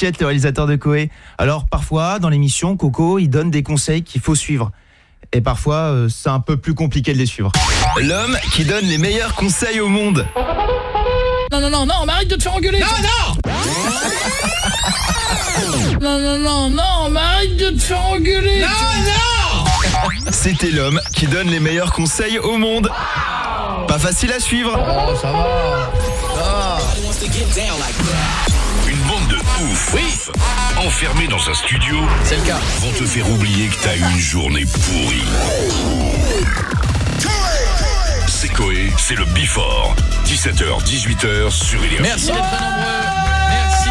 Le réalisateur de Coé. Alors parfois, dans l'émission, Coco, il donne des conseils qu'il faut suivre. Et parfois, euh, c'est un peu plus compliqué de les suivre. L'homme qui donne les meilleurs conseils au monde. Non, non, non, non, on arrête de te faire engueuler. Non, non Non, non, non, non, de te faire engueuler. Non, non C'était l'homme qui donne les meilleurs conseils au monde. Pas facile à suivre. Oh, ça va. Oh ouf. Oui. Enfermé dans un studio, c'est le cas. Vont te faire oublier que t'as une journée pourrie. C'est Coé, c'est le Before. 17h, 18h sur Énergie. Merci d'être nombreux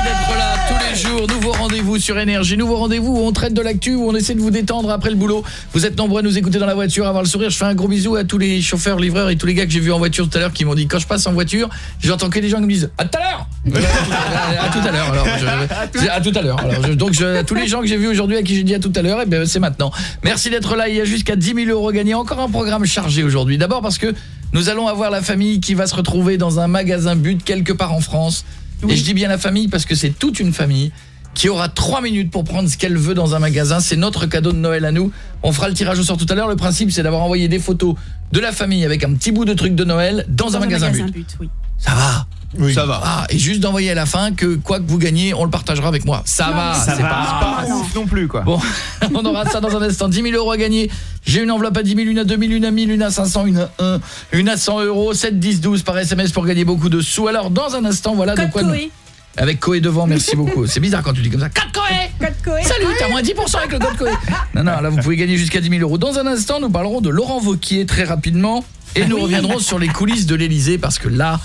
d'être là tous les jours. Nouveau rendez-vous sur Énergie. Nouveau rendez-vous où on traite de l'actu, où on essaie de vous détendre après le boulot. Vous êtes nombreux à nous écouter dans la voiture, à avoir le sourire. Je fais un gros bisou à tous les chauffeurs, livreurs et tous les gars que j'ai vus en voiture tout à l'heure qui m'ont dit quand je passe en voiture, j'entends que des gens qui me disent à tout à l'heure. à tout à l'heure. Alors, je- à tout à l'heure. Donc je- à tous les gens que j'ai vus aujourd'hui à qui j'ai dit à tout à l'heure, eh ben c'est maintenant. Merci d'être là. Il y a jusqu'à 10 000 euros gagnés. Encore un programme chargé aujourd'hui. D'abord parce que nous allons avoir la famille qui va se retrouver dans un magasin but quelque part en France. Et je dis bien la famille parce que c'est toute une famille qui aura 3 minutes pour prendre ce qu'elle veut dans un magasin. C'est notre cadeau de Noël à nous. On fera le tirage au sort tout à l'heure. Le principe, c'est d'avoir envoyé des photos de la famille avec un petit bout de truc de Noël dans, un magasin, but. oui. Ça va Ça va. Ah, et juste d'envoyer à la fin que quoi que vous gagnez, on le partagera avec moi. Ça va, Ça c'est va. pas... Pas ouf non plus quoi. Bon, on aura ça dans un instant. 10 000 euros à gagner. J'ai une enveloppe à 10 000, une à 2 000, une à 1000, une à 500, une à 1, une à 100 euros, 7, 10, 12 par SMS pour gagner beaucoup de sous. Alors, dans un instant, voilà de Code quoi... nous- Coé. Avec Coé devant, merci beaucoup. C'est bizarre quand tu dis comme ça. Code Coé Code Coé. Salut, t'as moins 10% avec le code Coé. Non, non, là vous pouvez gagner jusqu'à 10 000 euros. Dans un instant, nous parlerons de Laurent Vauquier très rapidement. Et nous reviendrons sur les coulisses de l'Elysée parce que là...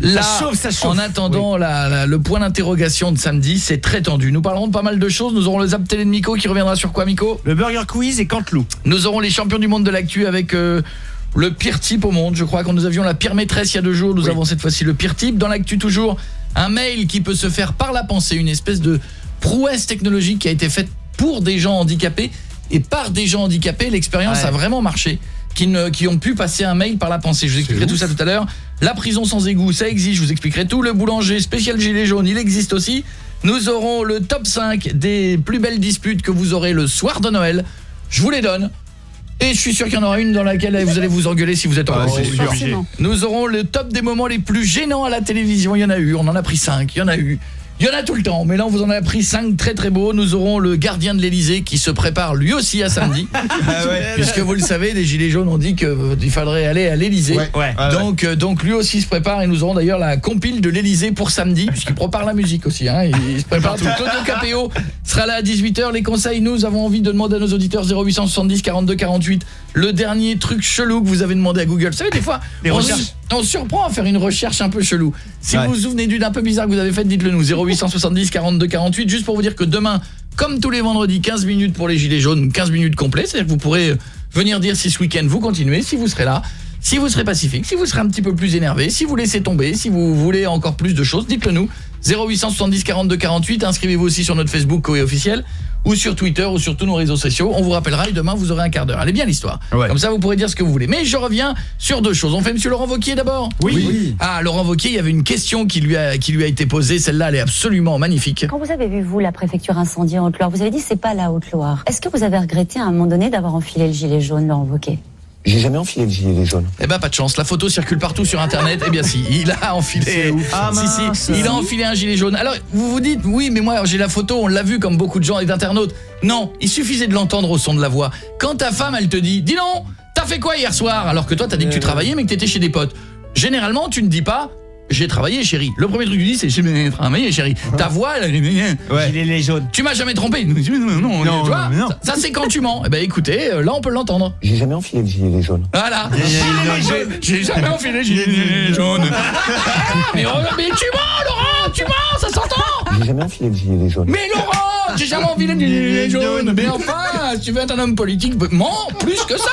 Là, chauffe, ça chauffe. en attendant la- la- le point d'interrogation de samedi, c'est très tendu. Nous parlerons de pas mal de choses. Nous aurons le Zap Télé de Miko qui reviendra sur quoi, Miko Le Burger Quiz et Cantelou. Nous aurons les champions du monde de l'actu avec euh, le pire type au monde. Je crois que nous avions la pire maîtresse il y a deux jours. Nous avons cette fois-ci le pire type. Dans l'actu toujours, un mail qui peut se faire par la pensée. Une espèce de prouesse technologique qui a été faite pour des gens handicapés. Et par des gens handicapés, l'expérience Ouais. a vraiment marché. Qui, ne- qui ont pu passer un mail par la pensée. Je vous expliquerai tout ça tout à l'heure. La prison sans égout, ça existe. Je vous expliquerai tout. Le boulanger spécial gilet jaune, il existe aussi. Nous aurons le top 5 des plus belles disputes que vous aurez le soir de Noël. Je vous les donne. Et je suis sûr qu'il y en aura une dans laquelle vous allez vous engueuler si vous êtes sûr. Forcément. Nous aurons le top des moments les plus gênants à la télévision. Il y en a eu, on en a pris 5, il y en a eu. Il y en a tout le temps, mais là on vous en a pris 5 très très beaux. Nous aurons le gardien de l'Elysée qui se prépare lui aussi à samedi. Puisque vous le savez, les Gilets jaunes ont dit qu'il faudrait aller à l'Elysée. Ouais. Ouais. Donc, euh, donc lui aussi se prépare et nous aurons d'ailleurs la compile de l'Elysée pour samedi, puisqu'il prépare la musique aussi. Hein, il se prépare tout. Claudio Capéo sera là à 18h. Les conseils, nous avons envie de demander à nos auditeurs 0870 42 48 le dernier truc chelou que vous avez demandé à Google. Vous savez, des fois, on, surprend à faire une recherche un peu chelou. Si vous vous souvenez d'une un peu bizarre que vous avez faite, dites-le nous. 0870 42 48, juste pour vous dire que demain, comme tous les vendredis, 15 minutes pour les gilets jaunes, 15 minutes complets. C'est-à-dire que vous pourrez euh, venir dire si ce week-end vous continuez, si vous serez là. Si vous serez pacifique, si vous serez un petit peu plus énervé, si vous laissez tomber, si vous voulez encore plus de choses, dites-le nous. 0870 42 48, inscrivez-vous aussi sur notre Facebook Coé officiel ou sur Twitter ou sur tous nos réseaux sociaux. On vous rappellera et demain vous aurez un quart d'heure. Est bien l'histoire. Ouais. Comme ça vous pourrez dire ce que vous voulez. Mais je reviens sur deux choses. On fait monsieur Laurent Vauquier d'abord Oui. Ah, Laurent Vauquier, il y avait une question qui lui a qui lui a été posée, celle-là elle est absolument magnifique. Quand vous avez vu, vous, la préfecture incendie en Haute-Loire, vous avez dit c'est pas la Haute-Loire. Est-ce que vous avez regretté à un moment donné d'avoir enfilé le gilet jaune, Laurent Wauquiez? J'ai jamais enfilé le gilet jaune. Eh ben pas de chance, la photo circule partout sur internet. Eh bien si, il a enfilé Ah, si, il a enfilé un gilet jaune. Alors vous vous dites oui, mais moi j'ai la photo, on l'a vu comme beaucoup de gens et d'internautes. Non, il suffisait de l'entendre au son de la voix. Quand ta femme elle te dit "Dis non, t'as fait quoi hier soir? Alors que toi t'as dit que tu travaillais mais que t'étais chez des potes." Généralement, tu ne dis pas j'ai travaillé chérie. Le premier truc que tu dis c'est j'ai travaillé chérie. Ta voix elle, Ouais. Il est les jaunes. tu m'as jamais trompé. Non, non, Non, tu vois, mais non. ça, ça, c'est quand tu mens. Eh ben écoutez, euh, là on peut l'entendre. J'ai jamais enfilé le gilet jaune. Voilà. J'ai- J'ai jamais enfilé gilet jaune. mais, oh, mais tu mens, Laurent, tu mens, ça s'entend. J'ai jamais enfilé le gilet jaune. Mais Laurent, j'ai jamais enfilé gilet jaune. Mais enfin, si tu veux être un homme politique, mens plus que ça.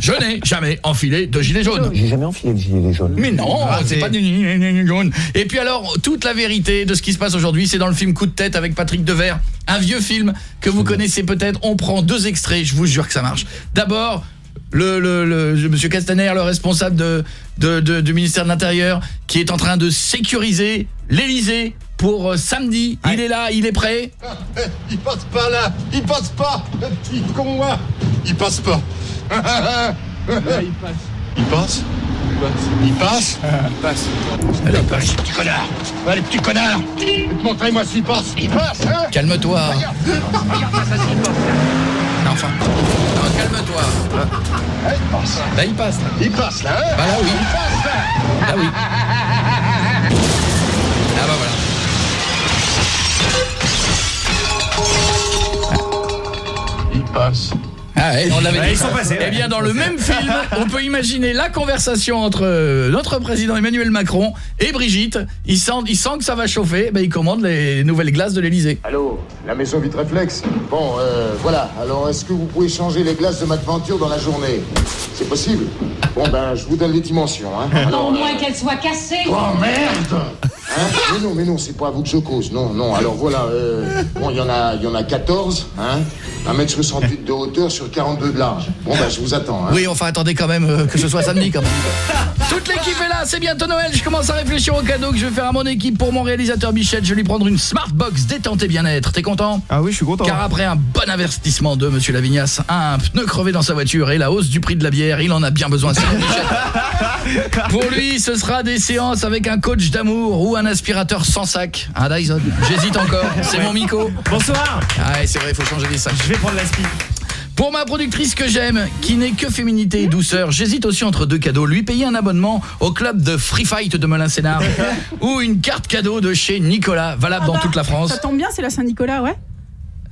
Je n'ai jamais enfilé de gilet jaune. J'ai jamais enfilé le gilet jaune. Mais non, Ah, c'est pas du gilet jaune. Et puis alors, toute la vérité de ce qui se passe aujourd'hui, c'est dans le film Coup de tête avec Patrick Devers, un vieux film que vous connaissez peut-être. On prend deux extraits, je vous jure que ça marche. D'abord, le, le, le- monsieur Castaner, le responsable de, de, de- du ministère de l'Intérieur, qui est en train de sécuriser l'Élysée pour euh, samedi. Il est là, il est prêt. Il passe pas là Il passe pas Le petit con là Il passe pas il passe. Il passe Il passe Il passe. Allez, passe, petit connard Allez, petit connard Montrez-moi s'il passe Il passe, hein Calme-toi. Regarde, regarde ça, s'il passe Non, Enfin, non, calme-toi. Il passe Là, il passe. Là, Il passe là, hein Bah là, oui. Il passe là Là, oui. Passe Ah ouais, on l'avait Ouais, dit. ils sont passés, Eh bien, dans le même film, on peut imaginer la conversation entre euh, notre président Emmanuel Macron et Brigitte. Il sent, il sent que ça va chauffer, ben, il commande les nouvelles glaces de l'Elysée. Allô? La maison Vitreflex? Bon, euh, voilà. Alors, est-ce que vous pouvez changer les glaces de McVenture dans la journée? C'est possible? Bon, ben, je vous donne les dimensions, hein. Alors, Au moins qu'elle soit cassée. Oh merde Hein mais non, mais non, c'est pas à vous que je cause. Non, non. Alors voilà, euh, bon, il y en a, il y en a 14, hein. 1m68 de hauteur sur 42 de large. Bon, bah, je vous attends, hein. Oui, enfin, attendez quand même euh, que ce soit samedi quand même. Toute l'équipe est là, c'est bientôt Noël. Je commence à réfléchir au cadeau que je vais faire à mon équipe pour mon réalisateur Bichette. Je vais lui prendre une Smartbox détente et bien-être. T'es content? Ah oui, je suis content. Car après un bon investissement de Monsieur Lavignas, un pneu crevé dans sa voiture et la hausse du prix de la bière, il en a bien besoin. c'est mon Bichette. Pour lui, ce sera des séances avec un coach d'amour ou un aspirateur sans sac. Un Dyson. J'hésite encore. C'est mon Miko. Bonsoir. Ah ouais, c'est vrai, il faut changer les sacs. Je vais prendre la speed. Pour ma productrice que j'aime, qui n'est que féminité et douceur, j'hésite aussi entre deux cadeaux. Lui payer un abonnement au club de Free Fight de Melun-Sénard ou une carte cadeau de chez Nicolas, valable dans toute la France. Ça tombe bien, c'est la Saint-Nicolas, ouais.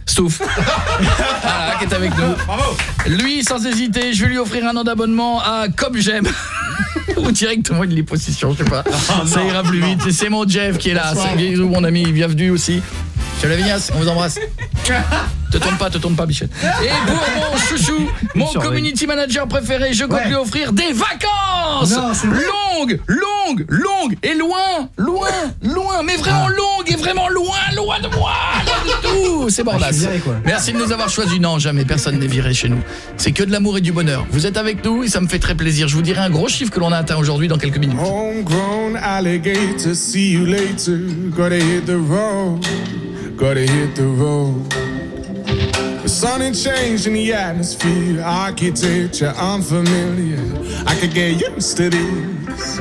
Stouff. voilà, qui est avec nous. Lui, sans hésiter, je vais lui offrir un an d'abonnement à Comme J'aime. Ou directement une liposuction, je sais pas. Ça ira plus vite. C'est mon Jeff qui est là. Bisous, mon ami, bienvenue aussi. Monsieur Lavignas, on vous embrasse. Te tourne pas, te tourne pas, Bichette. Et pour mon chouchou, mon community manager préféré, je compte Ouais. lui offrir des vacances Non, Longues, longues, longues et loin, loin, loin, mais vraiment longues et vraiment loin, loin de moi, loin de tout. C'est Ah, bordasse. Merci de nous avoir choisis. Non, jamais personne n'est viré chez nous. C'est que de l'amour et du bonheur. Vous êtes avec nous et ça me fait très plaisir. Je vous dirai un gros chiffre que l'on a atteint aujourd'hui dans quelques minutes. Homegrown alligator, see you later. Gotta hit the road, gotta hit the road. The sun ain't changed in the atmosphere, architecture unfamiliar. I could get used to this.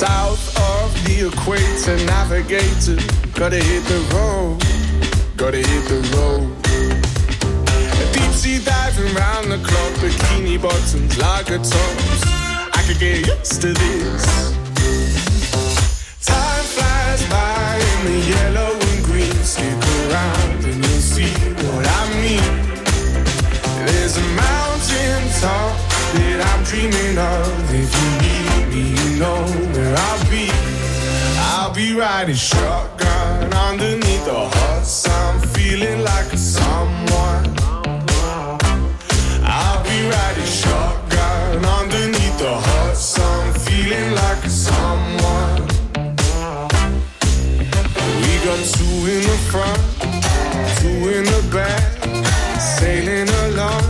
South of the equator, navigator. Gotta hit the road, gotta hit the road. Deep sea diving round the clock, bikini bottoms, lager tops. I could get used to this. Time flies by in the yellow and green. Stick around and you'll see what I mean. There's a mountain top that I'm dreaming of. If you need me, you know where I'll be. I'll be riding shotgun underneath the hot sun, feeling like a someone. I'll be riding shotgun underneath the hot sun, feeling like a someone. We got two in the front, two in the back, sailing along,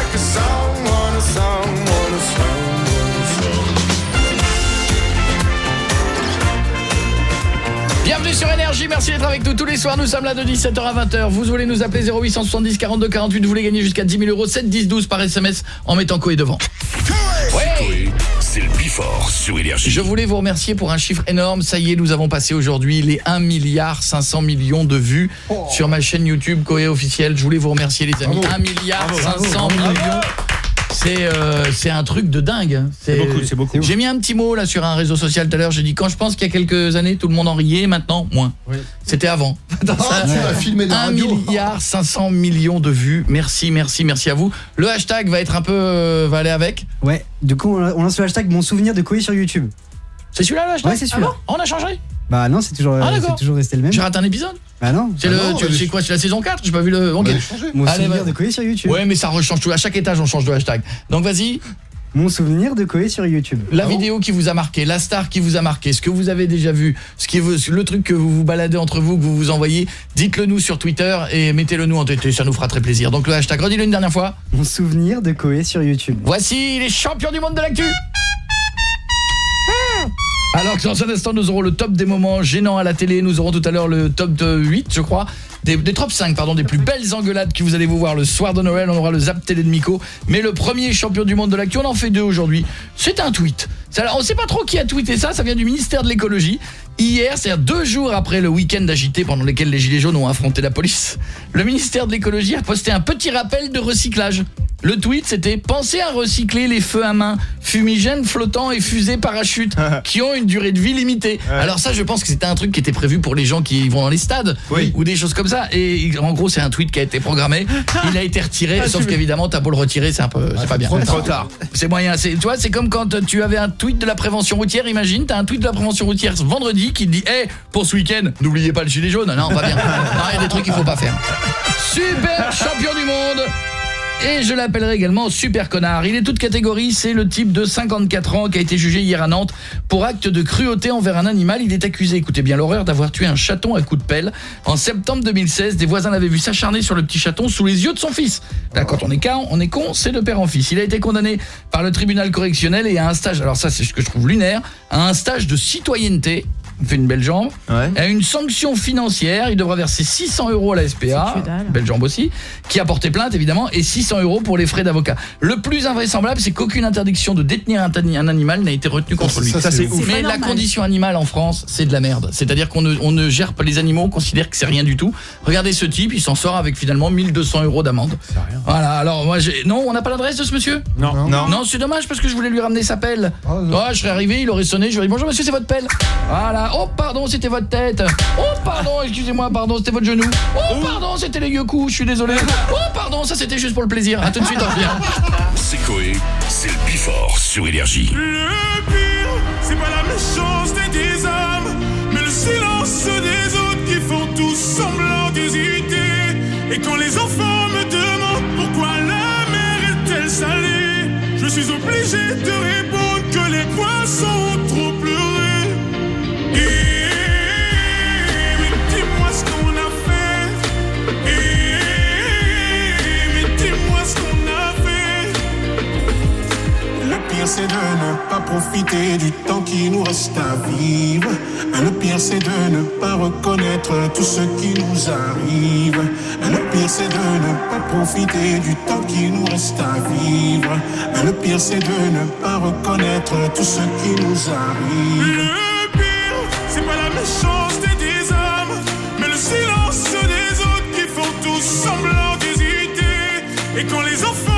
Bienvenue sur Énergie, merci d'être avec nous tous les soirs. Nous sommes là de 17h à 20h. Vous voulez nous appeler 0870 42 48, vous voulez gagner jusqu'à 10 000 euros, 7 10 12 par SMS en mettant Coé devant. Ouais. C'est le sur Énergie. Je voulais vous remercier pour un chiffre énorme. Ça y est, nous avons passé aujourd'hui les 1 milliard 500 millions de vues sur ma chaîne YouTube Coé officielle. Je voulais vous remercier les amis. 1 milliard 500 millions. C'est euh, c'est un truc de dingue. C'est beaucoup, c'est beaucoup. J'ai mis un petit mot là sur un réseau social tout à l'heure, j'ai dit quand je pense qu'il y a quelques années tout le monde en riait, maintenant moins. C'était avant. Dans Ah, tu l'as filmé dans la 1 radio. milliard 500 millions de vues. Merci, merci, merci à vous. Le hashtag va être un peu euh, va aller avec. Ouais, du coup on lance le hashtag mon souvenir de Koé sur YouTube. C'est celui-là le hashtag Ouais, c'est celui-là. Ah bon? On a changé? Bah non, c'est toujours, Ah, euh, c'est toujours resté le même. J'ai raté un épisode Bah non. C'est le tu- c'est quoi C'est la saison 4 J'ai pas vu le OK. Mon Allez, souvenir va- de Koé sur YouTube. Ouais, mais ça rechange tout. À chaque étage, on change de hashtag. Donc vas-y. Mon souvenir de Koé sur YouTube. La vidéo qui vous a marqué, la star qui vous a marqué, ce que vous avez déjà vu, ce qui est le truc que vous vous baladez entre vous, que vous vous envoyez, dites-le nous sur Twitter et mettez-le nous en TT, ça nous fera très plaisir. Donc le hashtag, redis-le une dernière fois. Mon souvenir de Koé sur YouTube. Voici les champions du monde de l'actu alors que dans un instant nous aurons le top des moments gênants à la télé, nous aurons tout à l'heure le top de 8 je crois, des, des top 5 pardon, des plus belles engueulades que vous allez vous voir le soir de Noël, on aura le zap télé de Miko, mais le premier champion du monde de l'actu, on en fait deux aujourd'hui, c'est un tweet. On sait pas trop qui a tweeté ça, ça vient du ministère de l'écologie. Hier, c'est-à-dire deux jours après le week-end agité pendant lequel les gilets jaunes ont affronté la police, le ministère de l'écologie a posté un petit rappel de recyclage. Le tweet c'était pensez à recycler les feux à main, fumigènes flottants et fusées parachutes qui ont une durée de vie limitée. Alors ça je pense que c'était un truc qui était prévu pour les gens qui vont dans les stades ou des choses comme ça et en gros c'est un tweet qui a été programmé, il a été retiré Ah, sauf qu'évidemment t'as beau le retirer, c'est un peu c'est pas bien. trop tard. Trop tard. C'est moyen, c'est tu vois, c'est comme quand tu avais un tweet de la prévention routière, imagine, t'as un tweet de la prévention routière ce vendredi qui te dit "Eh, pour ce week-end, n'oubliez pas le gilet jaune." Non, pas bien. Il y a des trucs qu'il faut pas faire. Super champion du monde et je l'appellerai également super connard. Il est toute catégorie, c'est le type de 54 ans qui a été jugé hier à Nantes pour acte de cruauté envers un animal. Il est accusé, écoutez bien l'horreur, d'avoir tué un chaton à coups de pelle. En septembre 2016, des voisins l'avaient vu s'acharner sur le petit chaton sous les yeux de son fils. Là, quand on est con, on est con, c'est de père en fils. Il a été condamné par le tribunal correctionnel et à un stage, alors ça c'est ce que je trouve lunaire, à un stage de citoyenneté. Il fait une belle jambe. À une sanction financière, il devra verser 600 euros à la SPA, belle jambe aussi, qui a porté plainte évidemment, et 600 euros pour les frais d'avocat. Le plus invraisemblable, c'est qu'aucune interdiction de détenir un, animal n'a été retenue contre lui. ça, c'est Mais la condition animale en France, c'est de la merde. C'est-à-dire qu'on ne, on ne gère pas les animaux, on considère que c'est rien du tout. Regardez ce type, il s'en sort avec finalement 1200 euros d'amende. Voilà, alors moi j'ai... Non, on n'a pas l'adresse de ce monsieur? Non. Non. Non, c'est dommage parce que je voulais lui ramener sa pelle. Oh, je serais arrivé, il aurait sonné, je lui aurais dit bonjour monsieur, c'est votre pelle. Voilà. Oh pardon, c'était votre tête. Oh pardon, excusez-moi, pardon, c'était votre genou. Oh pardon, c'était les yeux coups, je suis désolé. Oh pardon, ça c'était juste pour le plaisir. À tout de suite, on revient. C'est Coé, c'est le Bifort sur Énergie. Le pire, c'est pas la méchanceté des hommes, mais le silence des autres qui font tous semblant d'hésiter. Et quand les enfants me demandent pourquoi la mer est-elle salée, je suis obligé de répondre que les poissons ont trop pire c'est de ne pas profiter du temps qui nous reste à vivre. Le pire c'est de ne pas reconnaître tout ce qui nous arrive. Le pire c'est de ne pas profiter du temps qui nous reste à vivre. Le pire c'est de ne pas reconnaître tout ce qui nous arrive. Le pire, c'est pas la méchanceté des hommes, mais le silence des autres qui font tous semblant d'hésiter. Et quand les enfants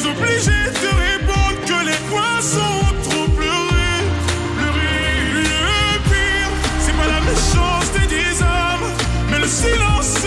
suis obligé de répondre que les poissons ont trop pleuré. Pleurer. Le pire, c'est pas la méchanceté des hommes, mais le silence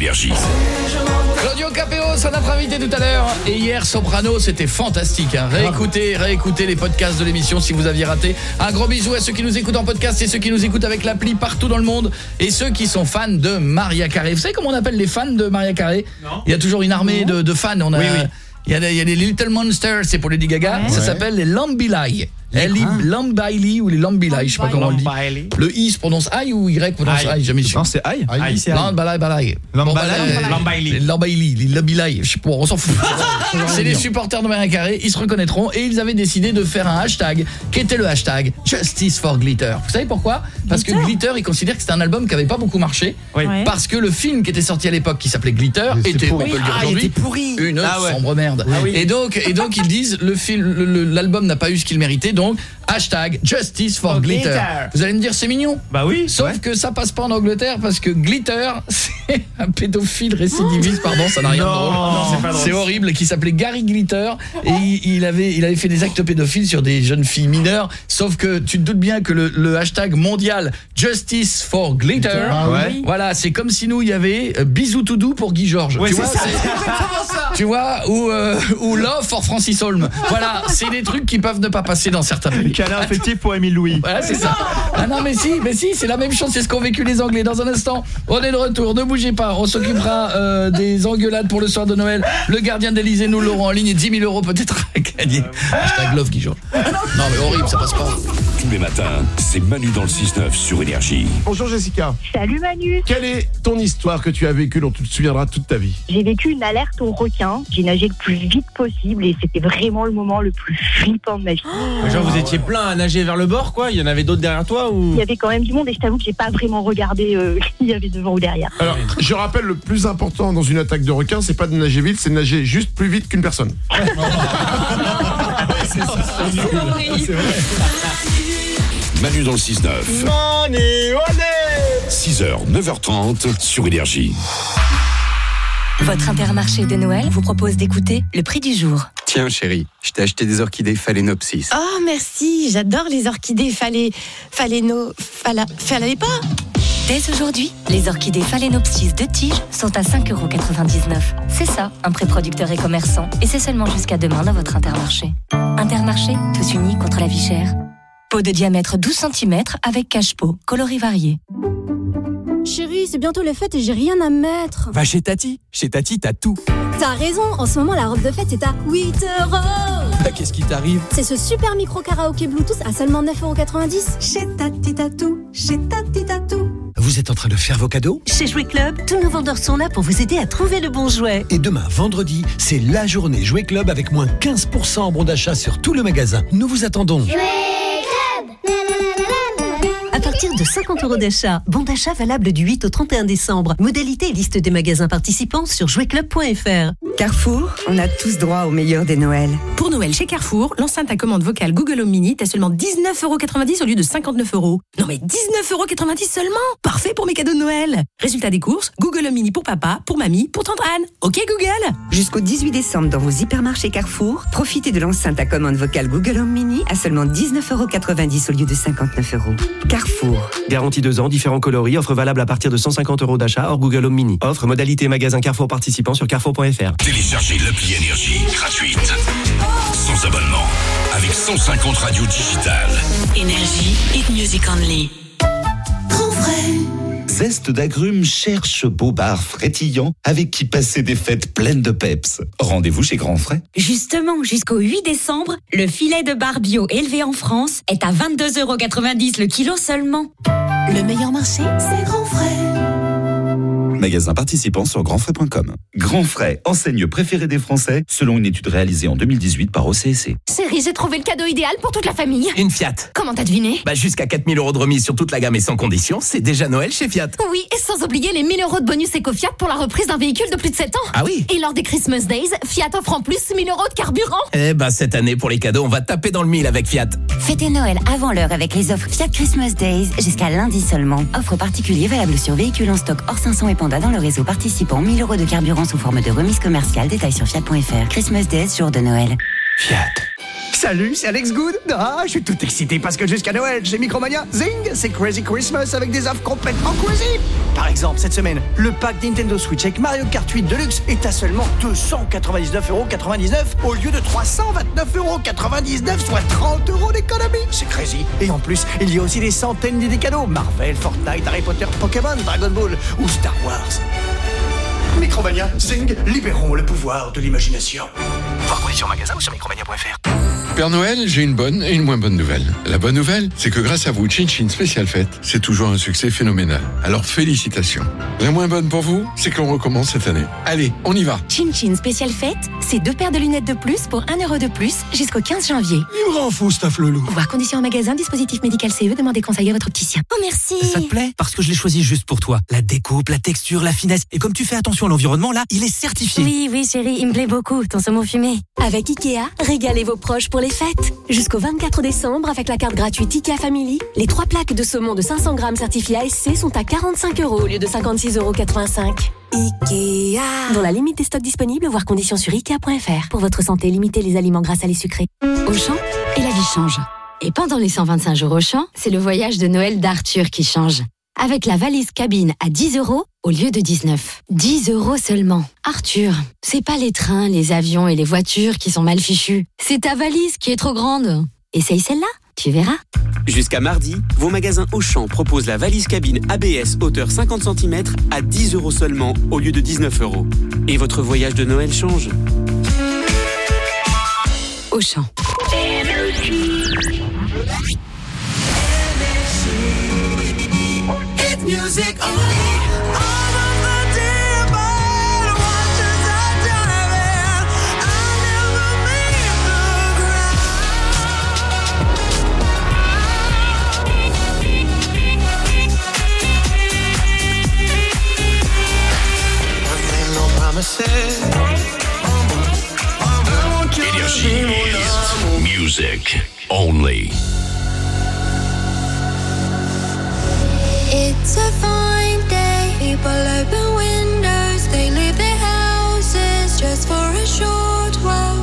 Énergie. Claudio Capéo, c'est notre invité tout à l'heure. Et hier, Soprano, c'était fantastique. hein. Réécoutez, réécoutez les podcasts de l'émission si vous aviez raté. Un gros bisou à ceux qui nous écoutent en podcast et ceux qui nous écoutent avec l'appli partout dans le monde. Et ceux qui sont fans de Maria Carré. Vous savez comment on appelle les fans de Maria Carré Il y a toujours une armée de, de fans. On a, Oui, oui. Il y, a des, il y a des Little Monsters, c'est pour Lady Gaga. Ça Ouais. s'appelle les Lambilai. L-I- Lambaili ou les Lambilai, je sais pas comment on dit. Le I se prononce I ou Y prononce. I, jamais su. Non, c'est aïe. Aïe, c'est aïe. Lambalai, Lambaili. Lambaili, Lambilai, je sais pas, on s'en fout. C'est les supporters de Maria Carré, ils se reconnaîtront et ils avaient décidé de faire un hashtag qui était le hashtag Justice for Glitter. Vous savez pourquoi? Parce que Glitter, ils considèrent que c'était un album qui avait pas beaucoup marché. Parce que le film qui était sorti à l'époque qui s'appelait Glitter était, on peut pourri. le dire Ah, il aujourd'hui, était pourri. une Ah sombre merde. Et donc et donc ils disent le film l'album n'a pas eu ce qu'il méritait donc hashtag Justice for For Glitter. Glitter. Vous allez me dire c'est mignon. Bah oui. Sauf que ça passe pas en Angleterre parce que Glitter, c'est un pédophile récidiviste, pardon, ça n'a rien de Non, drôle. c'est pas drôle. C'est horrible, qui s'appelait Gary Glitter et il, il avait il avait fait des actes pédophiles sur des jeunes filles mineures. Sauf que tu te doutes bien que le, le hashtag mondial Justice for Glitter, Ah ouais. voilà, c'est comme si nous il y avait euh, bisous tout doux pour Guy Georges. Ouais, tu vois, ça. tu vois, ou euh, ou Love for Francis Holm. Voilà, c'est des trucs qui peuvent ne pas passer dans certains pays. Câlin affectif pour Émile Louis. Voilà, c'est ça. Ah non, mais si, mais si, c'est la même chose, c'est ce qu'ont vécu les Anglais. Dans un instant, on est de retour, ne bougez pas, on s'occupera euh, des engueulades pour le soir de Noël. Le gardien d'Elysée, nous l'aurons en ligne et 10 000 euros peut-être à gagner. Hashtag love Guy Georges. Non, mais horrible, ça passe pas. Tous les matins, c'est Manu dans le 6-9 sur Énergie. Bonjour Jessica. Salut Manu, Quelle est ton histoire que tu as vécue dont tu te souviendras toute ta vie? J'ai vécu une alerte au requin. J'ai nagé le plus vite possible et c'était vraiment le moment le plus flippant de ma vie. Vous étiez plein à nager vers le bord quoi Il y en avait d'autres derrière toi ou? Il y avait quand même du monde et je t'avoue que j'ai pas vraiment regardé euh, qui y avait devant ou derrière. Alors, je rappelle, le plus important dans une attaque de requin, c'est pas de nager vite, c'est de nager juste plus vite qu'une personne. Manu dans le 6-9. 6h, 9h30 sur Énergie. Votre intermarché de Noël vous propose d'écouter le prix du jour. Tiens chérie, je t'ai acheté des orchidées Phalaenopsis. Oh, merci, j'adore les orchidées phalé... phaléno... phala... pas Dès aujourd'hui, les orchidées Phalaenopsis de tige sont à 5,99€. C'est ça, un pré-producteur et commerçant. Et c'est seulement jusqu'à demain dans votre intermarché. Intermarché, tous unis contre la vie chère. Pot de diamètre 12 cm avec cache-pot, coloris variés. Chérie, c'est bientôt les fêtes et j'ai rien à mettre. Va chez Tati. Chez Tati, t'as tout. T'as raison, en ce moment la robe de fête est à 8 euros. Bah, Qu'est-ce qui t'arrive? C'est ce super micro karaoké Bluetooth à seulement 9,90€. Chez Tati Tatou, chez Tati Tatou. Vous êtes en train de faire vos cadeaux? Chez Jouet Club, tous nos vendeurs sont là pour vous aider à trouver le bon jouet. Et demain, vendredi, c'est la journée Jouet Club avec moins 15% en bon d'achat sur tout le magasin. Nous vous attendons. À partir de 50 euros d'achat, bon d'achat valable du 8 au 31 décembre. Modalité et liste des magasins participants sur jouetclub.fr. Carrefour, on a tous droit au meilleur des Noëls. Pour Noël chez Carrefour, l'enceinte à commande vocale Google Home Mini est à seulement 19,90€ au lieu de 59 euros. Non mais 19,90€ seulement? Parfait pour mes cadeaux de Noël Résultat des courses, Google Home Mini pour papa, pour mamie, pour tante Anne. Ok Google? Jusqu'au 18 décembre dans vos hypermarchés Carrefour, profitez de l'enceinte à commande vocale Google Home Mini à seulement 19,90€ au lieu de 59 euros. Carrefour. Garantie 2 ans, différents coloris, offre valable à partir de 150 euros d'achat hors Google Home Mini. Offre modalité magasin Carrefour participant sur carrefour.fr. Téléchargez l'appli Énergie gratuite. Sans abonnement. Avec 150 radios digitales. Énergie, hit music only. Grand frère. Zeste d'agrumes cherche beau bar frétillant avec qui passer des fêtes pleines de peps. Rendez-vous chez Grand Frais. Justement, jusqu'au 8 décembre, le filet de bar bio élevé en France est à 22,90€ le kilo seulement. Le meilleur marché, c'est Grand Frais. Magasin participant sur grandfrais.com. Grand Frais, enseigne préférée des Français selon une étude réalisée en 2018 par OCSC. Chérie, j'ai trouvé le cadeau idéal pour toute la famille. Une Fiat. Comment t'as deviné? Bah jusqu'à 4000 euros de remise sur toute la gamme et sans condition, c'est déjà Noël chez Fiat. Oui, et sans oublier les 1000 euros de bonus éco-Fiat pour la reprise d'un véhicule de plus de 7 ans. Ah oui Et lors des Christmas Days, Fiat offre en plus 1000 euros de carburant. Eh bah cette année pour les cadeaux, on va taper dans le mille avec Fiat. Fêtez Noël avant l'heure avec les offres Fiat Christmas Days jusqu'à lundi seulement. Offre particulier valable sur véhicules en stock hors 500 et Dans le réseau participant. 1000 euros de carburant sous forme de remise commerciale. Détails sur fiat.fr. Christmas Days, jour de Noël. Fiat. Salut, c'est Alex Good. Ah, je suis tout excité parce que jusqu'à Noël, chez Micromania, zing, c'est Crazy Christmas avec des offres complètement crazy. Par exemple, cette semaine, le pack Nintendo Switch avec Mario Kart 8 Deluxe est à seulement 299,99€ au lieu de 329,99€, soit 30 euros d'économie. C'est crazy. Et en plus, il y a aussi des centaines d'idées cadeaux. Marvel, Fortnite, Harry Potter, Pokémon, Dragon Ball ou Star Wars. Micromania, zing, libérons le pouvoir de l'imagination. Voir conditions en magasin ou sur micromania.fr. Père Noël, j'ai une bonne et une moins bonne nouvelle. La bonne nouvelle, c'est que grâce à vous, Chin Chin Spécial Fête, c'est toujours un succès phénoménal. Alors félicitations. La moins bonne pour vous, c'est qu'on recommence cette année. Allez, on y va. Chin Chin spécial fête, c'est deux paires de lunettes de plus pour 1 euro de plus jusqu'au 15 janvier. Il me rend fou, Staff Lelou. Voir conditions en magasin, dispositif médical CE, demandez conseil à votre opticien. Oh merci Ça te plaît? Parce que je l'ai choisi juste pour toi. La découpe, la texture, la finesse. Et comme tu fais attention à l'environnement, là, il est certifié. Oui, oui chérie, il me plaît beaucoup, ton saumon fumé. Avec Ikea, régalez vos proches pour les fêtes. Jusqu'au 24 décembre, avec la carte gratuite Ikea Family, les trois plaques de saumon de 500 grammes certifiées ASC sont à 45 euros au lieu de 56,85 euros. Ikea Dans la limite des stocks disponibles, voir conditions sur Ikea.fr. Pour votre santé, limitez les aliments gras, salés, sucrés. Auchan et la vie change. Et pendant les 125 jours Auchan, c'est le voyage de Noël d'Arthur qui change. Avec la valise cabine à 10 euros au lieu de 19. 10 euros seulement. Arthur, c'est pas les trains, les avions et les voitures qui sont mal fichus. C'est ta valise qui est trop grande. Essaye celle-là, tu verras. Jusqu'à mardi, vos magasins Auchan proposent la valise cabine ABS hauteur 50 cm à 10 euros seulement au lieu de 19 euros. Et votre voyage de Noël change. Auchan. Music only. All of the dear watches are diving. I never meet the ground. I made no promises. Énergie music only. It's a fine day. People open windows. They leave their houses just for a short while.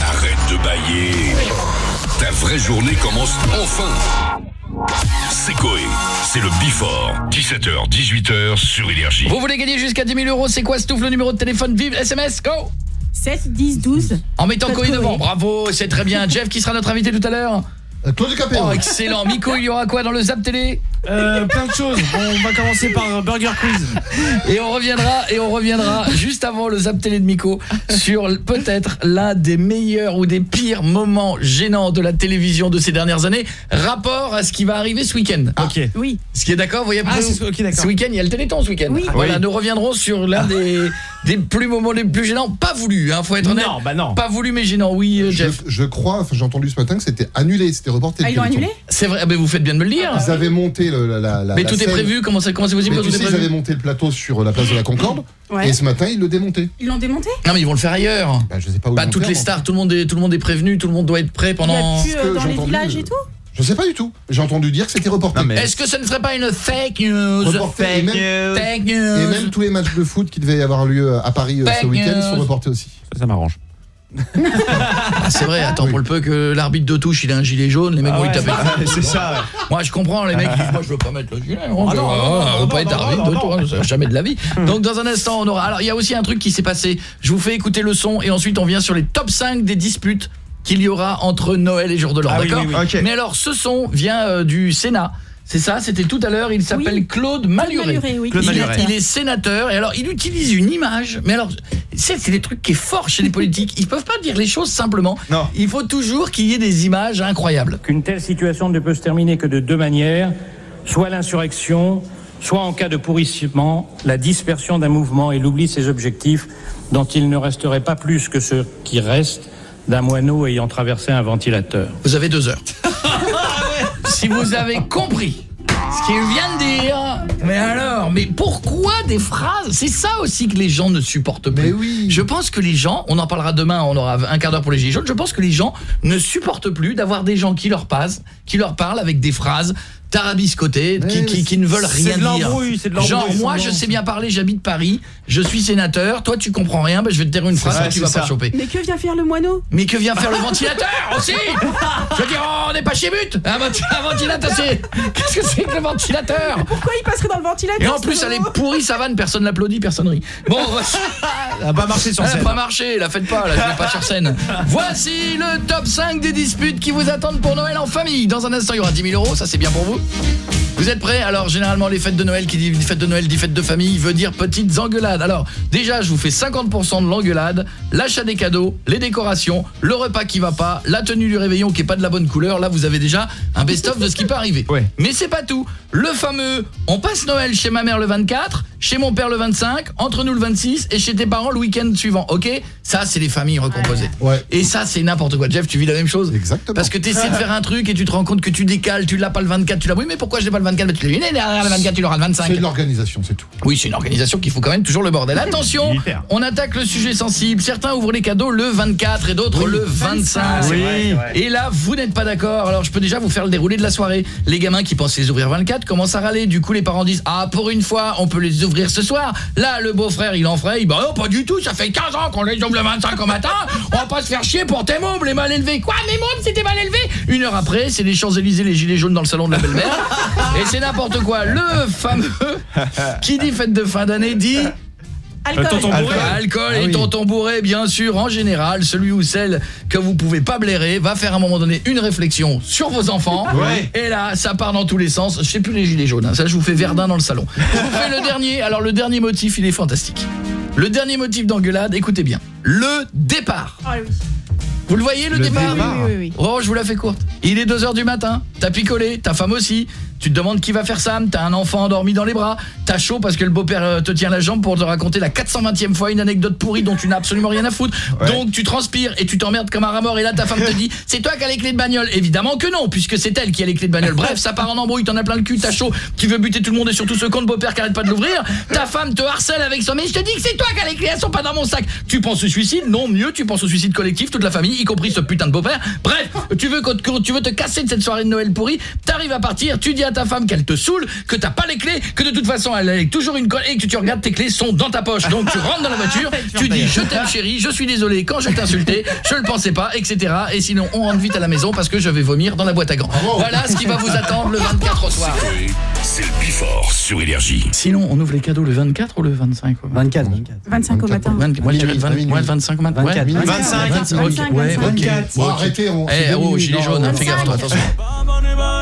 Arrête de bailler. Ta vraie journée commence enfin. C'est le Before. 17h, 18h sur Énergie. Vous voulez gagner jusqu'à 10 000 euros, c'est quoi Stouff le numéro de téléphone? Vive SMS, go 7, 10, 12. En mettant Coé. devant, bravo, c'est très bien. Jeff, qui sera notre invité tout à l'heure? Claude Capéo. Oh, excellent. Miko, il y aura quoi dans le Zap Télé Euh, plein de choses. Bon, on va commencer par euh, Burger Quiz. Et on reviendra et on reviendra juste avant le Zap Télé de Miko sur peut-être l'un des meilleurs ou des pires moments gênants de la télévision de ces dernières années, rapport à ce qui va arriver ce week-end. Ok. Oui. Ce qui est d'accord, vous voyez Ah, après, c'est- ok, d'accord. Ce week-end, il y a le Téléthon ce week-end. Oui. Voilà, Oui. nous reviendrons sur l'un des des plus moments les plus gênants, pas voulu hein, faut être honnête. Non, bah non. Pas voulu mais gênant. Oui, euh, Je, Jeff. je crois, enfin, j'ai entendu ce matin que c'était annulé, c'était reporté. Ah, ils l'ont annulé C'est vrai, mais vous faites bien de me le dire. Ils avaient monté le, la, la, la- mais la tout est prévu, comment ça comment c'est possible Mais quand tu tout sais, est ils avaient monté le plateau sur la place de la Concorde. Ouais. Et ce matin, ils le démontaient. Ils l'ont démonté Non mais ils vont le faire ailleurs. Bah, je sais pas où vont toutes faire, les moi. stars, tout le monde est tout le monde est prévenu, tout le monde doit être prêt Il y pendant a plus euh, dans les villages euh, et tout Je sais pas du tout. J'ai entendu dire que c'était reporté. Mais- Est-ce que ce ne serait pas une fake news Reporté, et même, Fake et news. même tous les matchs de foot qui devaient avoir lieu à Paris euh, ce Fake week-end news. sont reportés aussi. Ça, ça m'arrange. Ah, c'est vrai, attends, Oui. pour le peu que l'arbitre de touche, il a un gilet jaune, les mecs Ah vont y ouais. taper. Ah, c'est ça, ouais. Moi, je comprends, les mecs qui disent, moi, je veux pas mettre le gilet. On Ah non, pas non, être non, arbitre non, de toi, ça, jamais de la vie. Donc, dans un instant, on aura... Alors, il y a aussi un truc qui s'est passé. Je vous fais écouter le son et ensuite, on vient sur les top 5 des disputes qu'il y aura entre Noël et Jour de l'An, Ah d'accord oui, oui. Ok. Mais alors, ce son vient euh, du Sénat. C'est ça, c'était tout à l'heure, il s'appelle Oui. Claude Maluré. Maluré, oui. Claude il, est, Maluré. il est sénateur et alors il utilise une image. Mais alors, c'est c'est des trucs qui est fort chez les politiques. Ils peuvent pas dire les choses simplement. Non. Il faut toujours qu'il y ait des images incroyables. qu'une telle situation ne peut se terminer que de deux manières, soit l'insurrection, soit en cas de pourrissement, la dispersion d'un mouvement et l'oubli de ses objectifs dont il ne resterait pas plus que ce qui reste d'un moineau ayant traversé un ventilateur. Vous avez deux heures. si vous avez compris ce qu'il vient de dire, mais alors, mais pourquoi des phrases? C'est ça aussi que les gens ne supportent plus. Mais oui. Je pense que les gens, on en parlera demain, on aura un quart d'heure pour les gilets jaunes, je pense que les gens ne supportent plus d'avoir des gens qui leur passent, qui leur parlent avec des phrases tarabiscotées, Mais qui, qui, qui ne veulent c'est rien de dire. l'embrouille, c'est de l'embrouille, Genre, moi, je sais bien parler, j'habite Paris, je suis sénateur, toi, tu comprends rien, ben, je vais te dire une phrase que tu vas pas choper. Mais que vient faire le moineau? Mais que vient faire le ventilateur aussi Je veux dire, on n'est pas chez But Un, venti- un ventilateur, c'est... Qu'est-ce que c'est que le ventilateur? Pourquoi il passerait dans le ventilateur Et en plus, elle est pourrie, sa vanne, personne l'applaudit, personne rit. Bon, Ça a pas marché sur elle a scène. pas marché, la faites pas, là, je l'ai pas sur scène. Voici le top 5 des disputes qui vous attendent pour Noël en famille. Dans un instant, il y aura 10 000 euros, ça c'est bien pour vous. Vous êtes prêts? Alors, généralement, les fêtes de Noël, qui dit fête de Noël dit fête de famille, veut dire petites engueulades. Alors, déjà, je vous fais 50% de l'engueulade, l'achat des cadeaux, les décorations, le repas qui va pas, la tenue du réveillon qui est pas de la bonne couleur. Là, vous avez déjà un best-of de ce qui peut arriver. Ouais. Mais c'est pas tout. Le fameux, on passe Noël chez ma mère le 24, chez mon père le 25, entre nous le 26 et chez tes parents le week-end suivant. Ok? Ça, c'est les familles recomposées. Ouais. Et ça, c'est n'importe quoi. Jeff, tu vis la même chose? Exactement. Parce que tu essaies de faire un truc et tu te rends compte que tu décales, tu l'as pas le 24, tu Oui, mais pourquoi je l'ai pas le 24 Mais tu l'as dernière, le 24, tu l'auras le 25. C'est de l'organisation, c'est tout. Oui, c'est une organisation qui fout quand même toujours le bordel. Attention, on attaque le sujet sensible. Certains ouvrent les cadeaux le 24 et d'autres le 25. Oui. Et là, vous n'êtes pas d'accord. Alors, je peux déjà vous faire le déroulé de la soirée. Les gamins qui pensaient les ouvrir 24 commencent à râler. Du coup, les parents disent "Ah, pour une fois, on peut les ouvrir ce soir." Là, le beau-frère, il en fraye. Bah non, pas du tout, ça fait 15 ans qu'on les ouvre le 25 au matin. On va pas se faire chier pour tes mômes, les mal élevés. Quoi, mes mômes, c'était mal élevé? Une heure après, c'est les Champs-Élysées, les gilets jaunes dans le salon de la belle-mère. Et c'est n'importe quoi. Le fameux qui dit fête de fin d'année dit Alcool. tonton bourré. Alcool Ah et oui. tonton bourré, bien sûr, en général, celui ou celle que vous pouvez pas blairer va faire à un moment donné une réflexion sur vos enfants. Ouais. Et là, ça part dans tous les sens. Je sais plus les gilets jaunes, hein. ça je vous fais Verdun dans le salon. Je vous fais le dernier. Alors le dernier motif, il est fantastique. Le dernier motif d'engueulade, écoutez bien. Le départ. Ah oui. Vous le voyez le, Le départ, départ. Oui, oui, oui. Oh, je vous la fais courte. Il est 2h du matin, t'as picolé, ta femme aussi. Tu te demandes qui va faire ça, t'as un enfant endormi dans les bras, t'as chaud parce que le beau-père euh, te tient la jambe pour te raconter la 420e fois une anecdote pourrie dont tu n'as absolument rien à foutre. Donc tu transpires et tu t'emmerdes comme un rat mort et là ta femme te dit "C'est toi qui as les clés de bagnole." Évidemment que non, puisque c'est elle qui a les clés de bagnole. Bref, ça part en embrouille, t'en as plein le cul, t'as chaud, tu veux buter tout le monde et surtout ce con de beau-père qui arrête pas de l'ouvrir. Ta femme te harcèle avec son mais je te dis que c'est toi qui as les clés, elles sont pas dans mon sac. Tu penses au suicide? Non, mieux, tu penses au suicide collectif, toute la famille, y compris ce putain de beau-père. Bref, tu veux que tu veux te casser de cette soirée de Noël pourrie, t'arrives à partir, tu dis à à ta femme qu'elle te saoule, que t'as pas les clés, que de toute façon elle est toujours une conne et que tu regardes tes clés sont dans ta poche. Donc tu rentres dans la voiture, tu dis je t'aime chérie, je suis désolé quand je t'ai insulté, je le pensais pas, etc. Et sinon on rentre vite à la maison parce que je vais vomir dans la boîte à gants. Voilà ce qui va vous attendre le 24 au soir. C'est le Bifort sur Énergie. Sinon, on ouvre les cadeaux le 24 ou le 25 24, 25 au matin. moi, je dirais le 20 moi, le 25 au matin. 24, Ouais. 25, 25, 25, ok. Ouais, 25. ok. Bon, Ok. arrêtez, on- Eh, oh, gilet non, jaune, hein, fais gaffe toi, 25. attention.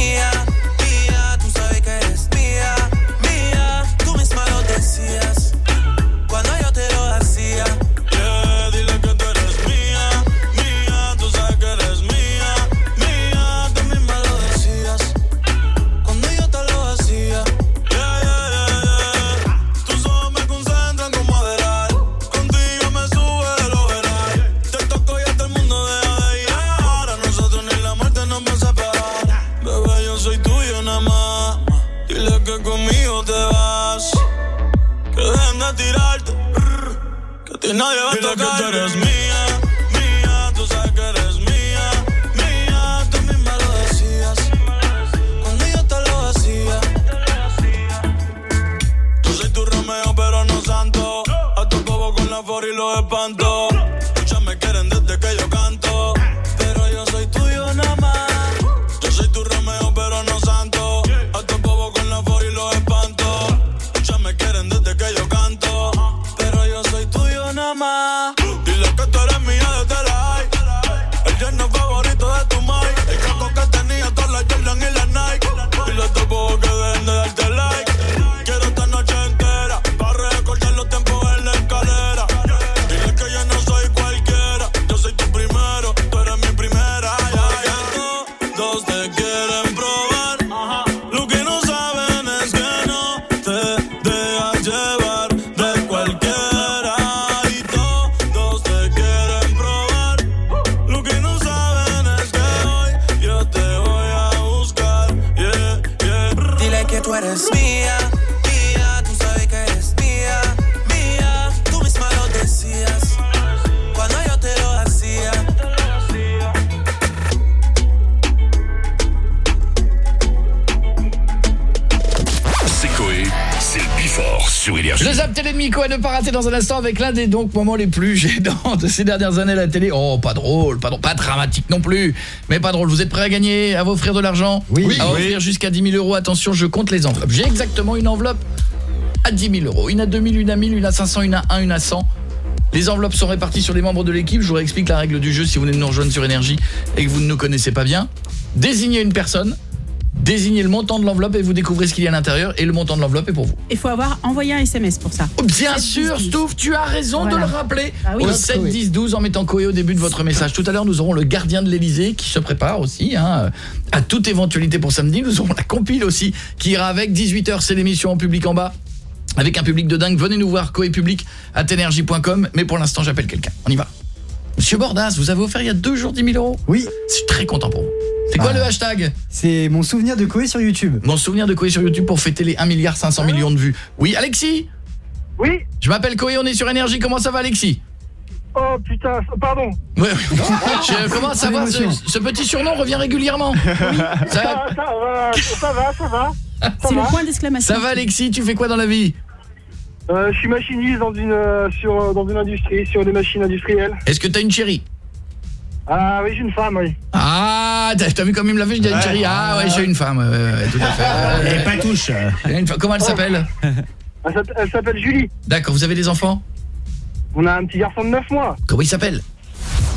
dans un instant avec l'un des donc moments les plus gênants de ces dernières années à la télé. Oh, pas drôle, pas, drôle, pas dramatique non plus, mais pas drôle. Vous êtes prêts à gagner, à vous offrir de l'argent? Oui. À Oui. offrir jusqu'à 10 000 euros. Attention, je compte les enveloppes. J'ai exactement une enveloppe à 10 000 euros. Une à 2 000, une à 1000, une à 500, une à 1, une à 100. Les enveloppes sont réparties sur les membres de l'équipe. Je vous réexplique la règle du jeu si vous venez de nous rejoindre sur Énergie et que vous ne nous connaissez pas bien. Désignez une personne, désignez le montant de l'enveloppe et vous découvrez ce qu'il y a à l'intérieur et le montant de l'enveloppe est pour vous. Il faut avoir envoyé un SMS pour ça. Bien sûr, Stouff, tu as raison de le rappeler. Ah oui. Au 7 10 12 en mettant Coé au début de votre message. Tout à l'heure, nous aurons le gardien de l'Elysée qui se prépare aussi hein, à toute éventualité pour samedi. Nous aurons la compile aussi qui ira avec 18h, c'est l'émission en public en bas. Avec un public de dingue, venez nous voir Coé public à tenergie.com mais pour l'instant, j'appelle quelqu'un. On y va. Monsieur Bordas, vous avez offert il y a deux jours 10 000 euros Oui. Je suis très content pour vous. C'est quoi Ah. le hashtag? C'est mon souvenir de Koé sur YouTube. Mon souvenir de Coé sur YouTube pour fêter les 1 milliard 500 millions de vues. Oui, Alexis Oui Je m'appelle Coé, on est sur Énergie. Comment ça va, Alexis? Oh putain, pardon. Ouais, oui. Je commence à voir ce, ce petit surnom revient régulièrement. Ça, Ça, ça va, ça va, ça va. C'est le point d'exclamation. ça va Alexis, tu fais quoi dans la vie? Euh, je suis machiniste dans une, euh, sur, euh, dans une industrie, sur des machines industrielles. Est-ce que t'as une chérie? Ah oui, j'ai une femme, oui. Ah, t'as t'as vu comme il me l'a fait, je dis à une Ouais. chérie. Ah ouais, j'ai une femme, ouais, ouais, tout à fait. Elle est pas touche. Comment elle s'appelle? Elle s'appelle- Elle s'appelle Julie. D'accord, vous avez des enfants? On a un petit garçon de 9 mois. Comment il s'appelle?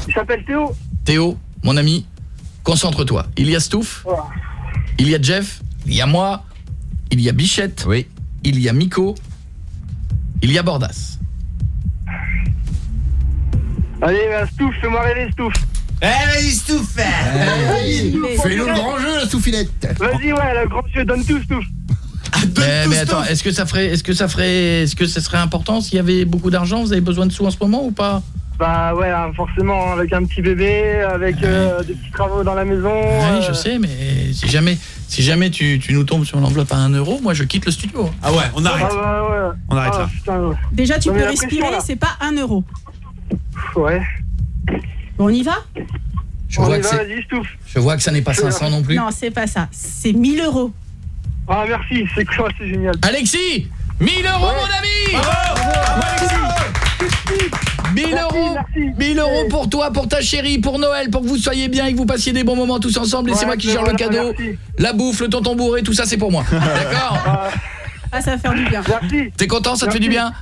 Il s'appelle Théo. Théo, mon ami, concentre-toi. Il y a Stouff, il y a Jeff, il y a moi, il y a Bichette, oui. il y a Miko, il y a Bordas. Allez, euh, Stouff, fais-moi rêver, Stouff. Eh, vas-y, Stouff Fais-nous le grand jeu, la soufilette Vas-y, ouais, le grand jeu, donne tout, tout. Mais, mais attends, est-ce que ça ferait est-ce que ça ferait est-ce que ça serait important s'il y avait beaucoup d'argent Vous avez besoin de sous en ce moment ou pas? Bah ouais, hein, forcément, avec un petit bébé, avec euh, des petits travaux dans la maison. Oui, euh, je sais, mais si jamais si jamais tu, tu nous tombes sur l'enveloppe à 1 euro, moi je quitte le studio. Ah ouais, on arrête. Ah ouais. On arrête Ah, là. putain, ouais. Déjà, tu Non, peux respirer, c'est pas un euro. Ouais. On y va? Je On vois va, je vois que ça n'est pas 500 non plus. Non, c'est pas ça. C'est 1000 euros. Ah, merci, c'est quoi, c'est génial. Alexis 1000 euros mon ami 1000 euros 1000 euros pour toi, pour ta chérie, pour Noël, pour que vous soyez bien et que vous passiez des bons moments tous ensemble et c'est Ouais, moi qui gère le cadeau. merci. La bouffe, le tonton bourré, tout ça c'est pour moi. D'accord Ah, ça va faire du bien. Merci. T'es content, ça te fait du bien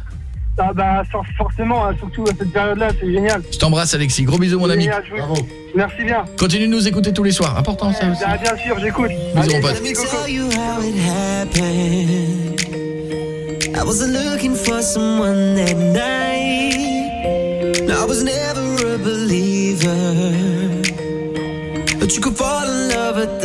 Ah bah for- forcément, hein, surtout à cette période-là, c'est génial. Je t'embrasse Alexis, gros bisous mon ami. Génial, je vous- Merci bien. Continue de nous écouter tous les soirs, important ça aussi. Ah, bien sûr, j'écoute. Bisous, mon pote. Let me merci, Coco. tell you how it happened. I wasn't looking for someone that night. No, I was never a believer. But you could fall in love at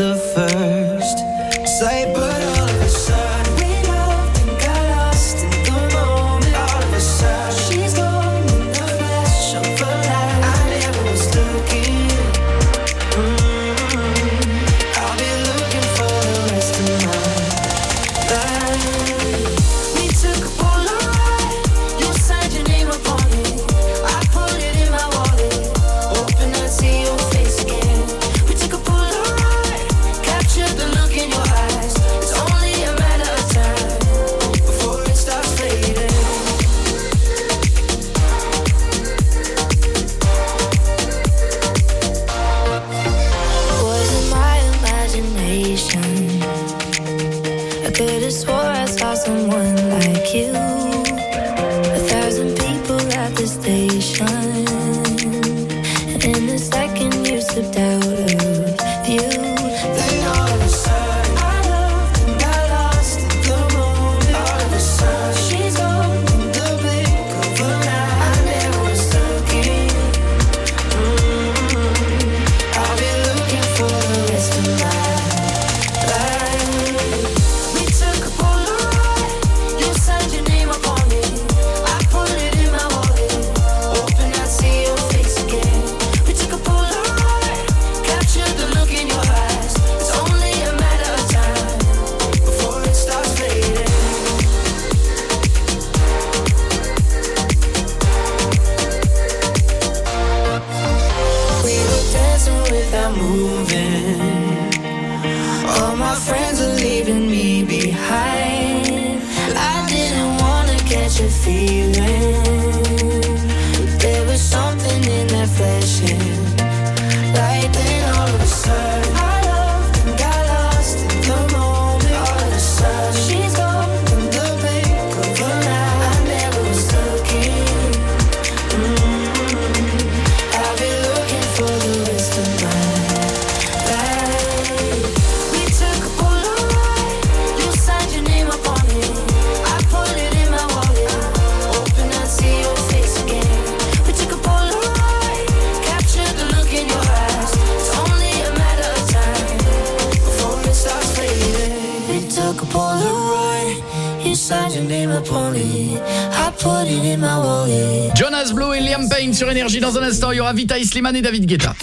Slimane et David Guetta.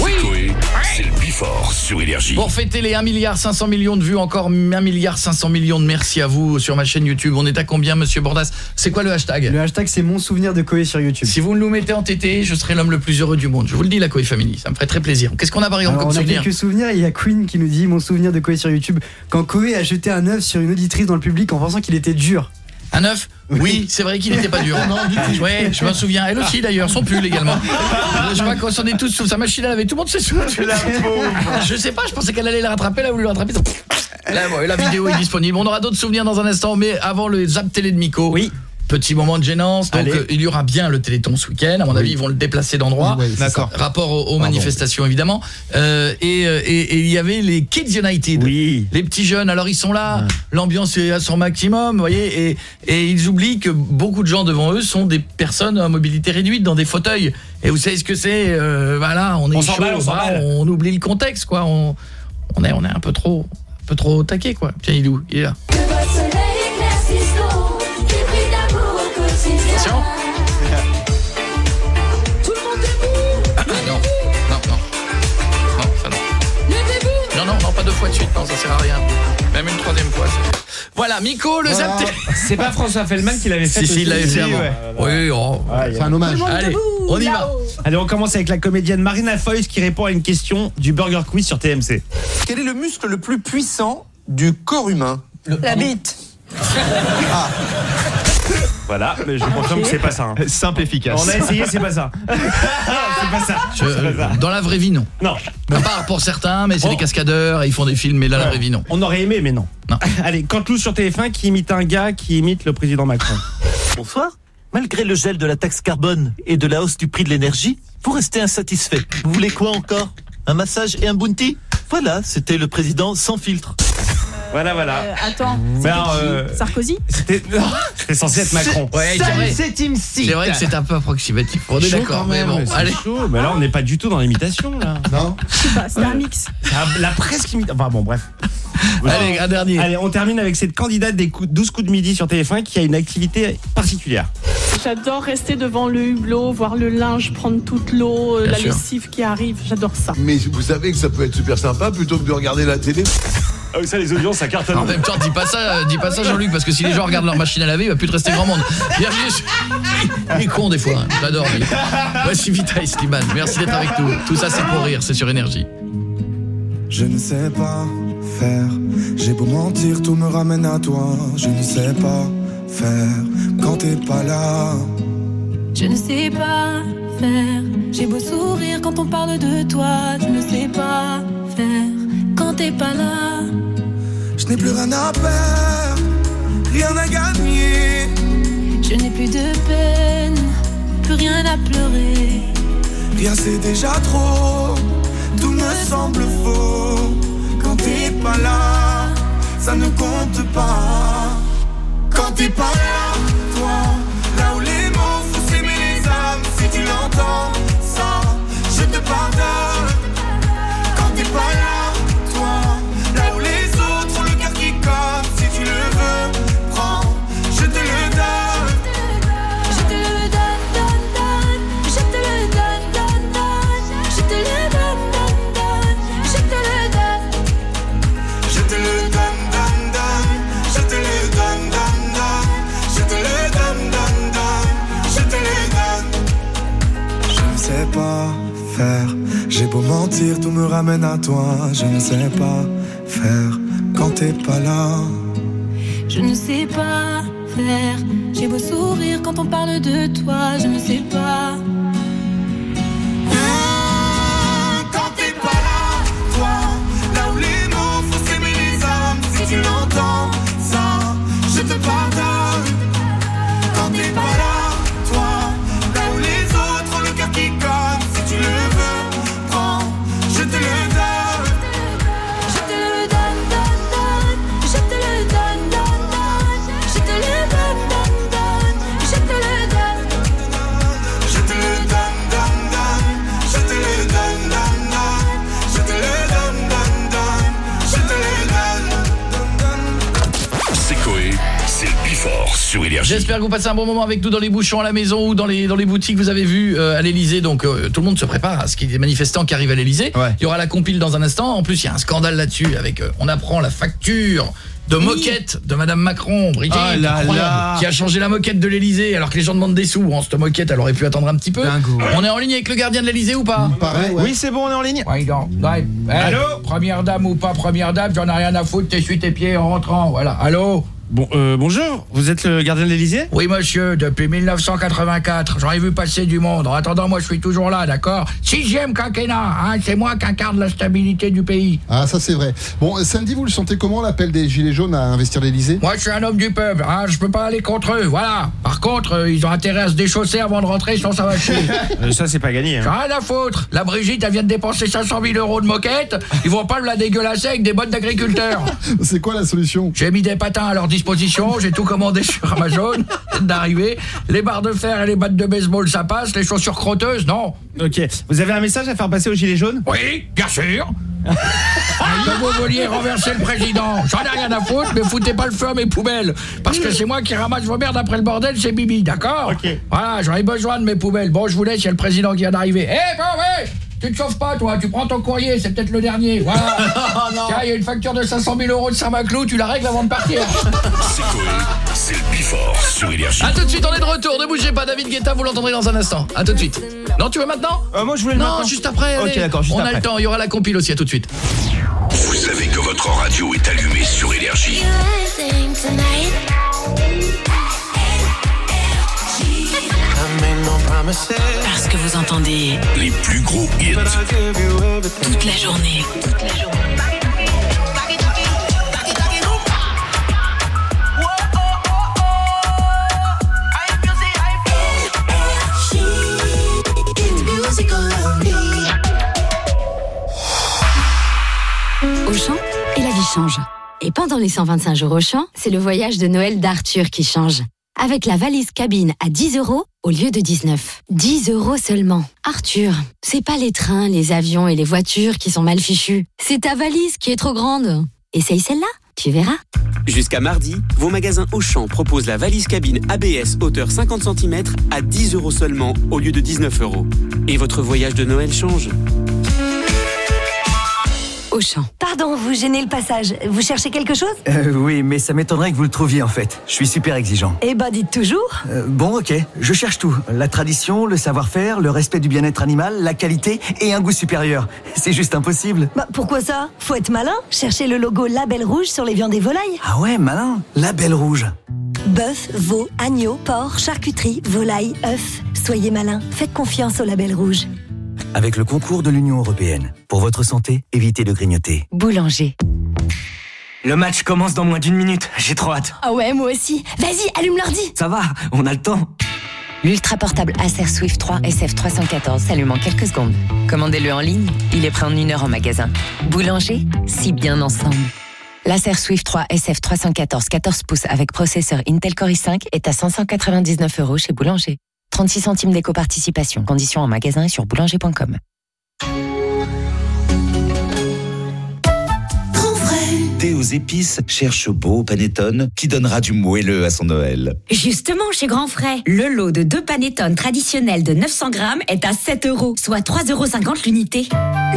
Oui. C'est le Bifort sur Énergie. Pour fêter les 1 milliard 500 millions de vues, encore 1 milliard 500 millions de merci à vous sur ma chaîne YouTube. On est à combien monsieur Bordas? C'est quoi le hashtag? Le hashtag c'est mon souvenir de Koé sur YouTube. Si vous nous mettez en TT, je serai l'homme le plus heureux du monde. Je vous le dis la Koé Family, ça me ferait très plaisir. Qu'est-ce qu'on a par exemple Alors, comme on a souvenir quelques souvenirs il y a Queen qui nous dit mon souvenir de Koé sur YouTube quand Koé a jeté un œuf sur une auditrice dans le public en pensant qu'il était dur. Un œuf? Oui, c'est vrai qu'il n'était pas dur. Non, du tout. Ouais, je m'en souviens. Elle aussi d'ailleurs, son pull également. Je crois qu'on s'en est tous sous sa machine à laver. Tout le monde s'est sous. Je sais pas, je pensais qu'elle allait le rattraper, elle a voulu le rattraper. Là, bon, la vidéo est disponible. On aura d'autres souvenirs dans un instant, mais avant le zap télé de Miko. Oui. Petit moment de gênance. Donc Allez. euh, il y aura bien le Téléthon ce week-end. À mon avis, ils vont le déplacer d'endroit. Oui, D'accord. Rapport aux, aux manifestations évidemment. Euh, et, euh, et- et il y avait les Kids United. Les petits jeunes. Alors ils sont là. L'ambiance est à son maximum. Vous voyez. Et, et ils oublient que beaucoup de gens devant eux sont des personnes à mobilité réduite dans des fauteuils. Et vous savez ce que c'est euh, Voilà, on est On chaud, on s'emballe. on oublie le contexte, quoi. On, on est, on est un peu trop, un peu trop taqué, quoi. Tiens, il est où Il est là. Tout le monde debout Ah, non, non, non. Non, ça non. Non, non, non, pas deux fois de suite, non, ça sert à rien. Même une troisième fois. Voilà, Miko, le Voilà. zapté. C'est pas François Fellman qui l'avait fait Si, si, il l'avait fait avant. Oui, oh. C'est un hommage. Allez, on y va. Allez, on commence avec la comédienne Marina Foïs qui répond à une question du Burger Quiz sur TMC. Quel est le muscle le plus puissant du corps humain? La bite. Voilà, mais je confirme que c'est pas ça. hein. Simple, efficace. On a essayé, c'est pas ça. c'est pas ça. Je- C'est pas ça. dans la vraie vie, non. Non. À part pour certains, mais c'est Oh. des cascadeurs, et ils font des films, mais là, la vraie vie, non. On aurait aimé, mais non. Allez, Cantelou sur TF1 qui imite un gars qui imite le président Macron. Bonsoir. Malgré le gel de la taxe carbone et de la hausse du prix de l'énergie, vous restez insatisfait. Vous voulez quoi encore? Un massage et un bounty? Voilà, c'était le président sans filtre. Voilà, voilà. Euh, attends, c'était qui euh, Sarkozy C'était censé être Macron. Ouais, c'est vrai. C'est vrai que c'est un peu approximatif. On est d'accord, mais bon, c'est allez. chaud. Mais là, on n'est pas du tout dans l'imitation, là. Non Je sais pas, c'était un mix. La presque imitation. Enfin bon, bref. Allez, un dernier. Allez, on termine avec cette candidate des coups- 12 coups de midi sur TF1 qui a une activité particulière. J'adore rester devant le hublot, voir le linge prendre toute l'eau, euh, la sûr. lessive qui arrive. J'adore ça. Mais vous savez que ça peut être super sympa plutôt que de regarder la télé. Ah oui, ça, les audiences, ça cartonne. En même temps, dis pas ça, dis pas ça Jean-Luc, parce que si les gens regardent leur machine à laver, il va plus te rester grand monde. Il est con des fois, hein. j'adore lui. Voici Vita Slimane, merci d'être avec nous. Tout ça c'est pour rire, c'est sur énergie. Je ne sais pas faire. J'ai beau mentir, tout me ramène à toi. Je ne sais pas faire quand t'es pas là. Je ne sais pas faire. J'ai beau sourire quand on parle de toi. Je ne sais pas faire t'es pas là. Je n'ai plus rien à perdre, rien à gagner. Je n'ai plus de peine, plus rien à pleurer. Rien c'est déjà trop, tout me semble faux. Quand t'es pas là, ça ne compte pas. Quand t'es pas là, toi, là où les mots font s'aimer les âmes, si tu l'entends, Je ne sais pas faire quand t'es pas là. Je ne sais pas faire. J'ai beau sourire quand on parle de toi. Je ne sais pas. Que vous passez un bon moment avec nous dans les bouchons à la maison ou dans les dans les boutiques vous avez vu euh, à l'Elysée donc euh, tout le monde se prépare à ce qu'il y ait des manifestants qui arrivent à l'Elysée. Il y aura la compile dans un instant. En plus, il y a un scandale là-dessus avec euh, on apprend la facture de moquette de madame Macron, Brigitte, Ah là incroyable, là. qui a changé la moquette de l'Elysée alors que les gens demandent des sous. Bon, cette moquette, elle aurait pu attendre un petit peu. On est en ligne avec le gardien de l'Elysée ou pas Oui, c'est bon, on est en ligne. Ouais, donc, ouais. Eh, Allô Première dame ou pas première dame, j'en ai rien à foutre, t'essuies tes pieds en rentrant, voilà. Allô Bon, euh, bonjour, vous êtes le gardien de l'Elysée Oui, monsieur, depuis 1984. J'en ai vu passer du monde. En attendant, moi, je suis toujours là, d'accord? Sixième quinquennat, hein, c'est moi qui incarne la stabilité du pays. Ah, ça c'est vrai. Bon, samedi, vous le sentez comment l'appel des Gilets jaunes à investir l'Elysée Moi, je suis un homme du peuple, hein, je peux pas aller contre eux, voilà. Par contre, euh, ils ont intérêt à se déchausser avant de rentrer, sinon ça va chier. Euh, Ça, c'est pas gagné. hein. J'ai rien à foutre. La Brigitte, elle vient de dépenser 500 000 euros de moquette. Ils vont pas me la dégueulasser avec des bottes d'agriculteurs. C'est quoi la solution? J'ai mis des patins à leur disposition disposition, j'ai tout commandé sur Amazon, d'arriver. Les barres de fer et les battes de baseball, ça passe, les chaussures crotteuses, non. Ok, vous avez un message à faire passer aux gilets jaunes? Oui, bien sûr. Que vous vouliez renverser le président, j'en ai rien à foutre, mais foutez pas le feu à mes poubelles. Parce que c'est moi qui ramasse vos merdes après le bordel, c'est Bibi, d'accord? Voilà, j'en ai besoin de mes poubelles. Bon, je vous laisse, il y a le président qui vient d'arriver. Eh, bon, ouais tu te chauffes pas, toi, tu prends ton courrier, c'est peut-être le dernier. Voilà. Tiens, il y a une facture de 500 000 euros de Saint-Maclou, tu la règles avant de partir. C'est Coé, c'est le Bifort sur Énergie. A tout de suite, on est de retour. Ne bougez pas, David Guetta, vous l'entendrez dans un instant. A tout de suite. Non, tu veux maintenant Moi, je voulais le Non, maintenant. juste après. Ok, allez. d'accord, juste On a après. le temps, il y aura la compile aussi. À tout de suite. Vous savez que votre radio est allumée sur Énergie. Parce que vous entendez Les plus gros hits. toute la journée. Toute la journée. Auchan et la vie change. Et pendant les 125 jours Auchan, c'est le voyage de Noël d'Arthur qui change. Avec la valise cabine à 10 euros au lieu de 19. 10 euros seulement. Arthur, c'est pas les trains, les avions et les voitures qui sont mal fichus. C'est ta valise qui est trop grande. Essaye celle-là, tu verras. Jusqu'à mardi, vos magasins Auchan proposent la valise cabine ABS hauteur 50 cm à 10 euros seulement au lieu de 19 euros. Et votre voyage de Noël change. Auchan. Pardon, vous gênez le passage. Vous cherchez quelque chose? Euh, oui, mais ça m'étonnerait que vous le trouviez en fait. Je suis super exigeant. Eh ben, dites toujours. Euh, bon, ok, je cherche tout. La tradition, le savoir-faire, le respect du bien-être animal, la qualité et un goût supérieur. C'est juste impossible. Bah, pourquoi ça? Faut être malin. Cherchez le logo Label Rouge sur les viandes et volailles. Ah ouais, malin. La belle rouge. Bœuf, veau, agneau, porc, charcuterie, volaille, œuf. Soyez malin. Faites confiance au Label Rouge. Avec le concours de l'Union Européenne. Pour votre santé, évitez de grignoter. Boulanger. Le match commence dans moins d'une minute. J'ai trop hâte. Ah ouais, moi aussi. Vas-y, allume l'ordi. Ça va, on a le temps. L'ultra portable Acer Swift 3 SF314 s'allume en quelques secondes. Commandez-le en ligne, il est prêt en une heure en magasin. Boulanger, si bien ensemble. L'Acer Swift 3 SF314 14 pouces avec processeur Intel Core i5 est à 599 euros chez Boulanger. 36 centimes d'éco-participation. Conditions en magasin et sur boulanger.com. Thé aux épices cherche beau panettone qui donnera du moelleux à son Noël. Justement, chez Grand Frais, le lot de deux panettone traditionnels de 900 grammes est à 7 euros, soit 3,50 euros l'unité.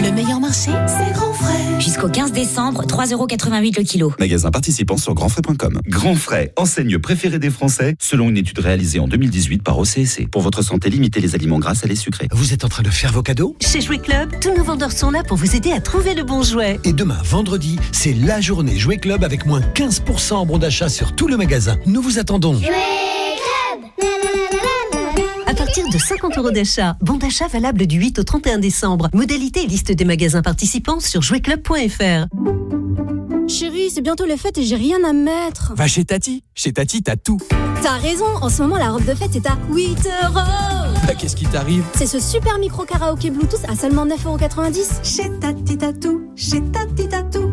Le meilleur marché, c'est Grand Frais. Jusqu'au 15 décembre, 3,88 euros le kilo. Magasin participant sur grandfrais.com. Grand Frais, enseigne préférée des Français, selon une étude réalisée en 2018 par OCSC. Pour votre santé, limitez les aliments gras et les sucrés. Vous êtes en train de faire vos cadeaux? Chez Jouet Club, tous nos vendeurs sont là pour vous aider à trouver le bon jouet. Et demain, vendredi, c'est la journée Jouet Club avec moins 15% en bon d'achat sur tout le magasin. Nous vous attendons. À partir de 50 euros d'achat, bon d'achat valable du 8 au 31 décembre. Modalité et liste des magasins participants sur jouetclub.fr. Chérie, c'est bientôt les fêtes et j'ai rien à mettre. Va chez Tati. Chez Tati, t'as tout. T'as raison, en ce moment la robe de fête est à 8 euros. Bah, Qu'est-ce qui t'arrive? C'est ce super micro karaoké Bluetooth à seulement 9,90€. Chez Tati Tatou, chez Tati Tatou. Carrefour,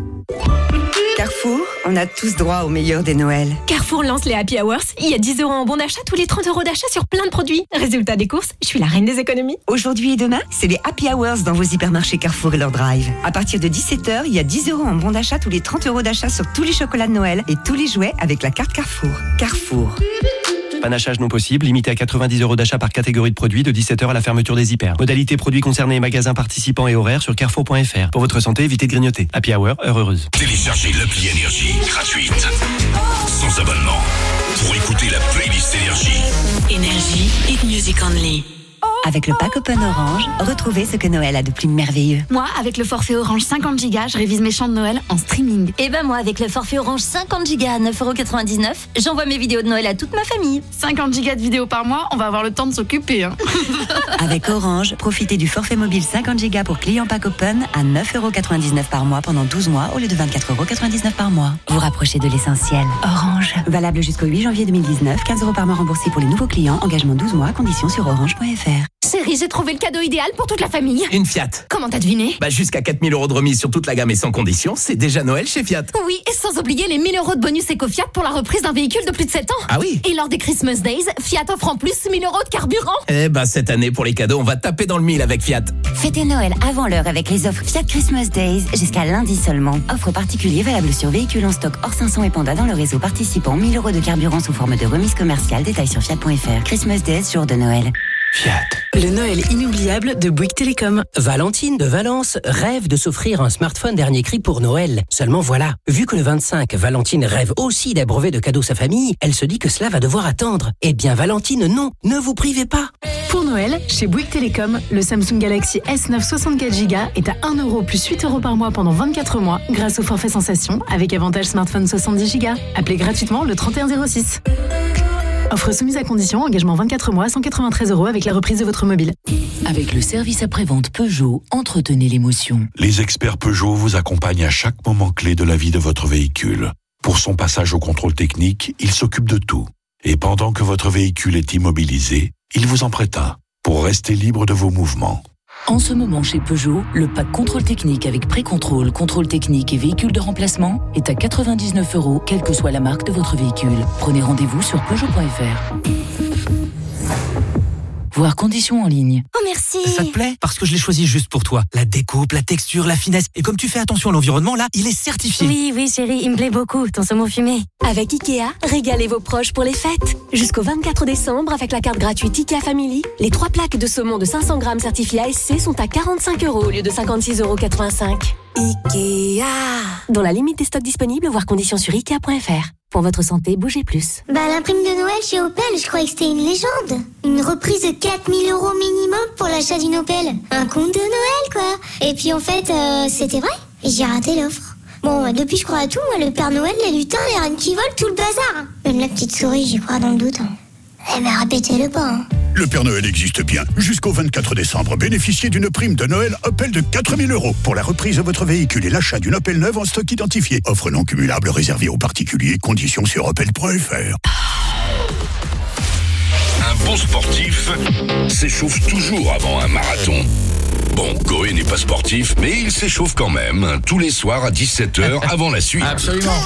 on a tous droit au meilleur des Noëls. Carrefour lance les Happy Hours. Il y a 10 euros en bon d'achat tous les 30 euros d'achat sur plein de produits. Résultat des courses, je suis la reine des économies. Aujourd'hui et demain, c'est les Happy Hours dans vos hypermarchés Carrefour et leur drive. À partir de 17h, il y a 10 euros en bon d'achat tous les 30 euros d'achat sur tous les chocolats de Noël et tous les jouets avec la carte Carrefour. Carrefour. Panachage non possible, limité à 90 euros d'achat par catégorie de produits de 17h à la fermeture des hyper. Modalité produits concernés, magasins participants et horaires sur carrefour.fr. Pour votre santé, évitez de grignoter. Happy Hour, heure heureuse. Téléchargez l'appli Énergie gratuite. Sans abonnement. Pour écouter la playlist Énergie. Énergie, hit music only. Avec le pack Open Orange, retrouvez ce que Noël a de plus merveilleux. Moi, avec le forfait Orange 50 Go, je révise mes chants de Noël en streaming. Et ben moi, avec le forfait Orange 50 Go à 9,99€, j'envoie mes vidéos de Noël à toute ma famille. 50 Go de vidéos par mois, on va avoir le temps de s'occuper. Hein. Avec Orange, profitez du forfait mobile 50 Go pour clients pack Open à 9,99€ par mois pendant 12 mois au lieu de 24,99€ par mois. Vous rapprochez de l'essentiel. Orange. Valable jusqu'au 8 janvier 2019, 15 euros par mois remboursés pour les nouveaux clients. Engagement 12 mois, conditions sur orange.fr. Chérie, j'ai trouvé le cadeau idéal pour toute la famille. Une Fiat. Comment t'as deviné? Bah jusqu'à 4000 euros de remise sur toute la gamme et sans condition, c'est déjà Noël chez Fiat. Oui, et sans oublier les 1000 euros de bonus éco-Fiat pour la reprise d'un véhicule de plus de 7 ans. Ah oui Et lors des Christmas Days, Fiat offre en plus 1000 euros de carburant. Eh bah cette année pour les cadeaux, on va taper dans le mille avec Fiat. Fêtez Noël avant l'heure avec les offres Fiat Christmas Days jusqu'à lundi seulement. Offre particulier valable sur véhicules en stock hors 500 et Panda dans le réseau participant. 1000 euros de carburant sous forme de remise commerciale. Détail sur fiat.fr. Christmas Days, jour de Noël. Le Noël inoubliable de Bouygues Télécom. Valentine de Valence rêve de s'offrir un smartphone dernier cri pour Noël. Seulement voilà, vu que le 25, Valentine rêve aussi d'abreuver de cadeaux sa famille, elle se dit que cela va devoir attendre. Eh bien Valentine, non, ne vous privez pas. Pour Noël, chez Bouygues Télécom, le Samsung Galaxy S9 64 Go est à 1 euro plus 8 euros par mois pendant 24 mois grâce au forfait sensation avec avantage smartphone 70 Go. Appelez gratuitement le 3106. Offre soumise à condition, engagement 24 mois, 193 euros avec la reprise de votre mobile. Avec le service après-vente Peugeot, entretenez l'émotion. Les experts Peugeot vous accompagnent à chaque moment clé de la vie de votre véhicule. Pour son passage au contrôle technique, ils s'occupent de tout. Et pendant que votre véhicule est immobilisé, ils vous en prêtent un pour rester libre de vos mouvements. En ce moment chez Peugeot, le pack contrôle technique avec pré-contrôle, contrôle technique et véhicule de remplacement est à 99 euros, quelle que soit la marque de votre véhicule. Prenez rendez-vous sur Peugeot.fr. Voir conditions en ligne. Oh merci Ça te plaît? Parce que je l'ai choisi juste pour toi. La découpe, la texture, la finesse. Et comme tu fais attention à l'environnement, là, il est certifié. Oui, oui chérie, il me plaît beaucoup, ton saumon fumé. Avec Ikea, régalez vos proches pour les fêtes. Jusqu'au 24 décembre, avec la carte gratuite Ikea Family, les trois plaques de saumon de 500 grammes certifiées ASC sont à 45 euros au lieu de 56,85 euros. Ikea Dans la limite des stocks disponibles, voir conditions sur Ikea.fr. Pour votre santé, bougez plus. Bah, la prime de Noël chez Opel, je croyais que c'était une légende. Une reprise de 4000 euros minimum pour l'achat d'une Opel. Un compte de Noël, quoi. Et puis, en fait, euh, c'était vrai. Et j'ai raté l'offre. Bon, depuis, je crois à tout. Moi, le Père Noël, les lutins, les reines qui volent, tout le bazar. Même la petite souris, j'y crois dans le doute. hein. Eh ben, répétez-le pas. hein. Le Père Noël existe bien. Jusqu'au 24 décembre, bénéficiez d'une prime de Noël Opel de 4000 euros pour la reprise de votre véhicule et l'achat d'une Opel neuve en stock identifié. Offre non cumulable réservée aux particuliers. Conditions sur opel.fr. Un bon sportif s'échauffe toujours avant un marathon. Bon, Coé n'est pas sportif, mais il s'échauffe quand même, hein, tous les soirs à 17h avant la suite. Absolument.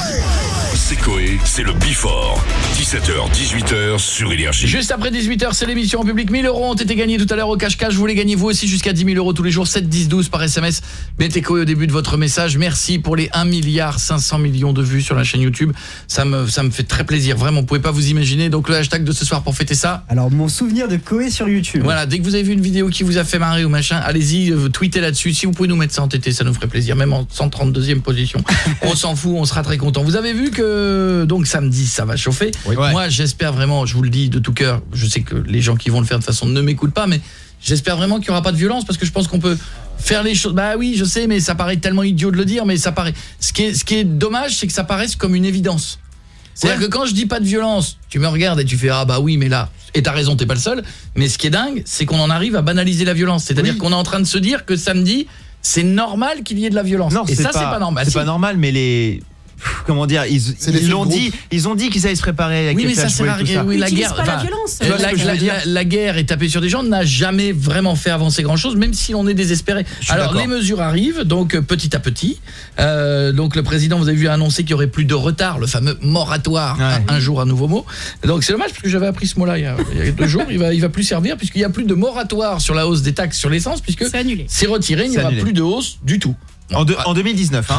C'est Coé, c'est le Bifort. 17h, 18h sur Énergie. Juste après 18h, c'est l'émission en public. 1000 euros ont été gagnés tout à l'heure au cache-cache. Vous les gagnez vous aussi jusqu'à 10 000 euros tous les jours. 7, 10, 12 par SMS. Mettez Coé au début de votre message. Merci pour les 1 milliard 500 millions de vues sur la chaîne YouTube. Ça me, ça me fait très plaisir. Vraiment, vous pouvez pas vous imaginer. Donc le hashtag de ce soir pour fêter ça. Alors, mon souvenir de Koé sur YouTube. Voilà, dès que vous avez vu une vidéo qui vous a fait marrer ou machin, allez-y, euh, tweetez là-dessus. Si vous pouvez nous mettre ça en TT, ça nous ferait plaisir, même en 132e position. on s'en fout, on sera très content. Vous avez vu que donc samedi, ça va chauffer. Moi, j'espère vraiment, je vous le dis de tout cœur, je sais que les gens qui vont le faire de façon ne m'écoutent pas, mais j'espère vraiment qu'il n'y aura pas de violence parce que je pense qu'on peut faire les choses. Bah oui, je sais, mais ça paraît tellement idiot de le dire, mais ça paraît. Ce qui est, ce qui est dommage, c'est que ça paraisse comme une évidence. C'est-à-dire que quand je dis pas de violence, tu me regardes et tu fais ah bah oui mais là et t'as raison t'es pas le seul. Mais ce qui est dingue, c'est qu'on en arrive à banaliser la violence. C'est-à-dire qu'on est en train de se dire que samedi c'est normal qu'il y ait de la violence. Non, et c'est ça c'est pas normal. C'est Si. pas normal, mais les comment dire, ils l'ont dit, ils ont dit qu'ils allaient se préparer avec Oui, mais ça c'est la, oui, guerre. ce la, veux la- dire la- la guerre et taper sur des gens n'a jamais vraiment fait avancer grand-chose, même si on est désespéré. Alors les mesures arrivent, donc euh, petit à petit. Euh, donc le président, vous avez vu, a annoncé qu'il y aurait plus de retard, le fameux moratoire. Un jour, un nouveau mot. Donc c'est dommage parce que j'avais appris ce mot-là il, y a- il y a deux jours. Il va, il va plus servir puisqu'il n'y a plus de moratoire sur la hausse des taxes sur l'essence puisque c'est retiré. Il n'y aura annulé. plus de hausse du tout. En, deux- en 2019, hein.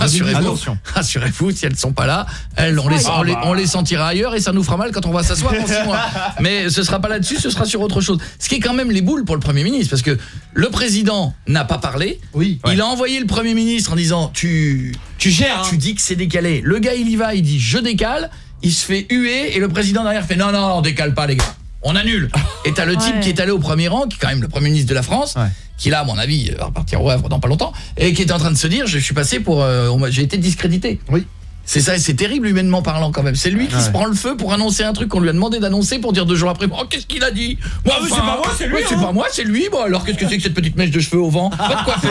Rassurez-vous, si elles sont pas là, elles, on, les, on, les, on les sentira ailleurs et ça nous fera mal quand on va s'asseoir dans six mois. Mais ce sera pas là-dessus, ce sera sur autre chose. Ce qui est quand même les boules pour le Premier ministre, parce que le président n'a pas parlé. Oui. Il a envoyé le Premier ministre en disant tu tu gères, hein. tu dis que c'est décalé. Le gars il y va, il dit je décale, il se fait huer et le président derrière fait non non on décale pas les gars. On annule. Et t'as le type Ouais. qui est allé au premier rang, qui est quand même le Premier ministre de la France, qui là, à mon avis, va repartir au Havre dans pas longtemps, et qui est en train de se dire, je suis passé pour... euh, j'ai été discrédité. Oui. C'est ça, et c'est terrible humainement parlant quand même. C'est lui qui Ouais. se prend le feu pour annoncer un truc qu'on lui a demandé d'annoncer pour dire deux jours après, oh qu'est-ce qu'il a dit? Moi, Ah oui, c'est pas moi, c'est lui, ouais, c'est hein. pas moi, c'est lui. Bon alors qu'est-ce que c'est que cette petite mèche de cheveux au vent? Va te coiffer.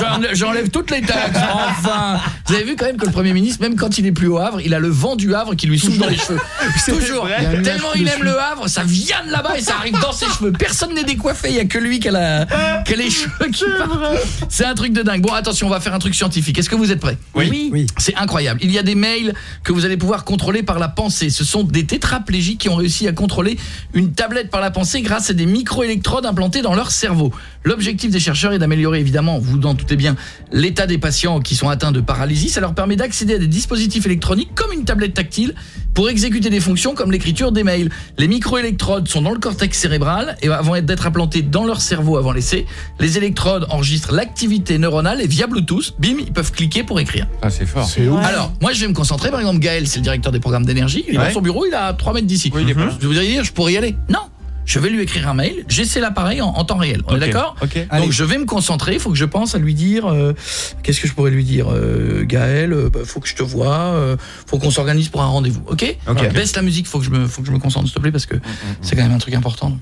J'en- J'enlève toutes les taxes. Enfin, vous avez vu quand même que le Premier ministre, même quand il est plus au Havre, il a le vent du Havre qui lui souffle dans les cheveux. C'est Toujours. vrai. Tellement il aime le Havre, ça vient de là-bas et ça arrive dans ses cheveux. Personne n'est décoiffé, il y a que lui qui a, la, qui a les cheveux qui. C'est un truc de dingue. Bon, attention, on va faire un truc scientifique. Est-ce que vous êtes prêts? Oui. Oui. c'est incroyable. Il y a des mails que vous allez pouvoir contrôler par la pensée. Ce sont des tétraplégiques qui ont réussi à contrôler une tablette par la pensée grâce à des microélectrodes implantés dans leur cerveau. L'objectif des chercheurs est d'améliorer évidemment, vous en doutez bien, l'état des patients qui sont atteints de paralysie. Ça leur permet d'accéder à des dispositifs électroniques comme une tablette tactile pour exécuter des fonctions comme l'écriture des mails. Les microélectrodes sont dans le cortex cérébral et vont être d'être implantés dans leur cerveau avant l'essai. Les électrodes enregistrent l'activité neuronale et via Bluetooth, bim, ils peuvent cliquer pour écrire. Ah, c'est fort. Alors, moi je vais me concentrer, par exemple Gaël, c'est le directeur des programmes d'énergie, il est Ouais. dans son bureau, il est à 3 mètres d'ici. Oui, il est pas là. Je voudrais dire, je pourrais y aller. Non je vais lui écrire un mail, j'essaie l'appareil en, en temps réel. On Ok, est d'accord. Donc Allez. je vais me concentrer, il faut que je pense à lui dire euh, qu'est-ce que je pourrais lui dire euh, Gaël, euh, bah, faut que je te vois, euh, faut qu'on s'organise pour un rendez-vous. OK, Baisse la musique, faut que je me faut que je me concentre s'il te plaît parce que c'est quand même un truc important.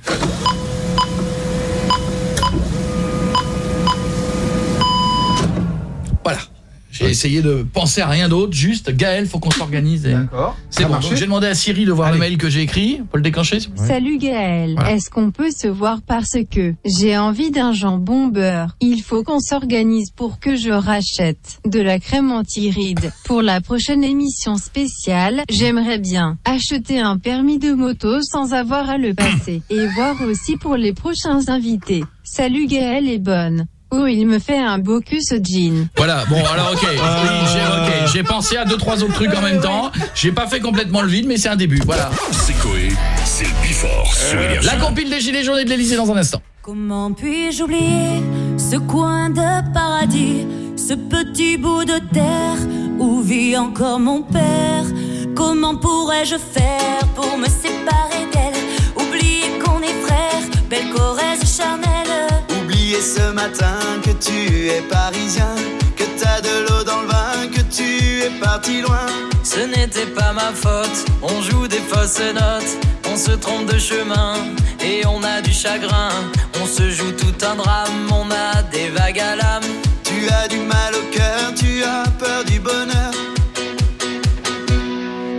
J'ai essayé de penser à rien d'autre, juste Gaël, faut qu'on s'organise. et- D'accord. C'est bon. J'ai demandé à Siri de voir le mail que j'ai écrit. On peut le déclencher s'il vous plaît Salut Gaël, Voilà. est-ce qu'on peut se voir parce que j'ai envie d'un jambon beurre? Il faut qu'on s'organise pour que je rachète de la crème anti-rides. Pour la prochaine émission spéciale, j'aimerais bien acheter un permis de moto sans avoir à le passer. Et voir aussi pour les prochains invités. Salut Gaël et bonne. Oh, il me fait un beau cul ce jean. Voilà, bon alors ok, oui, j'ai ok, j'ai pensé à deux trois autres trucs en même temps. J'ai pas fait complètement le vide mais c'est un début. Voilà. C'est Coé, c'est le Bifort Énergie. La compile des gilets jaunes et de l'Elysée dans un instant. Comment puis-je oublier ce coin de paradis, ce petit bout de terre où vit encore mon père? Comment pourrais-je faire pour me séparer d'elle? Oublier qu'on est frères, belle Corrèze charnelle. Oublier ce matin que tu es parisien, que t'as de l'eau dans le vin, que tu es parti loin. Ce n'était pas ma faute, on joue des fausses notes, on se trompe de chemin et on a du chagrin. On se joue tout un drame, on a des vagues à l'âme. Tu as du mal au cœur, tu as peur du bonheur.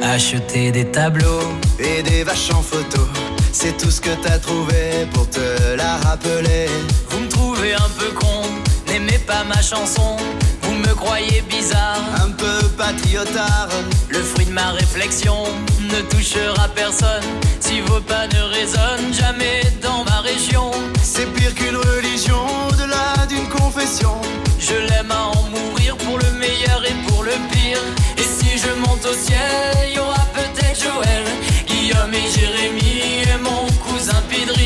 Acheter des tableaux et des vaches en photo. C'est tout ce que t'as trouvé pour te la rappeler. Vous trouvez un peu con, n'aimez pas ma chanson. Vous me croyez bizarre, un peu patriotard. Le fruit de ma réflexion ne touchera personne. Si vos pas ne résonnent jamais dans ma région, c'est pire qu'une religion, au-delà d'une confession. Je l'aime à en mourir pour le meilleur et pour le pire. Et si je monte au ciel, y aura peut-être Joël, Guillaume et Jérémy et mon cousin Pidri.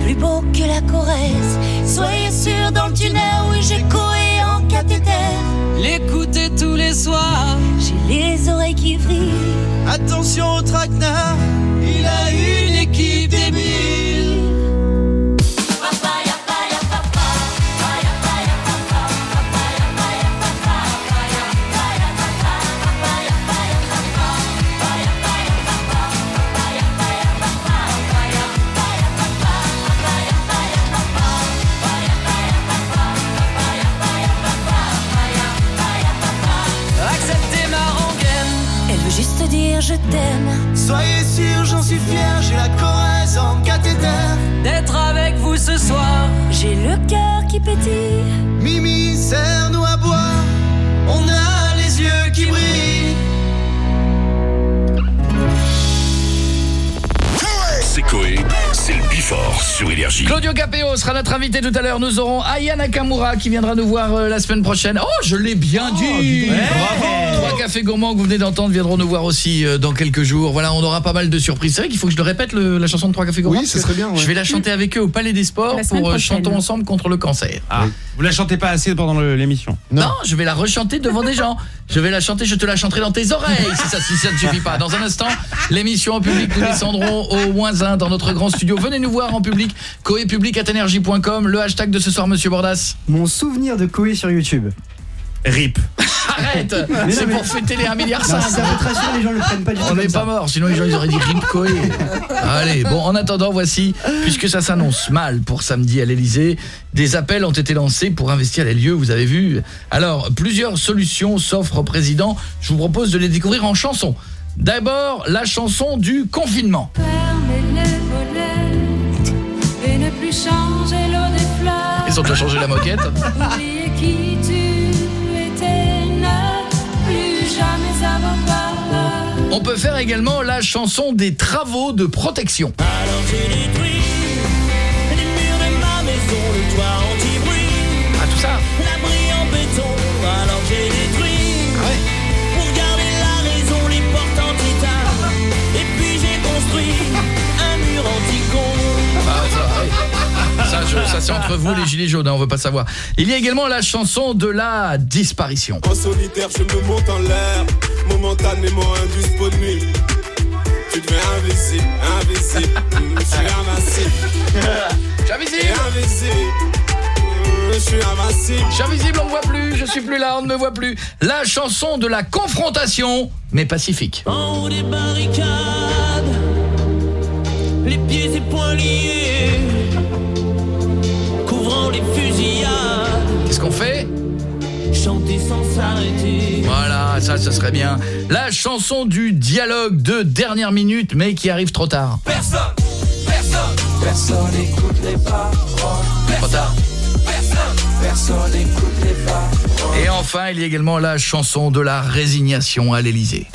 Plus beau que la Corrèze. Soyez sûr dans le tunnel, oui j'ai coé en cathéter. L'écouter tous les soirs, j'ai les oreilles qui vrillent. Attention au traquenard, il a une équipe débile. Dire je t'aime. Soyez sûr, j'en suis fier, j'ai la Corrèze en cathéter. D'être avec vous ce soir, j'ai le cœur qui pétille. Mimi, serre-nous à boire, on a les yeux qui brillent. C'est Coé, c'est le Bifort sur Énergie. Claudio Capéo sera notre invité tout à l'heure. Nous aurons Aya Nakamura qui viendra nous voir euh, la semaine prochaine. Oh, je l'ai bien dit. Bravo. Trois cafés gourmands que vous venez d'entendre viendront nous voir aussi euh, dans quelques jours. Voilà, on aura pas mal de surprises. C'est vrai qu'il faut que je le répète le- la chanson de Trois cafés gourmands. Oui, ce serait bien, ouais. Je vais la chanter avec eux au Palais des Sports pour euh, chantons ensemble contre le cancer. Ah, vous la chantez pas assez pendant l'émission Non. je vais la rechanter devant des gens. Je vais la chanter, je te la chanterai dans tes oreilles si ça, si ça ne suffit pas. Dans un instant, l'émission en public, nous descendrons au moins un dans notre grand studio. Venez nous voir en public, coepublic.energie.com, le hashtag de ce soir, monsieur Bordas. Mon souvenir de Koé sur YouTube. RIP. Arrête C'est pour fêter les 1 milliard Non, si ça vous rassure, les gens le prennent pas du tout On n'est pas mort, sinon les gens ils auraient dit Rip Coé. Allez, bon, en attendant, voici, puisque ça s'annonce mal pour samedi à l'Elysée, des appels ont été lancés pour investir les lieux, vous avez vu. Alors, plusieurs solutions s'offrent au président. Je vous propose de les découvrir en chansons. D'abord, la chanson du confinement. Ils ont déjà changé la moquette. Oubliez qui tu étais, ne plus jamais avoir peur. On peut faire également la chanson des travaux de protection. Alors Ça, c'est entre vous les gilets jaunes, hein, on veut pas savoir. Il y a également la chanson de la disparition. En solitaire, je me monte en l'air, momentanément indisponible. Tu deviens invisible, invisible, Mm, je suis invincible. Je suis invisible. Invisible, Mm, je suis invincible. Je suis invisible, on me voit plus, je suis plus là, on ne me voit plus. La chanson de la confrontation, mais pacifique. En haut des barricades, les pieds et poings liés, Qu'est-ce qu'on fait chanter sans s'arrêter. Voilà, ça, ce serait bien. La chanson du dialogue de dernière minute, mais qui arrive trop tard. Personne, personne, personne n'écoute les paroles. Trop tard. Personne, personne n'écoute les paroles. Et enfin, il y a également la chanson de la résignation à l'Élysée.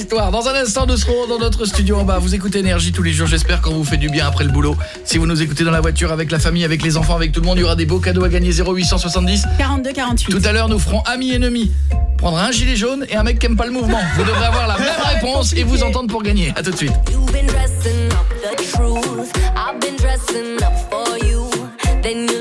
Histoire. Dans un instant, nous serons dans notre studio en bas. Vous écoutez Énergie tous les jours. J'espère qu'on vous fait du bien après le boulot. Si vous nous écoutez dans la voiture, avec la famille, avec les enfants, avec tout le monde, il y aura des beaux cadeaux à gagner 0870 42 48. Tout à l'heure, nous ferons amis ennemis. Prendre un gilet jaune et un mec qui aime pas le mouvement. Vous devrez avoir la même réponse et vous entendre pour gagner. À tout de suite. You've been dressing up the truth. I've been dressing up for you. Then you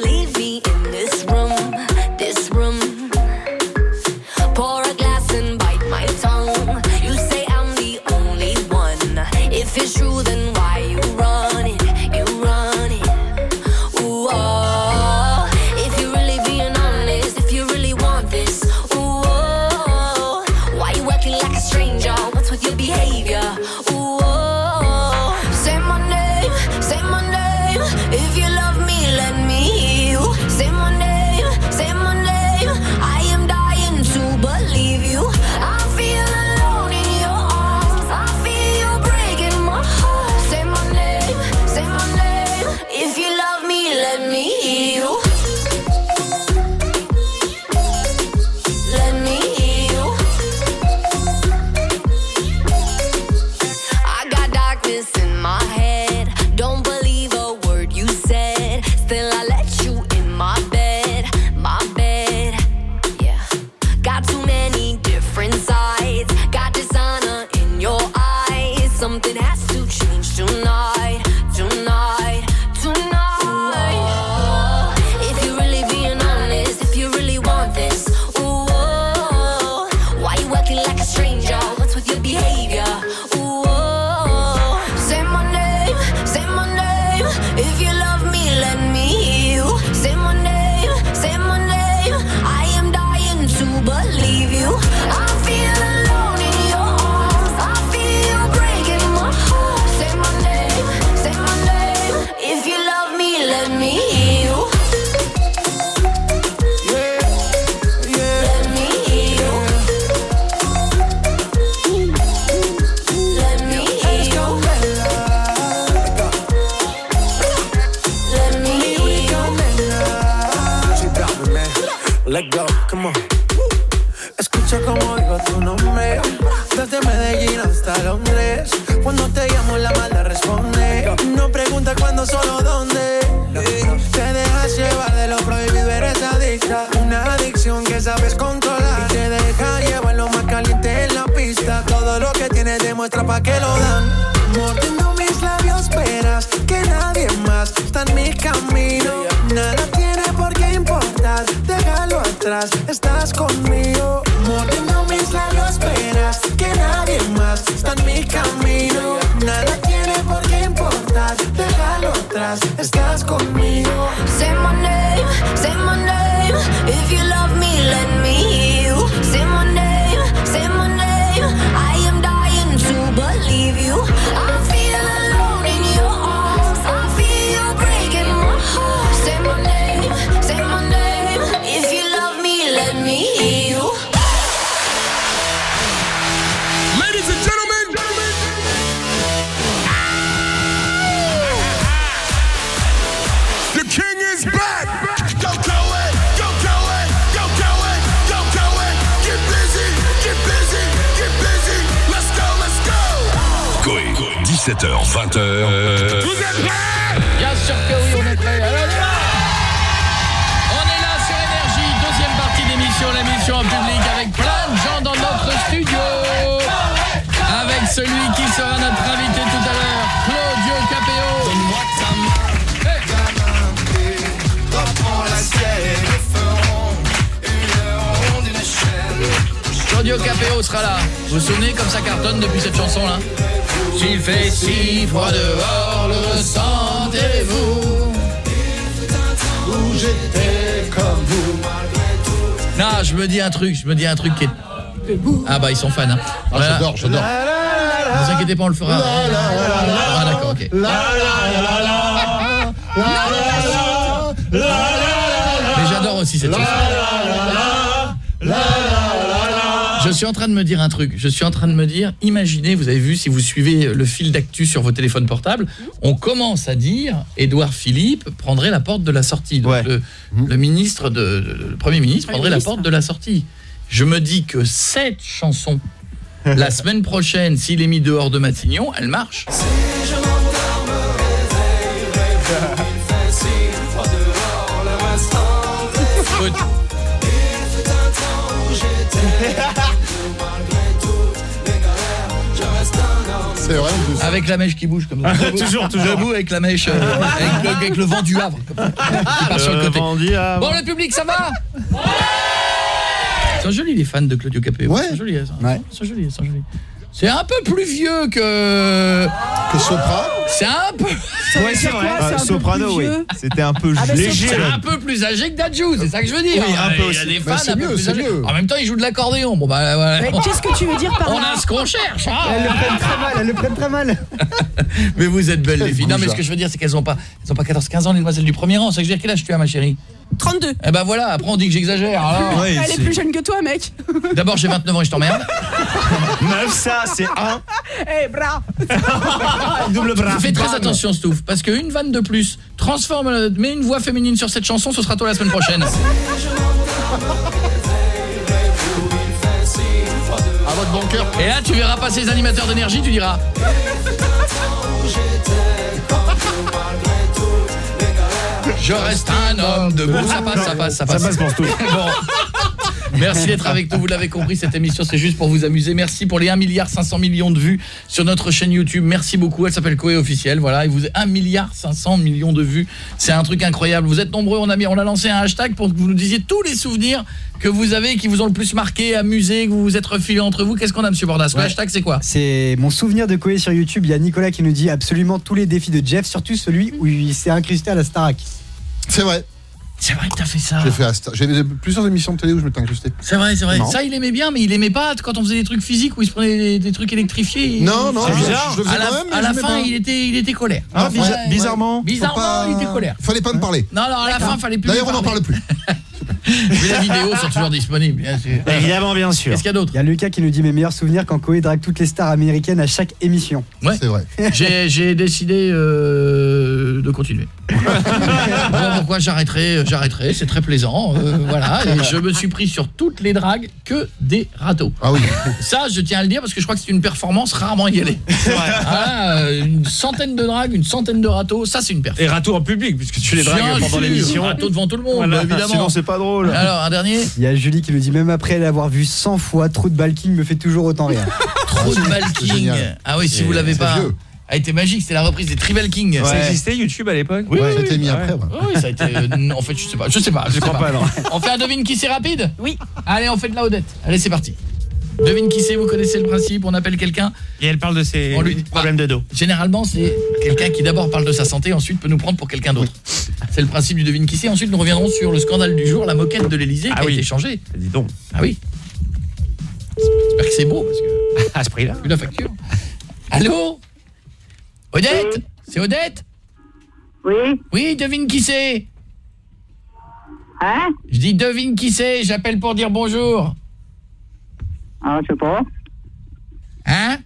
17h, 20h. Vous êtes prêts? Bien sûr que oui, Claudio Capéo sera là. Vous vous souvenez comme ça cartonne depuis cette chanson-là S'il fait si froid dehors, le ressentez-vous Où j'étais comme vous. Non, je me dis un truc, je me dis un truc qui est... Ah bah ils sont fans. Hein. Voilà. j'adore, j'adore. Ne vous inquiétez pas, on le fera. Ah d'accord, ok. Mais j'adore aussi cette chanson. Je suis en train de me dire un truc. Je suis en train de me dire, imaginez, vous avez vu, si vous suivez le fil d'actu sur vos téléphones portables, on commence à dire Édouard Philippe prendrait la porte de la sortie. Donc le, le ministre de, le premier ministre prendrait la porte de la sortie. Je me dis que cette chanson, la semaine prochaine, s'il est mis dehors de Matignon, elle marche. C'est vrai. Avec la mèche qui bouge comme ça. Toujours, toujours. Debout avec la mèche, euh, avec, le, avec le vent du Havre. Comme ça, qui part sur le Le côté. Bon, le public, ça va? Ils sont jolis les fans de Claudio Capéo. Ouais. Ils sont jolis, ils sont, Ouais. C'est un peu plus vieux que... Que Sopra C'est un peu... Ouais, c'est vrai. quoi, c'est un peu soprano, plus oui. C'était un peu Ah, bah, léger. C'est un peu plus âgé que Dadju, c'est ça que je veux dire. Oui, un peu Il y a aussi. des Bah, fans c'est un peu mieux, plus c'est âgés. mieux. En même temps, ils jouent de l'accordéon. Bon bah voilà. Mais qu'est-ce que tu veux dire par On là a ce qu'on cherche, hein. Elles le prennent très mal, elles le prennent très mal. Mais vous êtes belles les filles. Non mais ce que je veux dire c'est qu'elles ont pas elles ont pas 14 15 ans les demoiselles du premier rang, c'est que je veux dire quel âge tu as ma chérie? 32. Eh ben voilà, après on dit que j'exagère. alors. Ouais, Elle est plus jeune que toi, mec. D'abord j'ai 29 ans et je t'emmerde. Neuf, ça, c'est un. Eh, bras. Double bras. Fais très attention Stouff parce qu'une vanne de plus transforme mets une voix féminine sur cette chanson, ce sera toi la semaine prochaine. À votre bon cœur. Et là tu verras passer les animateurs d'énergie, tu diras Je reste un homme debout, ça passe, ça passe, ça passe. Ça passe pour tout. Bon. Merci d'être avec nous, vous l'avez compris, cette émission c'est juste pour vous amuser. Merci pour les 1 milliard 500 millions de vues sur notre chaîne YouTube. Merci beaucoup, elle s'appelle Coé officiel. Voilà, et vous 1 milliard 500 millions de vues. C'est un truc incroyable. Vous êtes nombreux, on a mis on a lancé un hashtag pour que vous nous disiez tous les souvenirs que vous avez qui vous ont le plus marqué, amusé, que vous vous êtes refilés entre vous. Qu'est-ce qu'on a monsieur Bordas? Le hashtag c'est quoi? C'est mon souvenir de Koé sur YouTube. Il y a Nicolas qui nous dit absolument tous les défis de Jeff, surtout celui où il s'est incrusté à la Starac. C'est vrai. C'est vrai que t'as fait ça. J'ai fait Asta- J'ai plusieurs émissions de télé où je m'étais incrusté. C'est vrai, c'est vrai. Non. Ça, il aimait bien, mais il aimait pas quand on faisait des trucs physiques où il se prenait des, des trucs électrifiés. Non, non, C'est je- bizarre. je le faisais à la, quand même, mais à la fin, pas. il était, il était colère. Ah, bizarre- Ouais, bizarrement. ouais. Bizarrement, pas- il était colère. Fallait pas me parler. Non, non, à la fin, fallait plus. D'ailleurs, on n'en parle plus. Mais les vidéos sont toujours disponibles, bien sûr. Évidemment, bien sûr. Qu'est-ce qu'il y a d'autre Il y a Lucas qui nous dit mes meilleurs souvenirs quand Koé drague toutes les stars américaines à chaque émission. Ouais. C'est vrai. J'ai j'ai décidé euh, de continuer. Bon, pourquoi j'arrêterai J'arrêterai, c'est très plaisant. euh, voilà, et je me suis pris sur toutes les dragues que des râteaux. Ah oui. Ça, je tiens à le dire parce que je crois que c'est une performance rarement égalée. Euh, une centaine de dragues, une centaine de râteaux, ça c'est une perf. Et râteau en public, puisque tu les dragues Bien pendant l'émission. Râteau devant tout le monde, Voilà, évidemment. sinon, c'est pas drôle. Alors, un dernier Il y a Julie qui nous dit même après l'avoir vu 100 fois, trop de balking me fait toujours autant rire. Trop de Balking. Ah oui, si vous l'avez pas. vieux. A été magique, c'est la reprise des Tribal King. Ça existait YouTube à l'époque Oui, oui, Ça a été oui. mis après, ouais. Oui, ça a été euh, en fait, je sais pas, je sais pas, Je crois pas, non. On fait un devine qui c'est rapide? Oui. Allez, on fait de la Odette. Allez, c'est parti. Devine qui c'est, vous connaissez le principe, on appelle quelqu'un. Et elle parle de ses On lui- problèmes de dos. Généralement, c'est quelqu'un qui d'abord parle de sa santé, ensuite peut nous prendre pour quelqu'un d'autre. C'est le principe du devine qui c'est. Ensuite, nous reviendrons sur le scandale du jour, la moquette de l'Elysée qui Ah a oui. été changée. Dis donc. Ah oui. J'espère que c'est beau parce que À ce prix-là. vu la facture. Allô? Odette C'est Odette Oui. Oui, devine qui c'est Hein Je dis devine qui c'est, j'appelle pour dire bonjour. Ah, je sais pas. Hein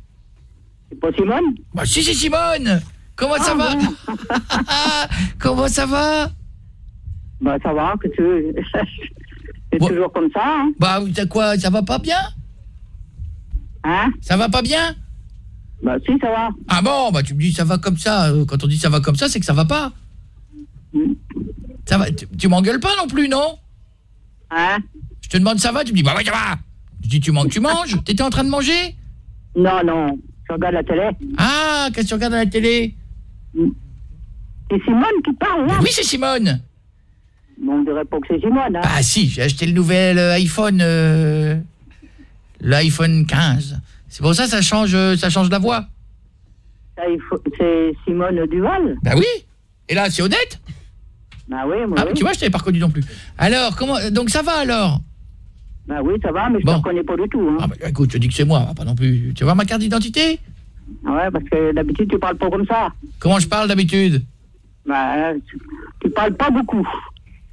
C'est pas Simone Bah si c'est Simone Comment ça va Comment ça va Bah, ça va, que tu. C'est toujours comme ça, hein Bah t'as quoi, ça va pas bien Hein Ça va pas bien Bah, si, ça va. Ah bon, bah tu me dis ça va comme ça. Euh, Quand on dit ça va comme ça, c'est que ça va pas. Ça va, tu, tu m'engueules pas non plus, non? Hein? Je te demande ça va, tu me dis bah oui ça va. Je dis tu manges, tu manges? T'étais en train de manger? Non, non. Je regarde la télé. Ah, qu'est-ce que tu regardes à la télé? C'est Simone qui parle, là Oui, c'est Simone. On dirait pas que c'est Simone, hein Ah si, j'ai acheté le nouvel euh, iPhone euh, l'iPhone 15. C'est pour ça ça change euh, ça change la voix. C'est Simone Duval Bah oui. Et là, c'est Odette Bah oui, moi, Ah, oui. tu vois, je t'avais pas reconnu non plus. Alors, comment donc ça va alors? Bah oui, ça va, mais je Bon. ne reconnais pas du tout, hein Ah bah écoute, je dis que c'est moi, pas non plus. Tu vois ma carte d'identité? Ouais, parce que d'habitude, tu parles pas comme ça. Comment je parle d'habitude? Bah, tu, tu parles pas beaucoup.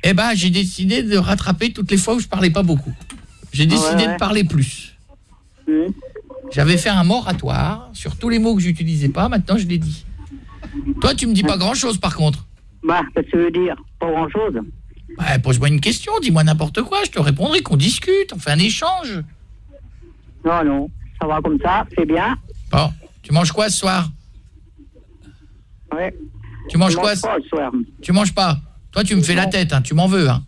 Eh ben, j'ai décidé de rattraper toutes les fois où je parlais pas beaucoup. J'ai décidé ouais. de parler plus. Hum. J'avais fait un moratoire sur tous les mots que j'utilisais pas, maintenant je les dis. Toi, tu me dis pas grand-chose par contre. Bah, qu'est-ce que ça veut dire Pas grand-chose. Pose-moi une question, dis-moi n'importe quoi, je te répondrai qu'on discute, on fait un échange. Non, non, ça va comme ça, c'est bien. Bon, tu manges quoi ce soir? Ouais. Tu manges Je quoi mange pas ce soir. Tu manges pas? Toi, tu me fais la tête, hein, tu m'en veux, hein.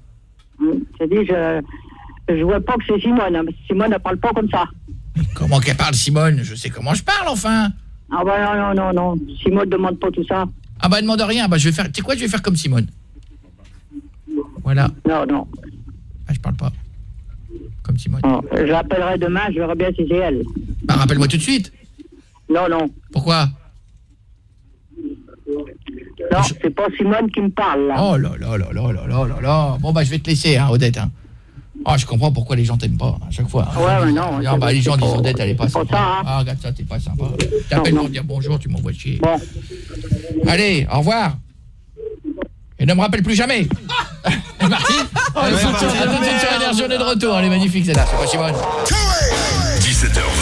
J'ai dit, je je vois pas que c'est Simone. hein, Simone, elle parle pas comme ça. Comment qu'elle parle, Simone? Je sais comment je parle, enfin. Ah bah non, non, non, non. Simone demande pas tout ça. Ah bah, demande rien, bah je vais faire... Tu sais quoi, je vais faire comme Simone. Voilà. Non, non. Ah, je parle pas. Comme Simone. Bon, je l'appellerai demain, je verrai bien si c'est elle. Bah, rappelle-moi tout de suite. Non, non. Pourquoi? Non, c'est pas Simone qui me parle, là. Oh là là là là là là là là. Bon bah je vais te laisser hein Odette hein. Ah, je comprends pourquoi les gens t'aiment pas à chaque fois. Ouais, mais non. Ah, bah, les gens disent Odette, elle est pas sympa. Ah, regarde ça, t'es pas sympa. T'appelles pour dire bonjour, tu m'envoies chier. Bon. Allez, au revoir. Et ne me rappelle plus jamais. Et Marty On est de retour. Elle est magnifique, celle-là. C'est pas si bonne. 17h20.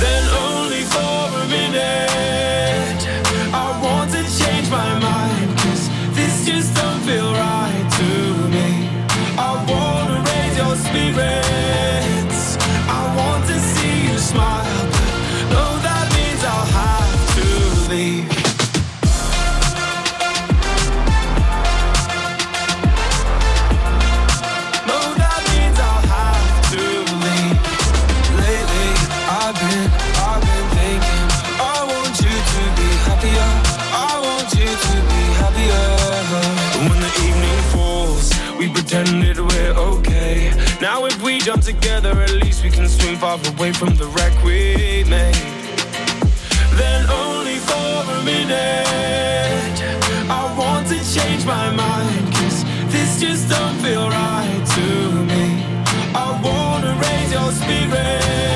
Then only for a minute jump together At least we can swim far away from the wreck we made Then only for a minute I want to change my mind Cause this just don't feel right to me. I wanna raise your spirits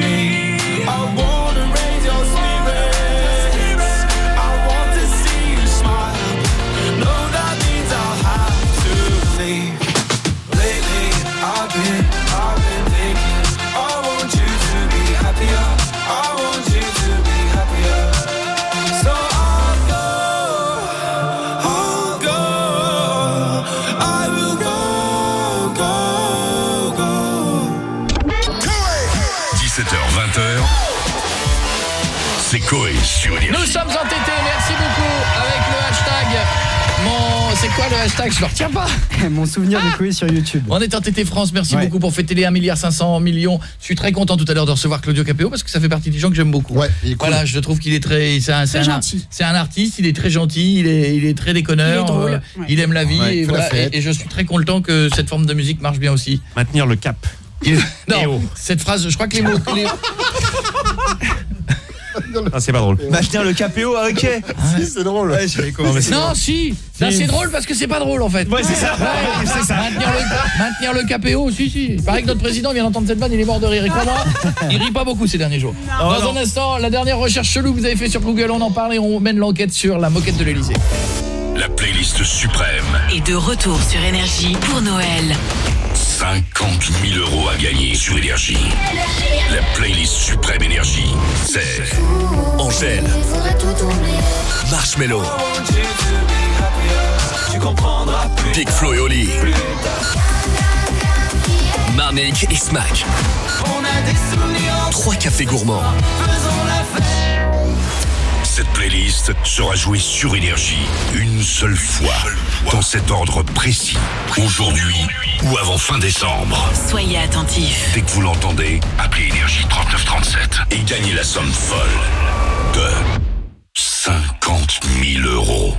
Coé sur Énergie. Nous sommes entêtés, merci beaucoup avec le hashtag. Mon, c'est quoi le hashtag Je le retiens pas. Mon souvenir de Koé sur YouTube. On est entêté France, merci Ouais. beaucoup pour fêter les 1 milliard 500 millions. Je suis très content tout à l'heure de recevoir Claudio Capéo parce que ça fait partie des gens que j'aime beaucoup. Voilà, je trouve qu'il est très c'est un, c'est Très un- gentil. C'est un artiste, il est très gentil, il est il est très déconneur, Il est drôle, euh, ouais. il aime la vie Ouais, et, la je suis très content que cette forme de musique marche bien aussi. Maintenir le cap. non, cette phrase, je crois que les mots les- Ah, c'est pas drôle. Maintenir le KPO, ah, ok. Si, c'est drôle. Non, mais c'est Non, si, Là, c'est drôle parce que c'est pas drôle en fait. Ouais, c'est ça. Ouais, C'est ça. Maintenir le, maintenir le KPO, si, si. Il paraît que notre président vient d'entendre cette vanne, il est mort de rire. Et crois-moi, il rit pas beaucoup ces derniers jours. Dans non. un instant, la dernière recherche chelou que vous avez fait sur Google, on en parle et on mène l'enquête sur la moquette de l'Elysée. La playlist suprême. Et de retour sur Énergie pour Noël. 50 000 euros à gagner sur Énergie. La playlist suprême Énergie, c'est Angèle, Marshmello. Big Flo et Oli, Marnik et Smack, trois cafés gourmands. Cette playlist sera jouée sur Énergie une seule fois, dans cet ordre précis, aujourd'hui ou avant fin décembre. Soyez attentifs. Dès que vous l'entendez, appelez Énergie 3937 et gagnez la somme folle de 50 000 euros.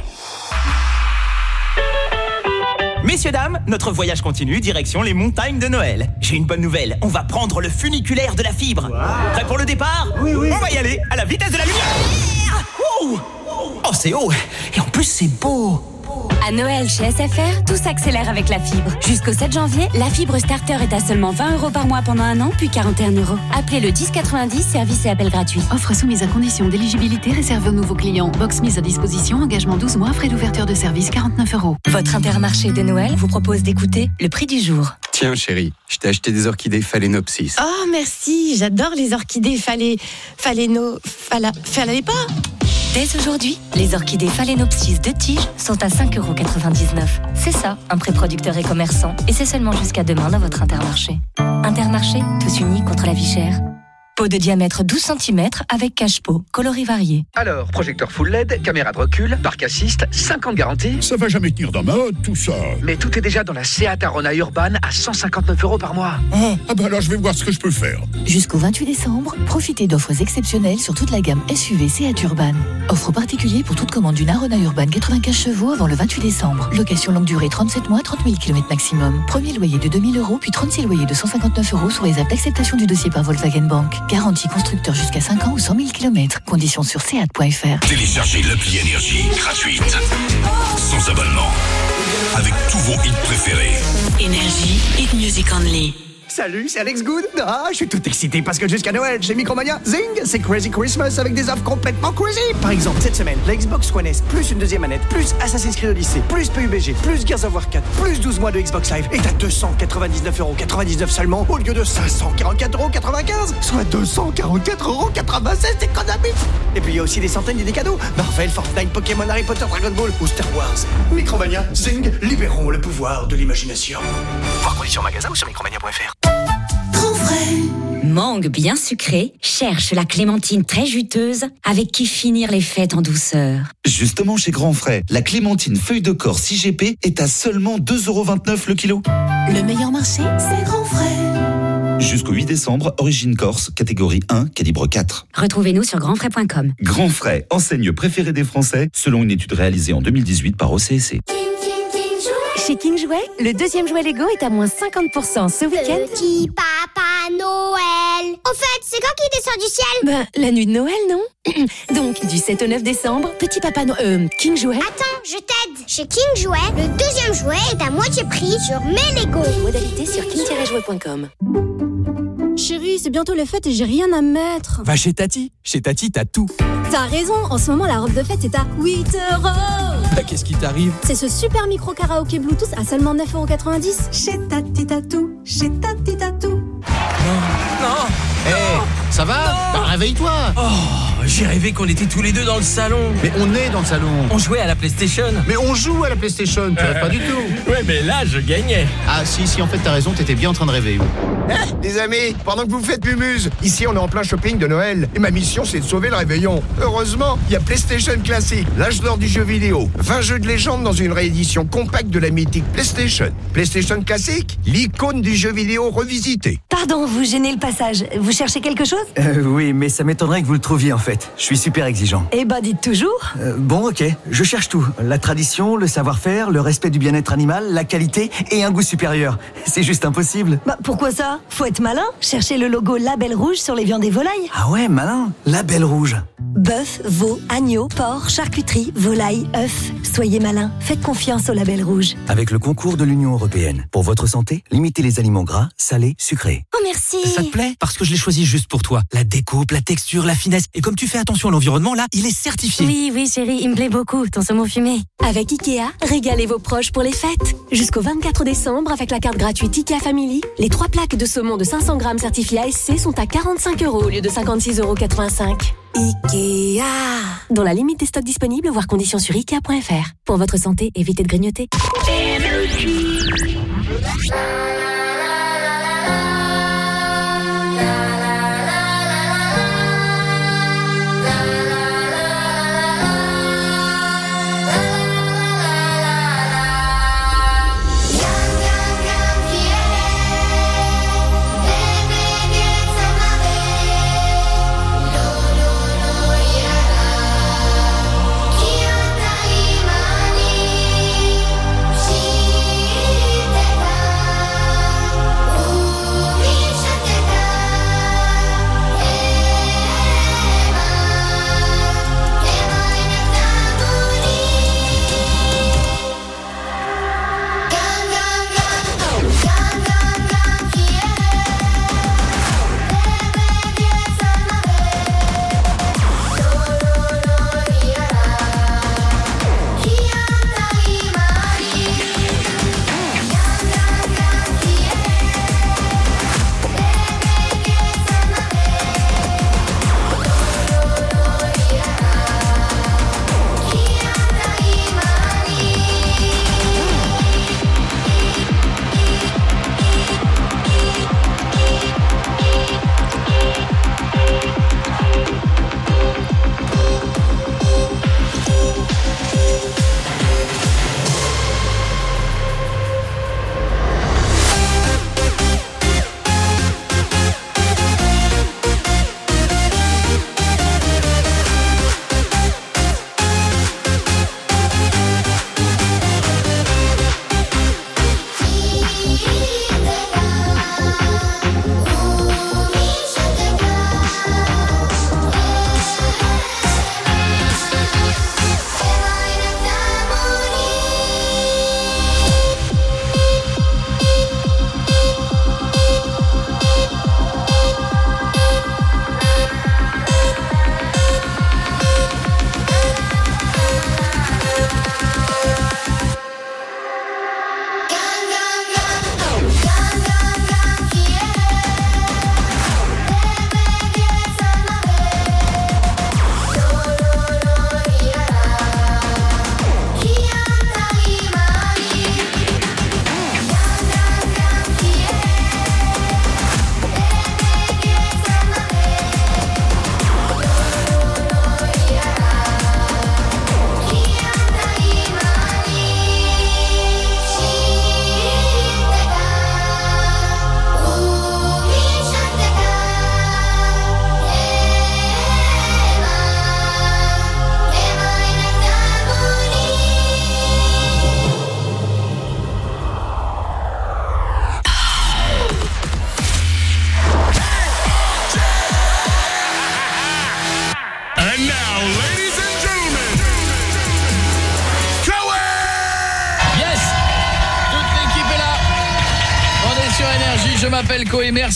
Messieurs, dames, notre voyage continue, direction les montagnes de Noël. J'ai une bonne nouvelle, on va prendre le funiculaire de la fibre. Prêt pour le départ Oui, oui. On va y aller, à la vitesse de la lumière Oh, oh c'est haut, et en plus c'est beau À Noël chez SFR, tout s'accélère avec la fibre. Jusqu'au 7 janvier, la fibre starter est à seulement 20 euros par mois pendant un an, puis 41 euros. Appelez le 1090, service et appel gratuit. Offre soumise à condition d'éligibilité réservée aux nouveaux clients. Box mise à disposition, engagement 12 mois, frais d'ouverture de service 49 euros. Votre intermarché de Noël vous propose d'écouter le prix du jour. Tiens, chérie, je t'ai acheté des orchidées phalaenopsis. Oh, merci, j'adore les orchidées phalé... phaléno... phala... phalé pas Dès aujourd'hui, les orchidées Phalaenopsis de tige sont à 5,99 euros. C'est ça, un pré-producteur et commerçant. Et c'est seulement jusqu'à demain dans votre Intermarché. Intermarché, tous unis contre la vie chère. Pot de diamètre 12 cm avec cache-pot, coloris variés. Alors, projecteur full LED, caméra de recul, parc assist, 50 garanties. Ça va jamais tenir dans ma hotte, tout ça. Mais tout est déjà dans la Seat Arona Urban à 159 euros par mois. Ah, ah bah alors je vais voir ce que je peux faire. Jusqu'au 28 décembre, profitez d'offres exceptionnelles sur toute la gamme SUV Seat Urban. Offre particulière pour toute commande d'une Arona Urban 95 chevaux avant le 28 décembre. Location longue durée 37 mois, 30 000 km maximum. Premier loyer de 2000 euros, puis 36 loyers de 159 euros sous réserve d'acceptation du dossier par Volkswagen Bank. Garantie constructeur jusqu'à 5 ans ou 100 000 km. Conditions sur seat.fr. Téléchargez l'appli Énergie gratuite, sans abonnement, avec tous vos hits préférés. Énergie, hit music only. Salut, c'est Alex Good. Ah, je suis tout excité parce que jusqu'à Noël, chez Micromania, zing, c'est Crazy Christmas avec des offres complètement crazy. Par exemple, cette semaine, la Xbox One S, plus une deuxième manette, plus Assassin's Creed Odyssey, plus PUBG, plus Gears of War 4, plus 12 mois de Xbox Live est à 299,99€ seulement au lieu de 544,95€, soit 244,96€ d'économie. Et puis il y a aussi des centaines et des cadeaux. Marvel, Fortnite, Pokémon, Harry Potter, Dragon Ball ou Star Wars. Micromania, zing, libérons le pouvoir de l'imagination. Voir conditions magasin ou sur micromania.fr. Mangue bien sucré cherche la clémentine très juteuse avec qui finir les fêtes en douceur. Justement chez Grand Frais, la clémentine feuille de corps 6GP est à seulement 2,29€ le kilo. Le meilleur marché, c'est Grand Frais. Jusqu'au 8 décembre, Origine Corse, catégorie 1, calibre 4. Retrouvez-nous sur grandfrais.com. Grand Frais, enseigne préférée des Français, selon une étude réalisée en 2018 par OCSC. Chez King Jouet, le deuxième jouet Lego est à moins 50% ce week-end. Petit Papa Noël. Au fait, c'est quand qu'il descend du ciel? Ben, la nuit de Noël, non Donc, du 7 au 9 décembre, Petit Papa Noël... Euh, King Jouet... Attends, je t'aide. Chez King Jouet, le deuxième jouet est à moitié prix sur mes Lego. Modalité sur king-jouet.com. Chérie, c'est bientôt les fêtes et j'ai rien à mettre. Va chez Tati. Chez Tati, t'as tout. T'as raison, en ce moment la robe de fête est à 8 euros. Bah, Qu'est-ce qui t'arrive? C'est ce super micro karaoké Bluetooth à seulement 9,90€. Chez Tati Tatou, chez Tati Tatou. Non Eh, ça va Bah, Réveille-toi Oh, j'ai rêvé qu'on était tous les deux dans le salon. Mais on est dans le salon On jouait à la PlayStation. Mais on joue à la PlayStation, tu rêves pas du tout Ouais, mais là, je gagnais. Ah si, si, en fait t'as raison, t'étais bien en train de rêver. Eh, les amis, pendant que vous faites mumuse, ici on est en plein shopping de Noël et ma mission c'est de sauver le réveillon. Heureusement, il y a PlayStation Classic, l'âge d'or du jeu vidéo. 20 jeux de légende dans une réédition compacte de la mythique PlayStation. PlayStation Classic, l'icône du jeu vidéo revisité. Pardon, vous gênez le passage. Vous cherchez quelque chose? Euh, oui, mais ça m'étonnerait que vous le trouviez en fait. Je suis super exigeant. Eh ben, dites toujours. Euh, bon, ok, je cherche tout. La tradition, le savoir-faire, le respect du bien-être animal, la qualité et un goût supérieur. C'est juste impossible. Bah, pourquoi ça? Faut être malin. Cherchez le logo Label Rouge sur les viandes et volailles. Ah ouais, malin. La belle rouge. Bœuf, veau, agneau, porc, charcuterie, volaille, œuf. Soyez malin. Faites confiance au Label Rouge. Avec le concours de l'Union Européenne. Pour votre santé, limitez les aliments gras, salés, sucrés. Oh merci. Ça te plaît? Parce que je l'ai choisi juste pour toi. La découpe, la texture, la finesse. Et comme tu fais attention à l'environnement, là, il est certifié. Oui, oui, chérie, il me plaît beaucoup, ton saumon fumé. Avec Ikea, régalez vos proches pour les fêtes. Jusqu'au 24 décembre, avec la carte gratuite Ikea Family, les trois plaques de saumon de 500 grammes certifiées ASC sont à 45 euros au lieu de 56,85 euros. Ikea Dans la limite des stocks disponibles, voire conditions sur Ikea.fr. Pour votre santé, évitez de grignoter.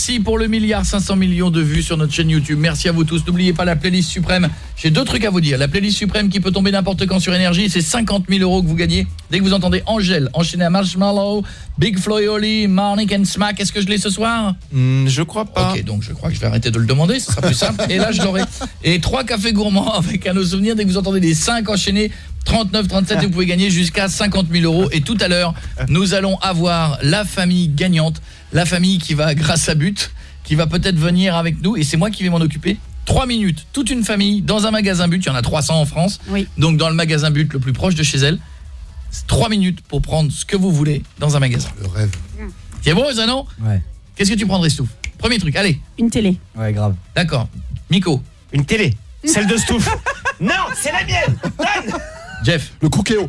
Merci pour le milliard 500 millions de vues sur notre chaîne YouTube. Merci à vous tous. N'oubliez pas la playlist suprême. J'ai deux trucs à vous dire. La playlist suprême qui peut tomber n'importe quand sur énergie, c'est 50 000 euros que vous gagnez. Dès que vous entendez Angèle, enchaîné à Marshmallow, Big Floy Oli, Marnik and Smack. Est-ce que je l'ai ce soir? Hmm, Je crois pas. Ok, donc je crois que je vais arrêter de le demander, ce sera plus simple. Et là, je l'aurai. Et trois cafés gourmands avec un nos souvenirs. Dès que vous entendez les 5 enchaînés, 39, 37, vous pouvez gagner jusqu'à 50 000 euros. Et tout à l'heure, nous allons avoir la famille gagnante, la famille qui va, grâce à but, qui va peut-être venir avec nous. Et c'est moi qui vais m'en occuper. 3 minutes, toute une famille, dans un magasin but. Il y en a 300 en France. Donc dans le magasin but le plus proche de chez elle. 3 minutes pour prendre ce que vous voulez dans un magasin. Le rêve. C'est bon, ça non Ouais. Qu'est-ce que tu prendrais, Stouff? Premier truc, allez. Une télé. Ouais, grave. D'accord. Miko. Une télé. Celle de Stouff. non, c'est la mienne. Donne. Jeff. Le Cookéo.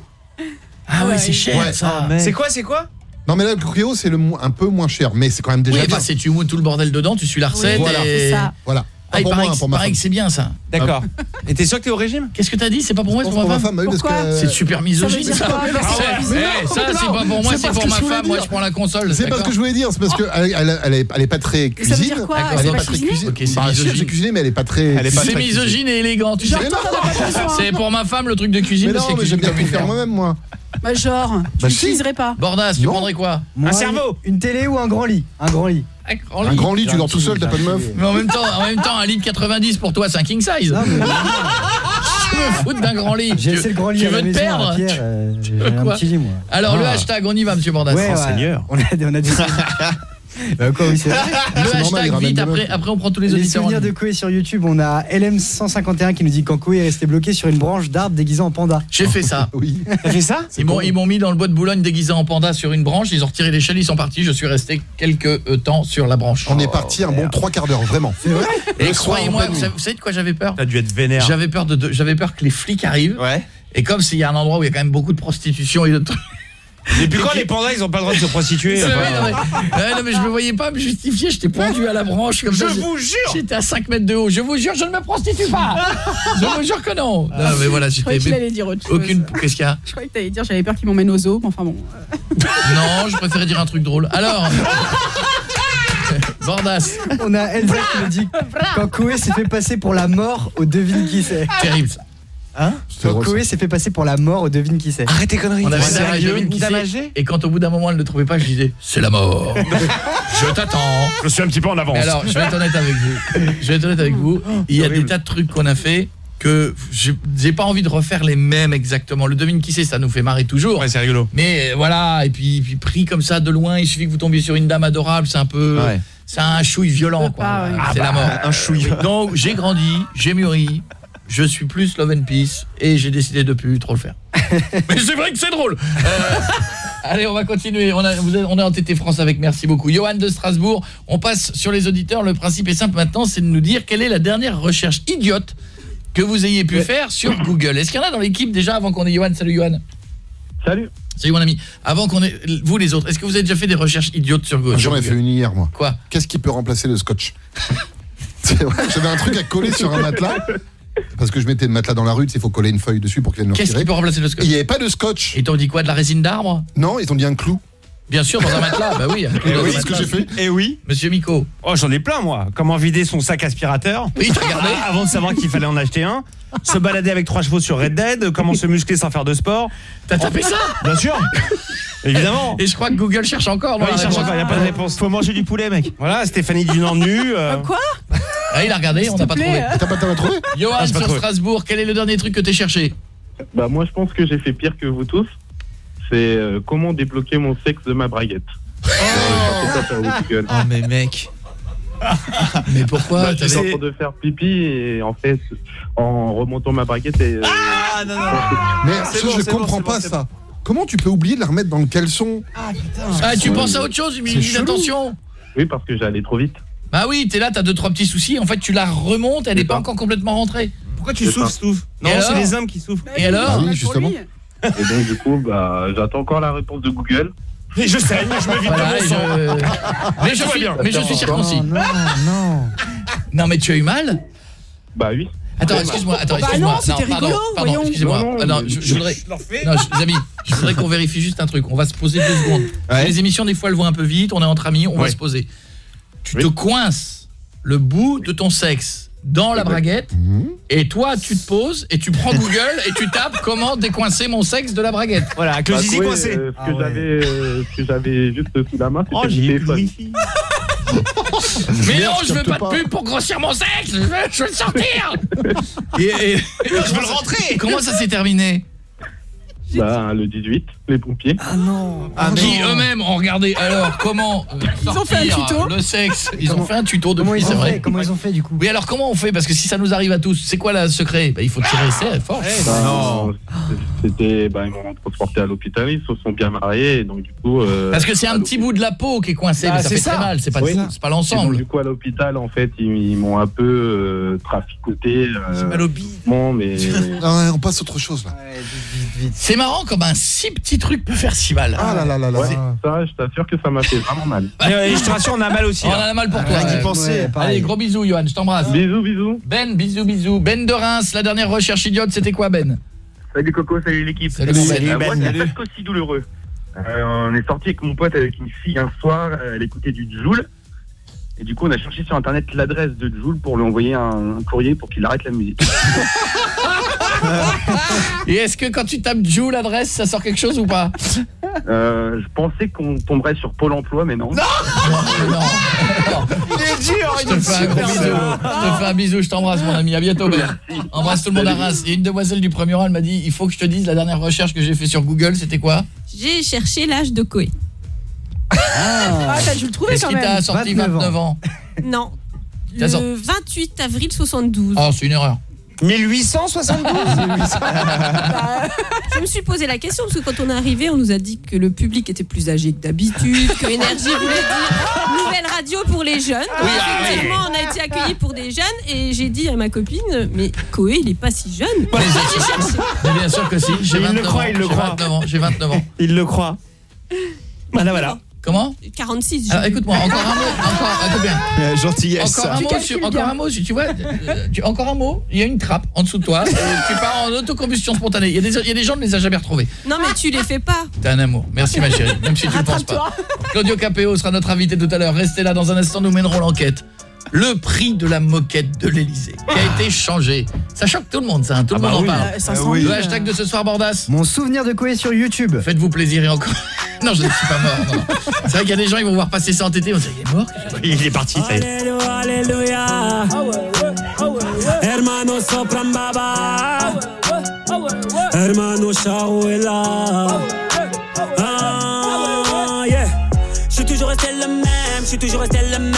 Ah ouais, c'est cher Ouais. ça. C'est quoi, c'est quoi? Non mais là le Cookéo c'est le mo- un peu moins cher mais c'est quand même déjà Oui, bien. bah, c'est tu mouilles tout le bordel dedans, tu suis la recette Voilà. et C'est ça. Voilà. Ah, il pour paraît, moi, que- pour ma paraît femme. que c'est bien ça. D'accord. Et t'es sûr que t'es au régime? Qu'est-ce que t'as dit? C'est pas pour moi, c'est pour, ma femme femme, oui, parce Pourquoi? que C'est super misogyne Ça veut dire ça. quoi? C'est- Mais non, eh, ça non, c'est pas pour moi, c'est c'est pas pour que ma je voulais femme, moi dire. je prends la console. C'est pas ce que je voulais dire, c'est parce que elle, elle, elle est, elle est pas très veut cuisine. dire quoi? Elle est pas très cuisine. Ok, c'est Bah, si, elle misogyne. sait cuisiner mais elle est pas très Elle est pas C'est très misogyne et élégant, tu sais. Genre, toi, t'en as pas besoin. C'est pour ma femme le truc de cuisine Mais parce non, qu'elle mais j'aime cuisine bien comme tout une faire moi-même moi. Bah genre, tu Bah, si. l'utiliserais pas. Bordas, tu Non. prendrais quoi? Moi, cerveau. Une télé ou un grand lit? Un grand lit. Un grand Un lit. grand lit, tu dors tout seul, t'as pas de meuf. Mais en même temps, en même temps, un lit de 90 pour toi, c'est un king size. Non, mais Je me fous d'un grand lit. j'ai le grand lit Tu veux te perdre Pierre, euh, j'ai veux un quoi petit lit, moi. Alors le Ah. hashtag, on y va, monsieur Bordas. Ouais, ouais. Seigneur. On a, on a dit Bah quoi, oui, c'est vrai. Le C'est normal, il hashtag ramène vite, après, on prend tous les Les auditeurs. en souvenirs de ligne. Koé sur YouTube, on a LM151 qui nous dit quand Koé est resté bloqué sur une branche d'arbre déguisé en panda. J'ai fait ça. Oui. T'as fait ça Ils m'ont ils m'ont mis dans le bois de Boulogne déguisé en panda sur une branche, ils ont retiré l'échelle, ils sont partis, je suis resté quelques euh, temps sur la branche. On est parti un bon trois quarts d'heure vraiment. C'est vrai Et Le soir, croyez-moi, pleine vous, nuit. savez- vous savez de quoi j'avais peur? T'as dû être vénère. J'avais peur de, de- j'avais peur que les flics arrivent. Ouais. Et comme s'il y a un endroit où il y a quand même beaucoup de prostitution et de trucs. Et puis quand les pandas, ils ont pas le droit de se prostituer. Enfin, vrai, non, mais, ouais, non, mais je me voyais pas me justifier, j'étais pendu à la branche comme Je ça. vous jure J'étais à 5 mètres de haut. Je vous jure, je ne me prostitue pas. je vous jure que non. Non, mais voilà, Je croyais j'étais dire autre chose. aucune qu'est-ce qu'il y a Je croyais que t'allais dire j'avais peur qu'il m'emmène au zoo, mais enfin bon. Non, je préférais dire un truc drôle. Alors Bordas, On a Elsa qui nous dit quand Koé s'est fait passer pour la mort, au devine qui c'est. terrible ça. Hein Koé s'est fait passer pour la mort, au devine qui c'est. Arrête tes conneries. On avait C'est une dame, sérieux, âgée Et quand au bout d'un moment elle ne trouvait pas, je disais c'est la mort. je t'attends. Je suis un petit peu en avance. Mais alors, je vais être honnête avec vous. Je vais être honnête avec vous. Il y a des tas de trucs qu'on a fait que j'ai pas envie de refaire les mêmes exactement. Le devine qui c'est, ça nous fait marrer toujours. Ouais, c'est rigolo. Mais euh, voilà, et puis, puis pris comme ça de loin, il suffit que vous tombiez sur une dame adorable, c'est un peu Ouais. c'est un chouille violent quoi. c'est la mort. Un chouille. Donc, j'ai grandi, j'ai mûri. Je suis plus love and peace et j'ai décidé de plus trop le faire. Mais c'est vrai que c'est drôle. Euh, allez, on va continuer. On, a, vous êtes- on est en TT France avec merci beaucoup. Johan de Strasbourg, on passe sur les auditeurs. Le principe est simple maintenant, c'est de nous dire quelle est la dernière recherche idiote que vous ayez pu faire sur Google. Est-ce qu'il y en a dans l'équipe déjà avant qu'on ait Johan? Salut Johan. Salut. Salut mon ami. Avant qu'on ait vous les autres, est-ce que vous avez déjà fait des recherches idiotes sur Google? J'en ai fait une hier moi. Quoi? Qu'est-ce qui peut remplacer le scotch? C'est vrai, j'avais un truc à coller sur un matelas. Parce que je mettais le matelas dans la rue, il faut coller une feuille dessus pour qu'il vienne le Qu'est-ce retirer. qui peut remplacer le scotch Il n'y avait pas de scotch. Ils t'ont dit quoi de la résine d'arbre Non, ils ont dit un clou. Bien sûr dans un matelas. Bah oui, un clou Eh dans oui, c'est ce que matelas. j'ai fait. Et oui. Monsieur Miko. Oh, j'en ai plein moi. Comment vider son sac aspirateur Oui, t'as regardé Ah, Avant de savoir qu'il fallait en acheter un. Se balader avec trois chevaux sur Red Dead. Comment se muscler sans faire de sport. T'as tapé ça Bien sûr. Évidemment. Et je crois que Google cherche encore. Ouais, il cherche encore, il n'y a pas de réponse. Faut manger du poulet, mec. Voilà, Stéphanie Dunant nu. euh, Quoi? Ah, il a regardé, on n'a pas trouvé. euh. T'as pas, t'as pas trouvé? Johan Ah, j'ai pas sur trouvé. Strasbourg, quel est le dernier truc que t'es cherché? Bah moi je pense que j'ai fait pire que vous tous. C'est euh, comment débloquer mon sexe de ma braguette. Euh, ça sur Google. Oh, mais mec. Mais pourquoi Bah, j'étais en train de faire pipi et en fait en remontant ma braguette et euh, Ah non, non. Mais ça, bon, je comprends pas ça. Comment tu peux oublier de la remettre dans le caleçon Ah, tu penses à autre chose, mais dis attention. oui parce que j'allais trop vite. Bah oui, t'es là, t'as deux trois petits soucis. En fait, tu la remontes, elle n'est pas encore complètement rentrée. Pourquoi tu souffres. Stouff Non, c'est les hommes qui souffrent. Et alors Ah oui, justement. Et donc du coup bah j'attends encore la réponse de Google. Et je saigne, je me vide Voilà, de et mon sang. je... Mais je suis, bien. mais je suis circoncis. Non, non. Non, mais tu as eu mal Bah oui. Attends, excuse-moi, attends, Bah excuse-moi. non, c'était pardon, rigolo, pardon, voyons. excusez-moi. Non, non, Ah, non, je, je voudrais. Non, je- les amis, je voudrais qu'on vérifie juste un truc. On va se poser deux secondes. Ouais. Les émissions des fois elles vont un peu vite, on est entre amis, on va se poser. tu te coinces le bout de ton sexe dans la braguette et toi tu te poses et tu prends Google et tu tapes comment décoincer mon sexe de la braguette. Voilà, avec Bah, ouais, euh, ce que j'avais euh, ce que j'avais juste sous la main, c'était Oh, Mais non, je veux pas de pub pour grossir mon sexe, je veux, je veux le sortir. et, et- Je veux le rentrer. Comment ça s'est terminé? Bah, le 18, les pompiers. Ah non. qui eux-mêmes ont regardé alors comment euh, Ils ont fait un tuto le sexe. Ils ont Comment- fait un tuto Comment depuis, ils ont vrai. fait Comment ils ont fait du coup Oui, alors comment on fait? Parce que si ça nous arrive à tous, c'est quoi le secret? Bah, Il faut tirer c'est fort. Bah, C'était, bah, ils m'ont transporté à l'hôpital, ils se sont bien mariés, donc du coup. euh, Parce que c'est un petit bout de la peau qui est coincé, Bah, mais ça c'est fait ça. très mal, c'est pas Oui. l'ensemble. du coup, à l'hôpital, en fait, ils, ils m'ont un peu euh, traficoté. Euh, mal au Bon, mais. Ah, on passe à autre chose là. C'est marrant comme un si petit truc peut faire si mal. Ah là là là là. Ouais, ça, je t'assure que ça m'a fait vraiment mal. Mais, euh, je te rassure, on a mal aussi. On en a mal pour toi. Ouais. penser. Ouais, Allez, gros bisous, Johan, je t'embrasse. Bisous, bisous. Ben, bisous, bisous. Ben de Reims, la dernière recherche idiote, c'était quoi, Ben? Salut Coco, salut l'équipe. Salut, mon Ben. Euh, moi, Ben. c'est presque aussi douloureux. Euh, on est sorti avec mon pote avec une fille un soir, elle écoutait du Joule. Et du coup, on a cherché sur internet l'adresse de Joule pour lui envoyer un, un courrier pour qu'il arrête la musique. Et est-ce que quand tu tapes Joule l'adresse, ça sort quelque chose ou pas? Euh, je pensais qu'on tomberait sur Pôle emploi, mais non. Non, Il est dur, Je te fais un gros bisou. Je te fais un bisou, je t'embrasse mon ami. À bientôt. Embrasse tout le monde à Reims. Et une demoiselle du premier rang, elle m'a dit "Il faut que je te dise la dernière recherche que j'ai fait sur Google, c'était quoi? J'ai cherché l'âge de Koé. Ah, t'as dû le trouver Est-ce quand qu'il même. t'a sorti 29 ans, Non. Le sor- 28 avril 72. Oh, c'est une erreur. 1872 Je me suis posé la question parce que quand on est arrivé, on nous a dit que le public était plus âgé que d'habitude, que Énergie voulait dire nouvelle radio pour les jeunes. Donc, Oui, ah, effectivement, on a été accueillis pour des jeunes et j'ai dit à ma copine, mais Koé, il est pas si jeune. J'ai cherché. Mais bien sûr que si, j'ai Il le 29 croit, ans. il le J'ai croit. 29 ans, j'ai 29 ans. Il le croit. Voilà, voilà. Comment 46. Alors écoute-moi, encore un mot, encore écoute bien. Gentillesse. Encore un mot, sur- encore un mot, si tu vois, tu- encore un mot, il y a une trappe en dessous de toi, tu pars en autocombustion spontanée. Il y, a des, il y a des gens, ne les a jamais retrouvés. Non, mais tu les fais pas. T'es un amour. Merci ma chérie, même si tu ne penses pas. Claudio Capéo sera notre invité tout à l'heure. Restez là dans un instant, nous mènerons l'enquête. Le prix de la moquette de l'Elysée qui a été changé. Ça choque tout le monde, ça. hein. Tout le bah monde oui. en parle. Euh, 500 000. Le hashtag de ce soir, Bordas. Mon souvenir de Koé sur YouTube. Faites-vous plaisir et encore. non, je ne suis pas mort. C'est vrai qu'il y a des gens, ils vont voir passer ça en TT. On se dit, il est mort. Il est parti, ça y est. Hermano sopran baba. Hermano Shahuela. Ah, yeah. Je suis toujours resté le même, je suis toujours resté le même.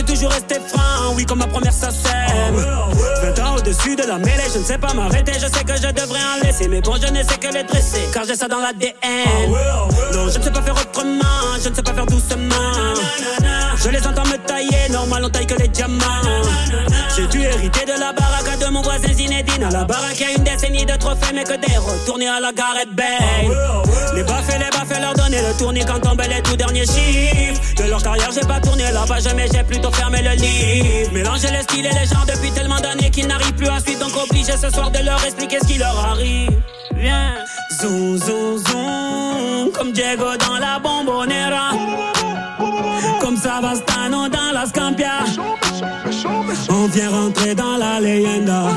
Je toujours resté franc, oui, comme ma première sème. 20 ans au-dessus de la mêlée, je ne sais pas m'arrêter, je sais que je devrais en laisser. Mais bon, je ne sais que les dresser, car j'ai ça dans l'ADN. Non, je ne sais pas faire autrement, je ne sais pas faire doucement. Je les entends me tailler, normal, on taille que les diamants. J'ai dû hériter de la baraque de mon voisin Zinedine. À la baraque, y a une décennie de trophées, mais que des retournés à la Gareth Bale. Les baffes les baffes leur donner le tournis quand tombent les tout derniers chiffres. De leur carrière, j'ai pas tourné là-bas, jamais j'ai plutôt fermé le livre. Mélanger les styles et les gens depuis tellement d'années qu'ils n'arrivent plus à suivre, donc obligé ce soir de leur expliquer ce qui leur arrive. Viens, zoom, zoom, zoom, comme Diego dans la bombonera. Comme Savastano dans la Scampia. On vient rentrer dans la leyenda.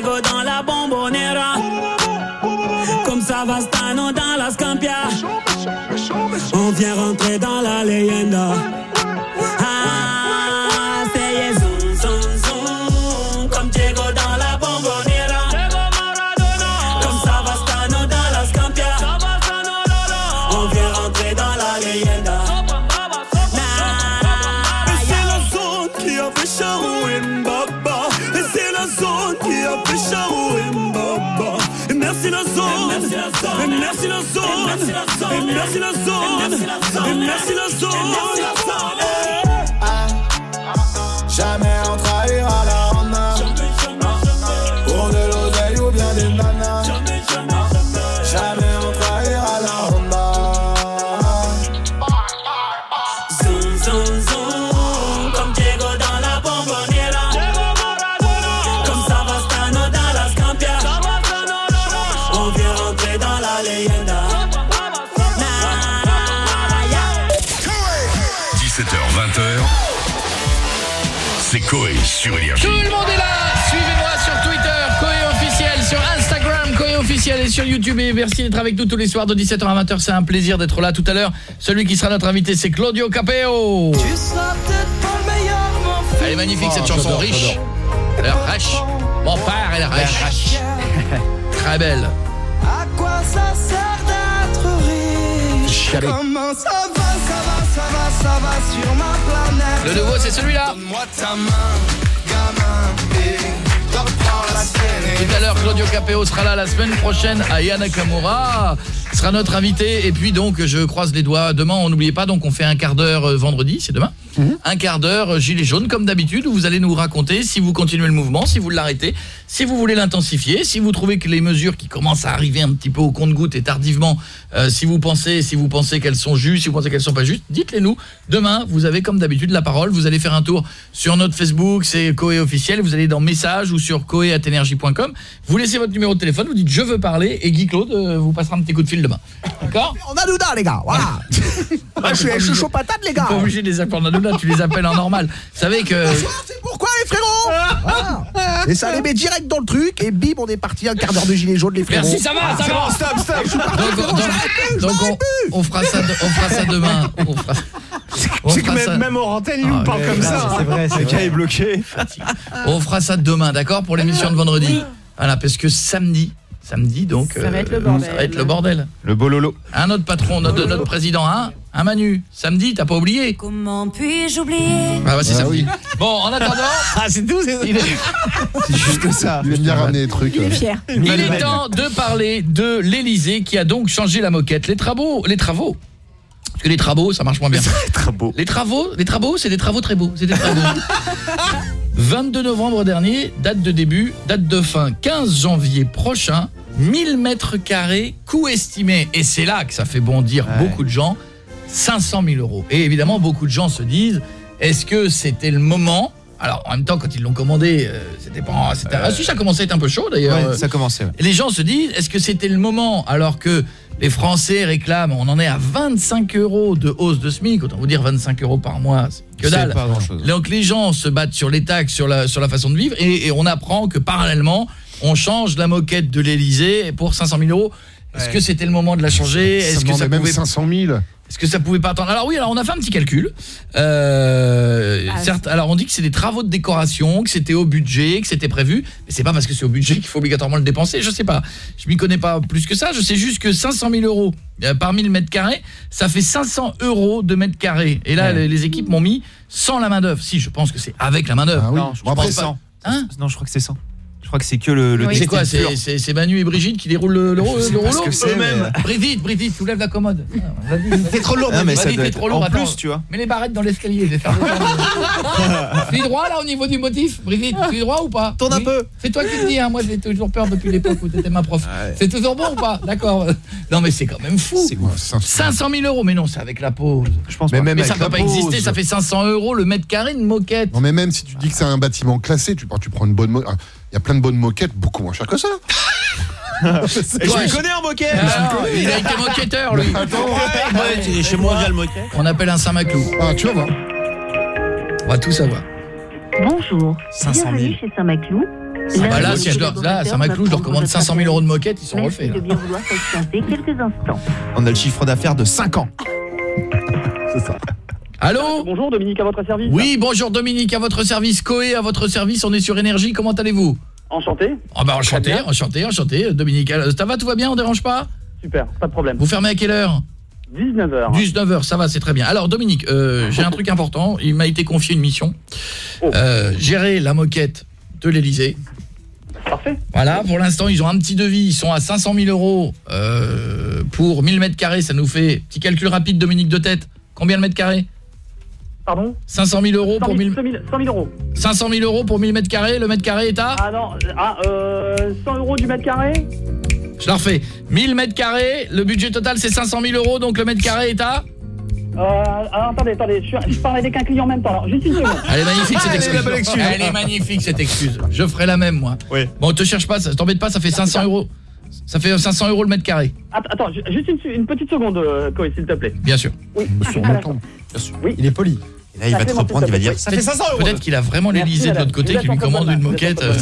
Diego dans la bombonera. Comme Savastano dans la Scampia. On vient rentrer dans la leyenda. Et merci la zone, et merci Coé sur Énergie. Tout le monde est là Suivez-moi sur Twitter, Koé officiel, sur Instagram, Koé officiel et sur YouTube. Et merci d'être avec nous tous les soirs de 17h à 20h. C'est un plaisir d'être là tout à l'heure. Celui qui sera notre invité, c'est Claudio Capeo. Tu seras peut-être pas le meilleur, mon Elle est magnifique cette Oh, chanson, riche. Elle est riche. Mon père, elle est riche. Très belle. À quoi ça sert d'être riche? Comment ça va, ça va, ça va, sur ma planète Le nouveau, c'est celui-là. Donne-moi ta main, gamin, et reprends la tienne. Tout à l'heure, Claudio Capeo sera là la semaine prochaine. Ayana Nakamura sera notre invité. Et puis donc, je croise les doigts. Demain, on n'oubliez pas, donc on fait un quart d'heure euh, vendredi, c'est demain. Un quart d'heure euh, gilet jaune, comme d'habitude, où vous allez nous raconter si vous continuez le mouvement, si vous l'arrêtez, si vous voulez l'intensifier, si vous trouvez que les mesures qui commencent à arriver un petit peu au compte-goutte et tardivement, euh, si vous pensez si vous pensez qu'elles sont justes, si vous pensez qu'elles sont pas justes, dites-les nous. Demain, vous avez comme d'habitude la parole. Vous allez faire un tour sur notre Facebook, c'est Coé officiel. Vous allez dans messages ou sur coé@energie.com. Vous laissez votre numéro de téléphone, vous dites je veux parler et Guy Claude euh, vous passera un petit coup de fil demain. D'accord? On a Douda, les gars, voilà. Moi, je suis chaud patate, les gars. Pas obligé tu les appelles en normal. Vous savez que C'est pourquoi, les frérots Voilà. Et ça les met direct dans le truc, et bim, on est parti, un quart d'heure de gilet jaune, les frérots. Merci, ça va, ça c'est va. bon, stop, stop. Je suis parti, Donc, frérot, donc- j'arrête plus, je donc m'arrête on, fera ça de- on fera ça demain. On fera, on C'est que fera même, ça- même hors antenne, il nous Ah, parle comme ça. c'est vrai, c'est Le vrai. gars est bloqué. On fera ça demain, d'accord Pour l'émission de vendredi. Voilà, parce que samedi, samedi donc Ça va être le euh, bordel. ça va être le bordel. Le bololo. Un autre patron, notre, notre président, hein Un Manu, samedi, t'as pas oublié Comment puis-je oublier Ah bah c'est Ah samedi. oui. Bon, en attendant, Ah, c'est tout. c'est- est, juste ça. Il aime bien ramener des trucs. Il est euh. fier. il est temps de parler de l'Elysée qui a donc changé la moquette. Les travaux, les travaux. Parce que les travaux, ça marche moins bien. Très beau. Les travaux, les travaux, c'est des travaux très beaux, c'est des travaux. 22 novembre dernier, date de début, date de fin 15 janvier prochain, 1000 mètres carrés, coût estimé, et c'est là que ça fait bondir Ouais. beaucoup de gens, 500 000 euros. Et évidemment, beaucoup de gens se disent, est-ce que c'était le moment? Alors en même temps quand ils l'ont commandé euh, c'était pas c'était ah si ça commençait à être un peu chaud d'ailleurs Ouais, Euh, ça commençait. ouais. et les gens se disent, est-ce que c'était le moment? Alors que les Français réclament, on en est à 25 euros de hausse de SMIC, autant vous dire 25 euros par mois, c'est que dalle. pas. Donc les gens se battent sur les taxes, sur la, sur la façon de vivre, et, et on apprend que parallèlement, on change la moquette de l'Elysée pour 500 000 euros. Est-ce Ouais. que c'était le moment de la changer Est-ce que ça même pouvait 500 000. est-ce que ça pouvait pas attendre Alors oui, alors on a fait un petit calcul. Euh, Ah, certes, alors on dit que c'est des travaux de décoration, que c'était au budget, que c'était prévu, mais c'est pas parce que c'est au budget qu'il faut obligatoirement le dépenser. Je sais pas. Je m'y connais pas plus que ça. Je sais juste que 500 000 euros euh, par 1000 mètres carrés, ça fait 500 euros de mètres carrés. Et là, Ouais. les, équipes m'ont mis sans la main d'œuvre. Si, je pense que c'est avec la main d'œuvre. Ah oui. Non, je Bon, crois que c'est ça- 100. Hein Non, je crois que c'est 100. Je crois que c'est que le, le Oui. C'est quoi. C'est c'est- c'est Manu et Brigitte qui déroulent le, le, le rouleau ce que c'est, Eux-mêmes. mais- Brigitte, Brigitte, soulève la commode. Ah, vas-y. C'est trop lourd. Non, mais ça doit être trop lourd, en attends. plus, tu vois. Mets les barrettes dans l'escalier. je vais faire des- Suis droit là au niveau du motif, Brigitte, suis droit ou pas Tourne un peu. C'est toi qui me dis, hein, moi j'ai toujours peur depuis l'époque où t'étais ma prof. C'est toujours bon ou pas D'accord. Non mais c'est quand même fou. C'est Ouais, 500 500 000 euros, mais non, c'est avec la pause. Je pense Mais pas. même ça peut pas exister, ça fait 500 euros le mètre carré de moquette. Non mais même si tu dis que c'est un bâtiment classé, tu, tu prends une bonne mo- il y a plein de bonnes moquettes beaucoup moins cher que ça. Et je le connais en moquette. Ah, il a été moquetteur lui. Ouais, c'est chez moi, le moquette. On appelle un Saint-Maclou. Ah, tu vas voir. On va tout savoir. Bonjour. 500 000. Bienvenue chez Saint-Maclou. Ah bah là, si je dois, là, Saint-Maclou, je leur commande 500 000 euros de moquette, ils sont refaits. là. quelques instants. On a le chiffre d'affaires de 5 ans. C'est ça. Allô Bonjour Dominique, à votre service. Oui, bonjour Dominique, à votre service, Coé, à votre service, on est sur Énergie, comment allez-vous? Enchanté. Ah bah enchanté, enchanté, enchanté, Dominique. Alors, Ça va, tout va bien, on dérange pas? Super, pas de problème. Vous fermez à quelle heure? 19h. 19h, ça va, c'est très bien. Alors Dominique, euh, j'ai un truc important, il m'a été confié une mission. Oh. Euh, gérer la moquette de l'Elysée. Parfait. Voilà, pour l'instant, ils ont un petit devis. Ils sont à 500 000 euros euh, pour 1000 mètres carrés. Ça nous fait, petit calcul rapide, Dominique de tête. Combien le mètre carré Pardon 500 000 euros 100 pour 000, 1000 100 000 euros. 500 000 euros pour 1000 mètres carrés. Le mètre carré est à Ah non, ah, euh, 100 euros du mètre carré Je la refais. 1000 mètres carrés. Le budget total, c'est 500 000 euros. Donc le mètre carré est à euh, alors, attendez, attendez, je, je parle avec un client en même temps. Alors, juste une seconde. Elle est magnifique cette Ah, excuse. elle est. Elle magnifique cette excuse. Je ferai la même moi. Bon, te cherche pas, ça t'embête pas, ça fait 500 euros. Ça fait 500 euros le mètre carré. Att- Attends, ju- juste une, une petite seconde, euh, Koé, s'il te plaît. Bien sûr. Oui. Oui. Il est poli. Et là, il va te reprendre, il va dire ça fait 500 euros. Peut-être qu'il a vraiment l'Elysée de l'autre côté qui lui commande une moquette. euh.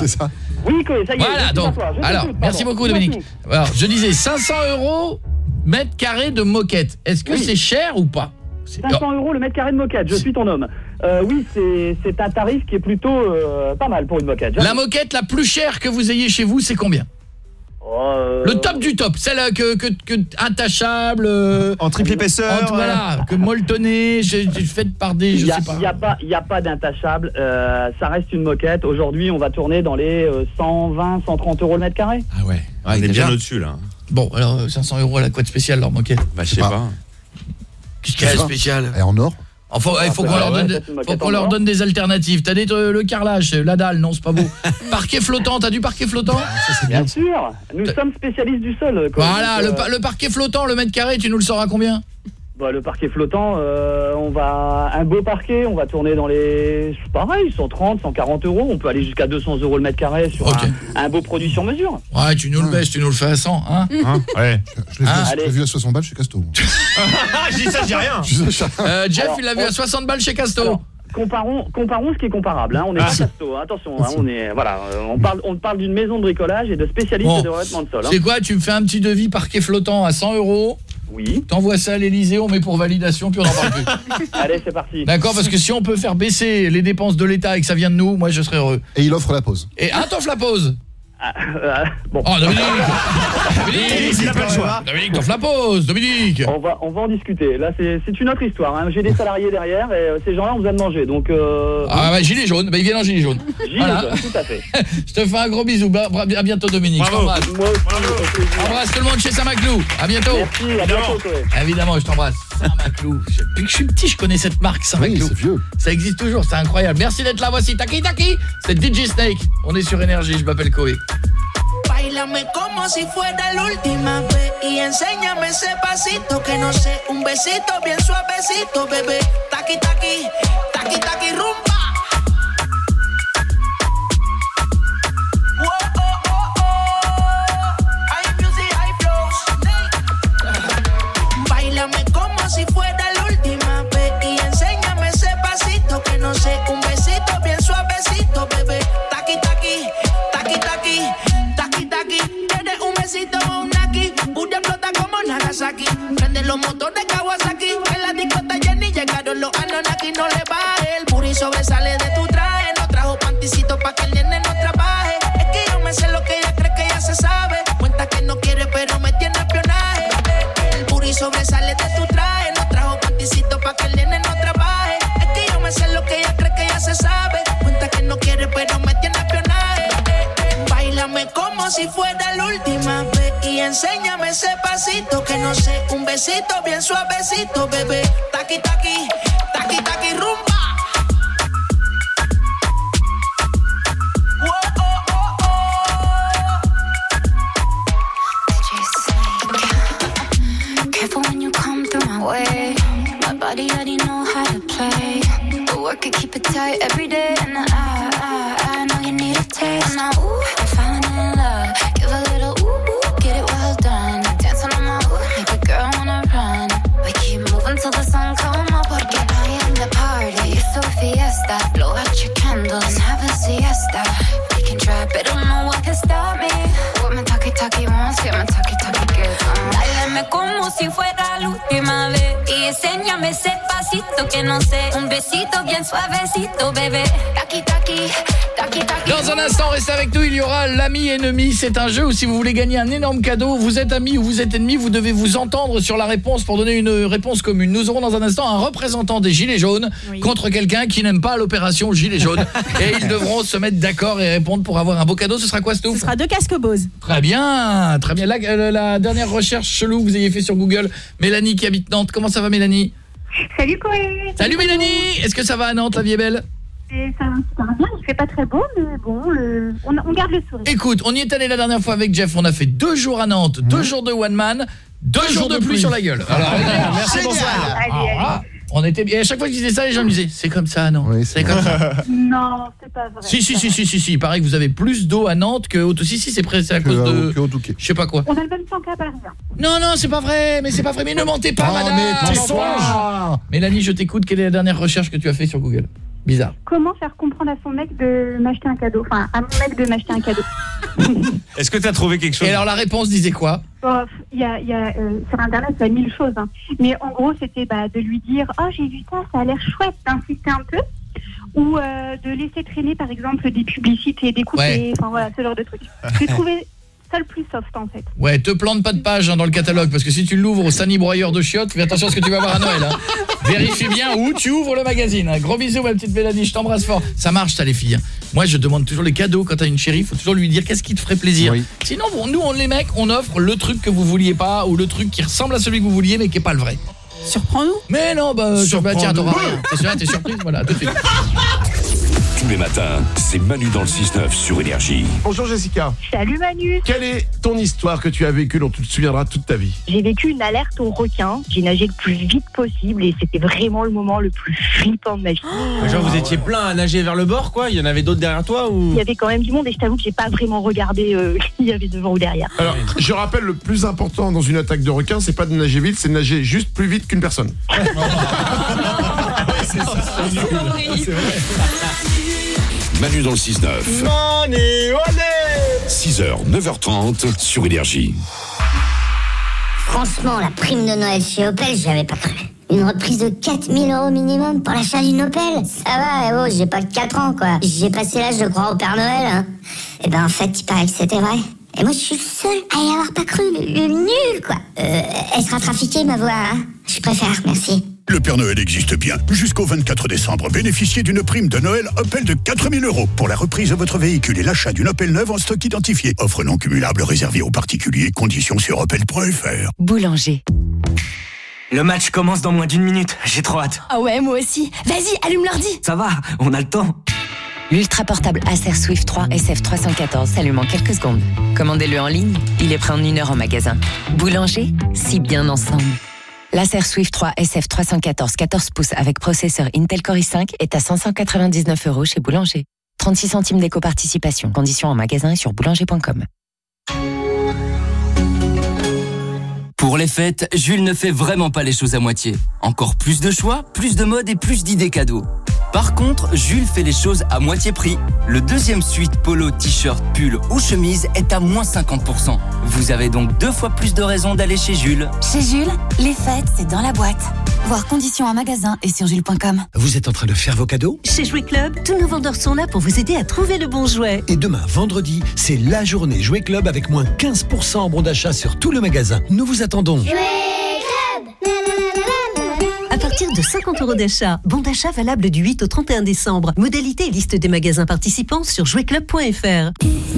Oui, Koé, ça y est. Voilà, donc, alors, merci beaucoup Dominique. Alors, je disais 500 euros mètre carré de moquette. Est-ce que Oui. c'est cher ou pas? C'est- 500 euros le mètre carré de moquette, je suis ton homme. Euh, oui, c'est c'est un tarif qui est plutôt euh, pas mal pour une moquette. La moquette la plus chère que vous ayez chez vous, c'est combien? Euh, Le top du top, celle euh, que, que, que intachable euh, En triple épaisseur, en- voilà, que molletonnée, faite par des Il je n'y a, sais pas. il y a pas, il y a pas d'intachable. euh, ça reste une moquette. Aujourd'hui, on va tourner dans les euh, 120, 130 euros le mètre carré. Ah ouais. On est bien au-dessus là. Bon, alors euh, 500 euros, elle a quoi de spécial leur moquette Bah je sais pas. Qu'est-ce qu'il y a de spécial? Et en or? Enfin, il faut Ah, qu'on bah, leur donne, une faut qu'on leur donne des alternatives. T'as des euh, le carrelage, la dalle, non, c'est pas beau. parquet flottant, t'as du parquet flottant Bien sûr, nous sommes spécialistes du sol. Voilà, Donc, le, euh, le parquet flottant, le mètre carré, tu nous le sors à combien? Bah, le parquet flottant, euh, on va un beau parquet, on va tourner dans les pareil 130, 140 euros. On peut aller jusqu'à 200 euros le mètre carré sur un, un beau produit sur mesure. Ouais, tu nous le baisses, tu nous le fais à 100, hein, Ouais. Je l'ai vu, Ah, vu à 60 balles chez Casto. je dis ça, je dis rien. Je dis ça, Euh, Jeff, Alors, il l'a vu à on- 60 balles chez Casto. Alors, comparons, comparons ce qui est comparable. Hein. On n'est Ah. pas casto, hein. attention. Hein. On est voilà, euh, on parle, on parle d'une maison de bricolage et de spécialistes Bon. de revêtement de sol. Hein. C'est quoi Tu me fais un petit devis parquet flottant à 100 euros Oui. T'envoies ça à l'Elysée, on met pour validation, puis on en parle plus. Allez, c'est parti. D'accord, parce que si on peut faire baisser les dépenses de l'État et que ça vient de nous, moi je serais heureux. Et il offre la pause. Et un t'offre la pause Ah, euh, bon. Oh Dominique Dominique, Dominique il a pas le choix. Dominique, la pause Dominique On va, on va en discuter. Là, c'est c'est une autre histoire. Hein. J'ai des salariés derrière et euh, ces gens-là, on vous a de manger. Donc, euh, Ah ouais, gilet jaune, bah, ils viennent en gilet jaune. gilet Voilà. jaune, tout à fait. Je te fais un gros bisou, Bah, à bientôt Dominique. Je Bravo. t'embrasse. Moi aussi, plaisir. Embrasse tout le monde chez Saint-Maclou. À bientôt. Merci, à bientôt, Koé. Évidemment, je t'embrasse. Saint-Maclou. Depuis que je suis petit, je connais cette marque Oui, Saint-Maclou. c'est vieux. Ça existe toujours, c'est incroyable. Merci d'être là, voici Taki Taki. C'est DJ Snake. On est sur énergie, je m'appelle Koé. Bailame como si fuera la última vez y enséñame ese pasito que no sé, un besito bien suavecito, bebé. Taqui taqui, taqui taqui rumba. Si fuera la última vez y enséñame ese pasito que no sé, un besito bien suavecito, bebé. Un aquí, booty explota como Nagasaki. Prende los motores Kawasaki, en la discota Jenny llegaron los Anunnaki, no le baje. El booty sobresale de tu traje, no trajo panticito pa' que el nene no trabaje. Es que yo me sé lo que ella cree que ya se sabe. Cuenta que no quiere pero me tiene espionaje. El booty sobresale de tu traje, no trajo panticito pa' que el nene no trabaje. Es que yo me sé lo que ella cree que ya se sabe. Cuenta que no quiere pero me. Bailame como si fuera la última y enséñame ese pasito que no sé, un besito bien suavecito, bebé. Taqui taqui, taqui taqui rumba. Way. My body already know how to play. But work keep it tight every day. And I, I, know you need a taste. Now, ooh, Blow out your candles and have a siesta. We can try, but como si fuera la última vez y enséñame ese pasito que no sé, un besito bien suavecito, bebé. Taqui taqui, taqui taqui. Dans un instant, restez avec nous, il y aura l'ami ennemi. C'est un jeu où si vous voulez gagner un énorme cadeau, vous êtes ami ou vous êtes ennemi, vous devez vous entendre sur la réponse pour donner une réponse commune. Nous aurons dans un instant un représentant des Gilets jaunes contre quelqu'un qui n'aime pas l'opération Gilets jaunes. et ils devront se mettre d'accord et répondre pour avoir un beau cadeau. Ce sera quoi, Stouff Ce sera deux casques Bose. Très bien, très bien. La, la dernière recherche chelou vous ayez fait sur Google, Mélanie qui habite Nantes. Comment ça va Mélanie? Salut Coé. Salut Mélanie. Est-ce que ça va à Nantes, la vie est belle? Et ça, ça va bien, il fait pas très beau, mais bon, le- on, on garde le sourire. Écoute, on y est allé la dernière fois avec Jeff, on a fait deux jours à Nantes, deux jours de one man, deux, jours, de pluie sur la gueule. Alors, Merci, Allez, bonsoir. allez. ah, on était bien. Et à chaque fois que je disais ça, les gens me disaient c'est comme ça, non C'est comme ça. Non, c'est pas vrai. Si si si si si si, il paraît que vous avez plus d'eau à Nantes que au si si c'est c'est à cause de je sais pas quoi. On a le même temps qu'à Paris. hein. Non non, c'est pas vrai, mais c'est pas vrai, mais ne mentez pas Oh, madame. mais tu Bonsoir. Mélanie, je t'écoute, quelle est la dernière recherche que tu as fait sur Google? Bizarre. Comment faire comprendre à son mec de m'acheter un cadeau? Enfin, à mon mec de m'acheter un cadeau. Est-ce que tu as trouvé quelque chose? Et alors la réponse disait quoi? Y a, il y a, euh, sur Internet, il y a mille choses. hein. Mais en gros, c'était bah, de lui dire « Oh, j'ai vu ça, ça a l'air chouette », d'insister un peu. Ou euh, de laisser traîner, par exemple, des publicités, des coupés, Ouais. enfin voilà, ce genre de trucs. J'ai trouvé ça le plus soft, en fait. Ouais, te plante pas de page hein, dans le catalogue parce que si tu l'ouvres au Sani broyeur de chiottes, fais attention à ce que tu vas avoir à Noël. hein. Vérifie bien où tu ouvres le magazine. hein. Gros bisous ma petite Mélanie, je t'embrasse fort. Ça marche ça les filles. Moi je demande toujours les cadeaux quand t'as une chérie, faut toujours lui dire qu'est-ce qui te ferait plaisir. Sinon bon, nous on les mecs, on offre le truc que vous vouliez pas ou le truc qui ressemble à celui que vous vouliez mais qui est pas le vrai. Surprends-nous. Mais non bah, sur, bah tiens, t'auras rien. T'es sûr, t'es surprise voilà, tout de suite. Tous les matins, c'est Manu dans le 6-9 sur Énergie. Bonjour Jessica. Salut Manu Quelle est ton histoire que tu as vécue dont tu te souviendras toute ta vie? J'ai vécu une alerte au requin. J'ai nagé le plus vite possible et c'était vraiment le moment le plus flippant de ma vie. Genre vous étiez plein à nager vers le bord quoi, il y en avait d'autres derrière toi ou? Il y avait quand même du monde et je t'avoue que j'ai pas vraiment regardé euh, qui y avait devant ou derrière. Alors, je rappelle, le plus important dans une attaque de requin, c'est pas de nager vite, c'est de nager juste plus vite qu'une personne. Manu dans le 6-9. Money, 6h, 9h30 sur Énergie. Franchement, la prime de Noël chez Opel, j'avais pas cru. Une reprise de 4000 euros minimum pour l'achat d'une Opel Ça va, eh oh, j'ai pas que 4 ans, quoi. J'ai passé l'âge de croire au Père Noël, hein. Et ben, en fait, il paraît que c'était vrai. Et moi, je suis le seul à y avoir pas cru, le, le nul, quoi. Euh, elle sera trafiquée, ma voix, hein Je préfère, merci. Le Père Noël existe bien. Jusqu'au 24 décembre, bénéficiez d'une prime de Noël Opel de 4000 euros pour la reprise de votre véhicule et l'achat d'une Opel neuve en stock identifié. Offre non cumulable réservée aux particuliers. Conditions sur opel.fr. Boulanger. Le match commence dans moins d'une minute. J'ai trop hâte. Ah ouais, moi aussi. Vas-y, allume l'ordi. Ça va, on a le temps. L'ultra portable Acer Swift 3 SF314 s'allume en quelques secondes. Commandez-le en ligne, il est prêt en une heure en magasin. Boulanger, si bien ensemble. L'Acer Swift 3 SF314 14 pouces avec processeur Intel Core i5 est à 599 euros chez Boulanger. 36 centimes d'éco-participation. Conditions en magasin et sur boulanger.com. Pour les fêtes, Jules ne fait vraiment pas les choses à moitié. Encore plus de choix, plus de mode et plus d'idées cadeaux. Par contre, Jules fait les choses à moitié prix. Le deuxième suite polo, t-shirt, pull ou chemise est à moins 50%. Vous avez donc deux fois plus de raisons d'aller chez Jules. Chez Jules, les fêtes, c'est dans la boîte. Voir conditions en magasin et sur jules.com. Vous êtes en train de faire vos cadeaux? Chez Jouet Club, tous nos vendeurs sont là pour vous aider à trouver le bon jouet. Et demain, vendredi, c'est la journée Jouet Club avec moins 15% en bon d'achat sur tout le magasin. Nous vous attendons. À partir de 50 euros d'achat, bon d'achat valable du 8 au 31 décembre. Modalité et liste des magasins participants sur jouetclub.fr.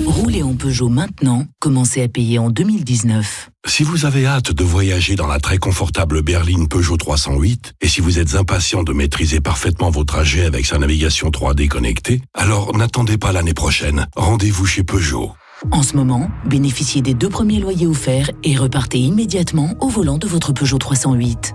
Roulez en Peugeot maintenant, commencez à payer en 2019. Si vous avez hâte de voyager dans la très confortable berline Peugeot 308, et si vous êtes impatient de maîtriser parfaitement vos trajets avec sa navigation 3D connectée, alors n'attendez pas l'année prochaine. Rendez-vous chez Peugeot. En ce moment, bénéficiez des deux premiers loyers offerts et repartez immédiatement au volant de votre Peugeot 308.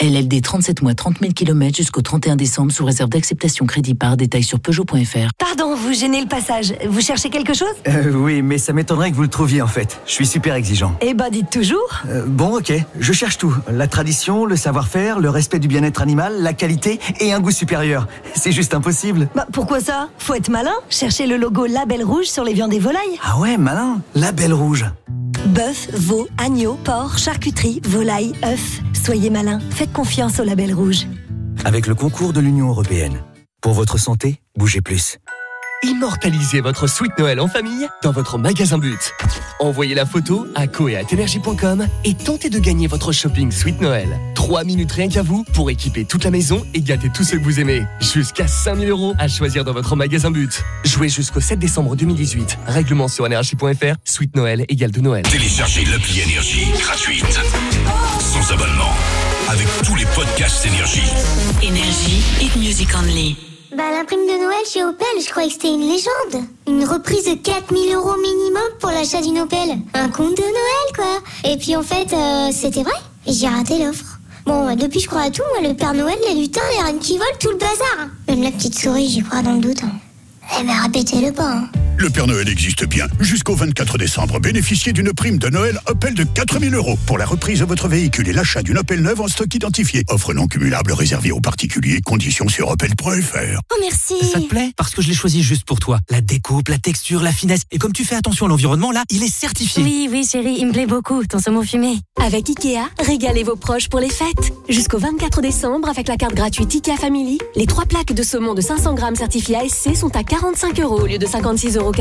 LLD 37 mois 30 000 km jusqu'au 31 décembre sous réserve d'acceptation crédit par détail sur Peugeot.fr. Pardon, vous gênez le passage. Vous cherchez quelque chose? Euh, oui, mais ça m'étonnerait que vous le trouviez en fait. Je suis super exigeant. Eh ben, dites toujours. Euh, bon, ok, je cherche tout. La tradition, le savoir-faire, le respect du bien-être animal, la qualité et un goût supérieur. C'est juste impossible. Bah, pourquoi ça? Faut être malin. Cherchez le logo Label Rouge sur les viandes et volailles. Ah ouais, malin. La belle rouge. Bœuf, veau, agneau, porc, charcuterie, volaille, œufs. Soyez malin. Faites confiance au Label Rouge. Avec le concours de l'Union européenne. Pour votre santé, bougez plus. Immortalisez votre Sweet Noël en famille dans votre magasin But. Envoyez la photo à coeatenergie.com et tentez de gagner votre shopping Sweet Noël. 3 minutes rien qu'à vous pour équiper toute la maison et gâter tous ceux que vous aimez. Jusqu'à 5000 euros à choisir dans votre magasin But. Jouez jusqu'au 7 décembre 2018. Règlement sur énergie.fr. Sweet Noël égale de Noël. Téléchargez l'appli Énergie gratuite. Sans abonnement. Avec tous les podcasts Énergie. Énergie, hit music only. Bah, la prime de Noël chez Opel, je croyais que c'était une légende. Une reprise de 4000 euros minimum pour l'achat d'une Opel. Un compte de Noël, quoi. Et puis en fait, euh, c'était vrai. Et j'ai raté l'offre. Bon, euh, depuis, je crois à tout. Moi, le Père Noël, les lutins, les reines qui volent, tout le bazar. hein. Même la petite souris, j'y crois dans le doute. hein. Eh ben, répétez-le pas. hein. Le Père Noël existe bien. Jusqu'au 24 décembre, bénéficiez d'une prime de Noël Opel de 4000 euros pour la reprise de votre véhicule et l'achat d'une Opel neuve en stock identifié. Offre non cumulable réservée aux particuliers. Conditions sur opel.fr. Oh, merci. Ça te plaît? Parce que je l'ai choisi juste pour toi. La découpe, la texture, la finesse. Et comme tu fais attention à l'environnement, là, il est certifié. Oui, oui, chérie, il me plaît beaucoup, ton saumon fumé. Avec Ikea, régalez vos proches pour les fêtes. Jusqu'au 24 décembre, avec la carte gratuite Ikea Family, les trois plaques de saumon de 500 grammes certifiées ASC sont à 45 euros au lieu de 56,85 euros.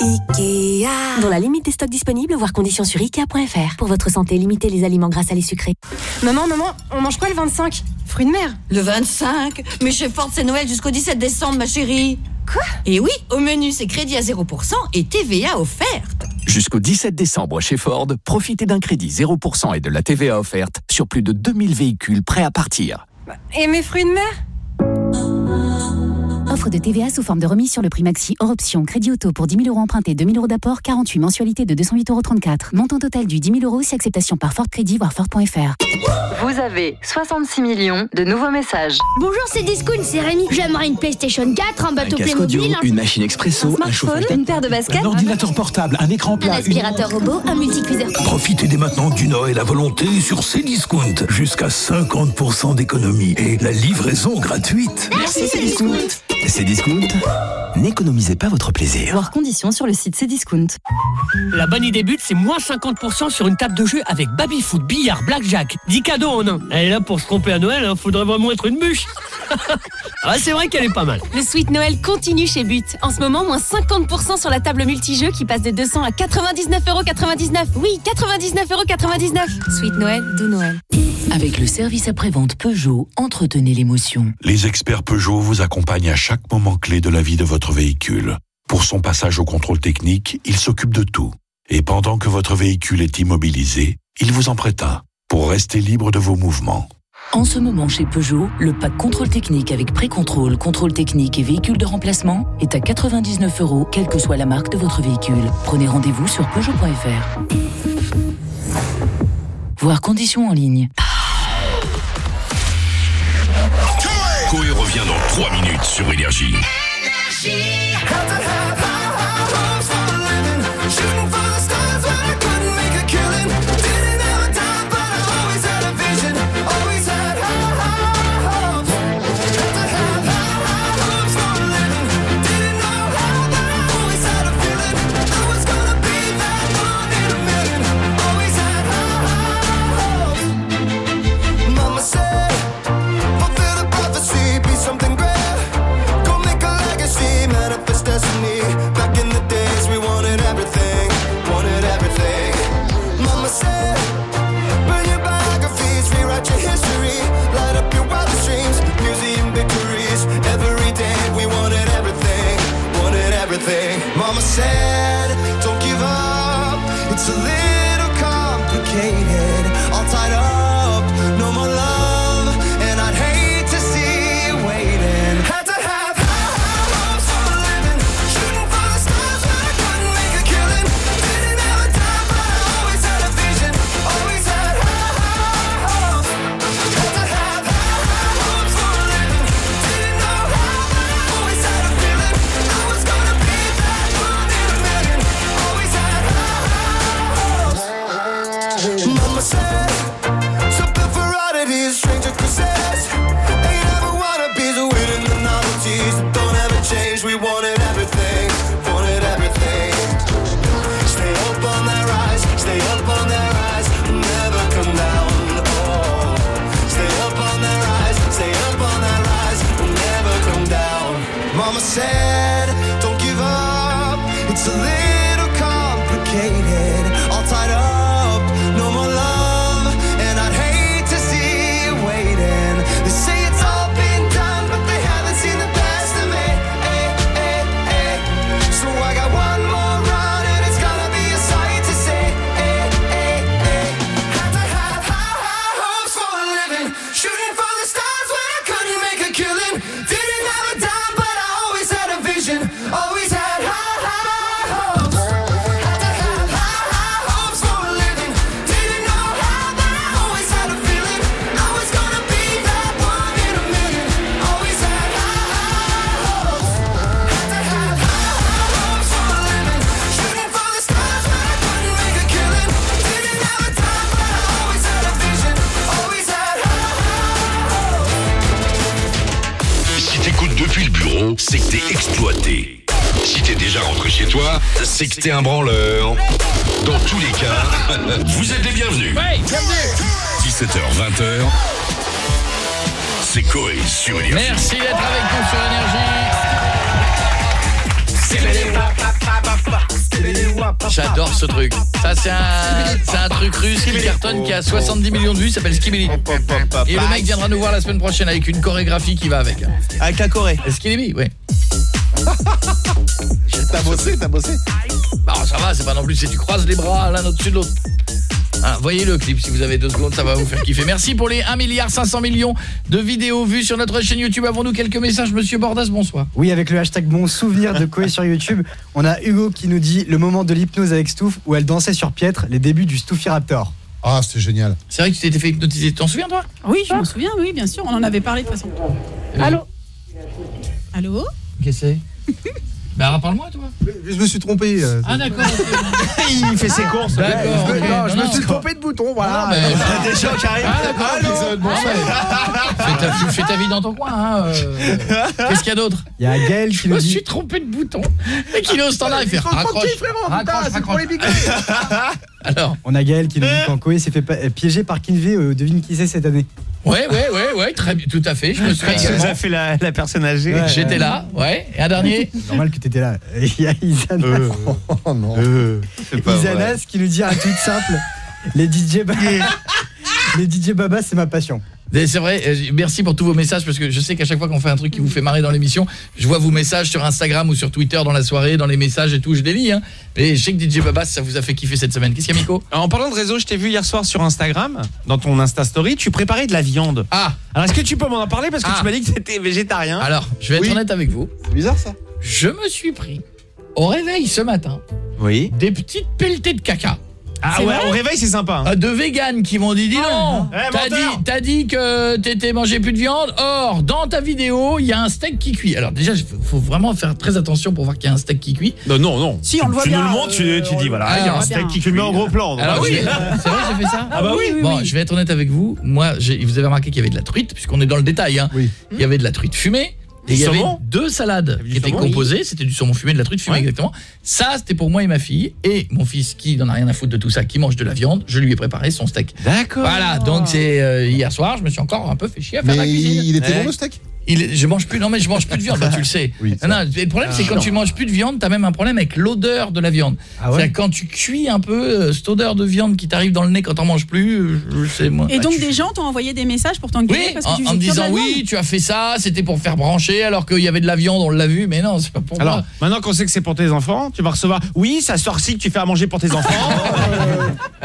Ikea Dans la limite des stocks disponibles, voir conditions sur Ikea.fr. Pour votre santé, limitez les aliments gras à les sucrés. Maman, maman, on mange quoi le 25 Fruits de mer Le 25 Mais chez Ford, c'est Noël jusqu'au 17 décembre, ma chérie. Quoi? Et oui, au menu, c'est crédit à 0% et TVA offerte. Jusqu'au 17 décembre chez Ford, profitez d'un crédit 0% et de la TVA offerte sur plus de 2000 véhicules prêts à partir. Et mes fruits de mer? Offre de TVA sous forme de remise sur le prix maxi hors option. Crédit auto pour 10 000 euros empruntés, 2 000 euros d'apport, 48 mensualités de 208,34 euros. Montant total du 10 000 euros si acceptation par Ford Crédit, voire Ford.fr. Vous avez 66 millions de nouveaux messages. Bonjour, c'est Discount, c'est Rémi. J'aimerais une PlayStation 4, un bateau audio, Playmobil, un une machine expresso, un, chauffage une paire de baskets, Un ordinateur portable, un écran un plat. une- aspirateur robot, un multicuiseur. Profitez dès maintenant du Noël à volonté sur Cdiscount. Jusqu'à 50% d'économie et la livraison gratuite. Merci, Cdiscount. Cdiscount, n'économisez pas votre plaisir. Voir conditions sur le site Cdiscount. La bonne idée but, c'est moins 50% sur une table de jeu avec baby-foot, billard, blackjack. 10 cadeaux en un. Elle est là pour se tromper à Noël, hein, faudrait vraiment être une bûche. ah, c'est vrai qu'elle est pas mal. Le Sweet Noël continue chez But. En ce moment, moins 50% sur la table multijeu qui passe de 200 à 99,99€. Oui, 99,99€. Sweet Noël de Noël. Avec le service après-vente Peugeot, entretenez l'émotion. Les experts Peugeot vous accompagnent à chaque moment clé de la vie de votre véhicule. Pour son passage au contrôle technique, ils s'occupent de tout. Et pendant que votre véhicule est immobilisé, ils vous en prêtent un pour rester libre de vos mouvements. En ce moment chez Peugeot, le pack contrôle technique avec pré-contrôle, contrôle technique et véhicule de remplacement est à 99 euros, quelle que soit la marque de votre véhicule. Prenez rendez-vous sur Peugeot.fr. Voir conditions en ligne. Coé revient dans 3 minutes sur Énergie. T'es un branleur. Dans tous les cas, vous êtes les bienvenus. 17h, 20h, c'est Coé sur Énergie. Merci d'être avec nous sur Énergie. J'adore ce truc. Ça c'est un, c'est un truc russe qui cartonne qui a 70 millions de vues, ça s'appelle Skibidi. Et le mec viendra nous voir la semaine prochaine avec une chorégraphie qui va avec. Avec la Corée. Skibidi, oui. T'as bossé, t'as bossé. Ça va, c'est pas non plus si tu croises les bras l'un au-dessus de l'autre. Ah, voyez le clip si vous avez deux secondes, ça va vous faire kiffer. Merci pour les 1 milliard 500 millions de vidéos vues sur notre chaîne YouTube. Avons-nous quelques messages Monsieur Bordas, bonsoir. Oui, avec le hashtag bon souvenir de Koé sur YouTube, on a Hugo qui nous dit le moment de l'hypnose avec Stouff où elle dansait sur Pietre, les débuts du Stouffy Raptor. Ah, c'était génial. C'est vrai que tu t'étais fait hypnotiser, t'en souviens toi? Oui, je m'en souviens, oui, bien sûr. On en avait parlé de toute façon. Allô? Allô? Qu'est-ce que c'est? Bah parle-moi me suis trompé. euh, Ah d'accord. Il fait ses courses. D'accord. Je- ok. non, je me suis trompé de bouton, voilà. Ah, Des gens qui arrivent. Ah, d'accord. Fais ta, vie dans ton coin. Hein, euh. Qu'est-ce qu'il y a d'autre Il y a Gaël qui Je me suis trompé de bouton. Et qu'il est au standard, il fait raccroche. c'est pour les big Alors On a Gaël qui nous dit s'est fait piéger par Kinvey, euh, devine qui c'est cette année. Ouais, ouais, ouais, très bien, tout à fait. Je me suis Quand tu nous également- as fait la, la personne âgée. Ouais, J'étais là, ouais. Et un dernier? Normal que t'étais là. Il y a Isanas, Oh non. C'est pas Isanas qui nous dit un truc simple. Les DJ Ba- Les DJ Baba, c'est ma passion. C'est vrai, euh, merci pour tous vos messages parce que je sais qu'à chaque fois qu'on fait un truc qui vous fait marrer dans l'émission, je vois vos messages sur Instagram ou sur Twitter dans la soirée, dans les messages et tout, je les lis. Hein. Et je sais que DJ Babas, ça vous a fait kiffer cette semaine. Qu'est-ce qu'il y a, Miko? En parlant de réseau, je t'ai vu hier soir sur Instagram, dans ton Insta Story, tu préparais de la viande. Ah Alors est-ce que tu peux m'en en parler parce que Ah. tu m'as dit que t'étais végétarien? Alors, je vais être Oui. honnête avec vous. C'est bizarre ça. Je me suis pris au réveil ce matin Oui. des petites pelletées de caca. Ah ouais, au réveil c'est sympa. hein. Euh, De véganes qui m'ont dit, dis non, Eh, t'as dit, t'as dit que t'étais mangé plus de viande. Or, dans ta vidéo, il y a un steak qui cuit. Alors déjà, il faut vraiment faire très attention pour voir qu'il y a un steak qui cuit. Non, non, non. Si, on tu, le voit tu bien, nous le montres, tu, euh, tu dis voilà, Ah, il y a un steak qui tu le mets en gros plan. Alors Voilà. oui, c'est vrai, j'ai fait ça. Ah bah oui, Bon, je vais être honnête avec vous. Moi, vous avez remarqué qu'il y avait de la truite, puisqu'on est dans le détail. Hein. Oui. Il y avait de la truite fumée. Et il y avait deux salades qui étaient saumon composées. C'était du saumon fumé, de la truite fumée, Ouais. exactement. Ça, c'était pour moi et ma fille. Et mon fils, qui n'en a rien à foutre de tout ça, qui mange de la viande, je lui ai préparé son steak. D'accord. Voilà, donc c'est euh, hier soir, je me suis encore un peu fait chier à faire la cuisine. il était Ouais. bon le steak? Il je mange plus non mais je mange plus de viande, bah, tu le sais. Oui, non, non, le problème c'est quand tu manges plus de viande, tu as même un problème avec l'odeur de la viande. Ah ouais quand tu cuis un peu euh, cette odeur de viande qui t'arrive dans le nez quand t'en manges plus, euh, je sais moi. Et bah, donc tu- des gens t'ont envoyé des messages pour t'engueuler oui, parce en, que tu en faisais me disant oui, tu as fait ça, c'était pour faire brancher alors qu'il y avait de la viande, on l'a vu, mais non, c'est pas pour Alors, moi. maintenant qu'on sait que c'est pour tes enfants, tu vas recevoir. Oui, ça sort si que tu fais à manger pour tes enfants.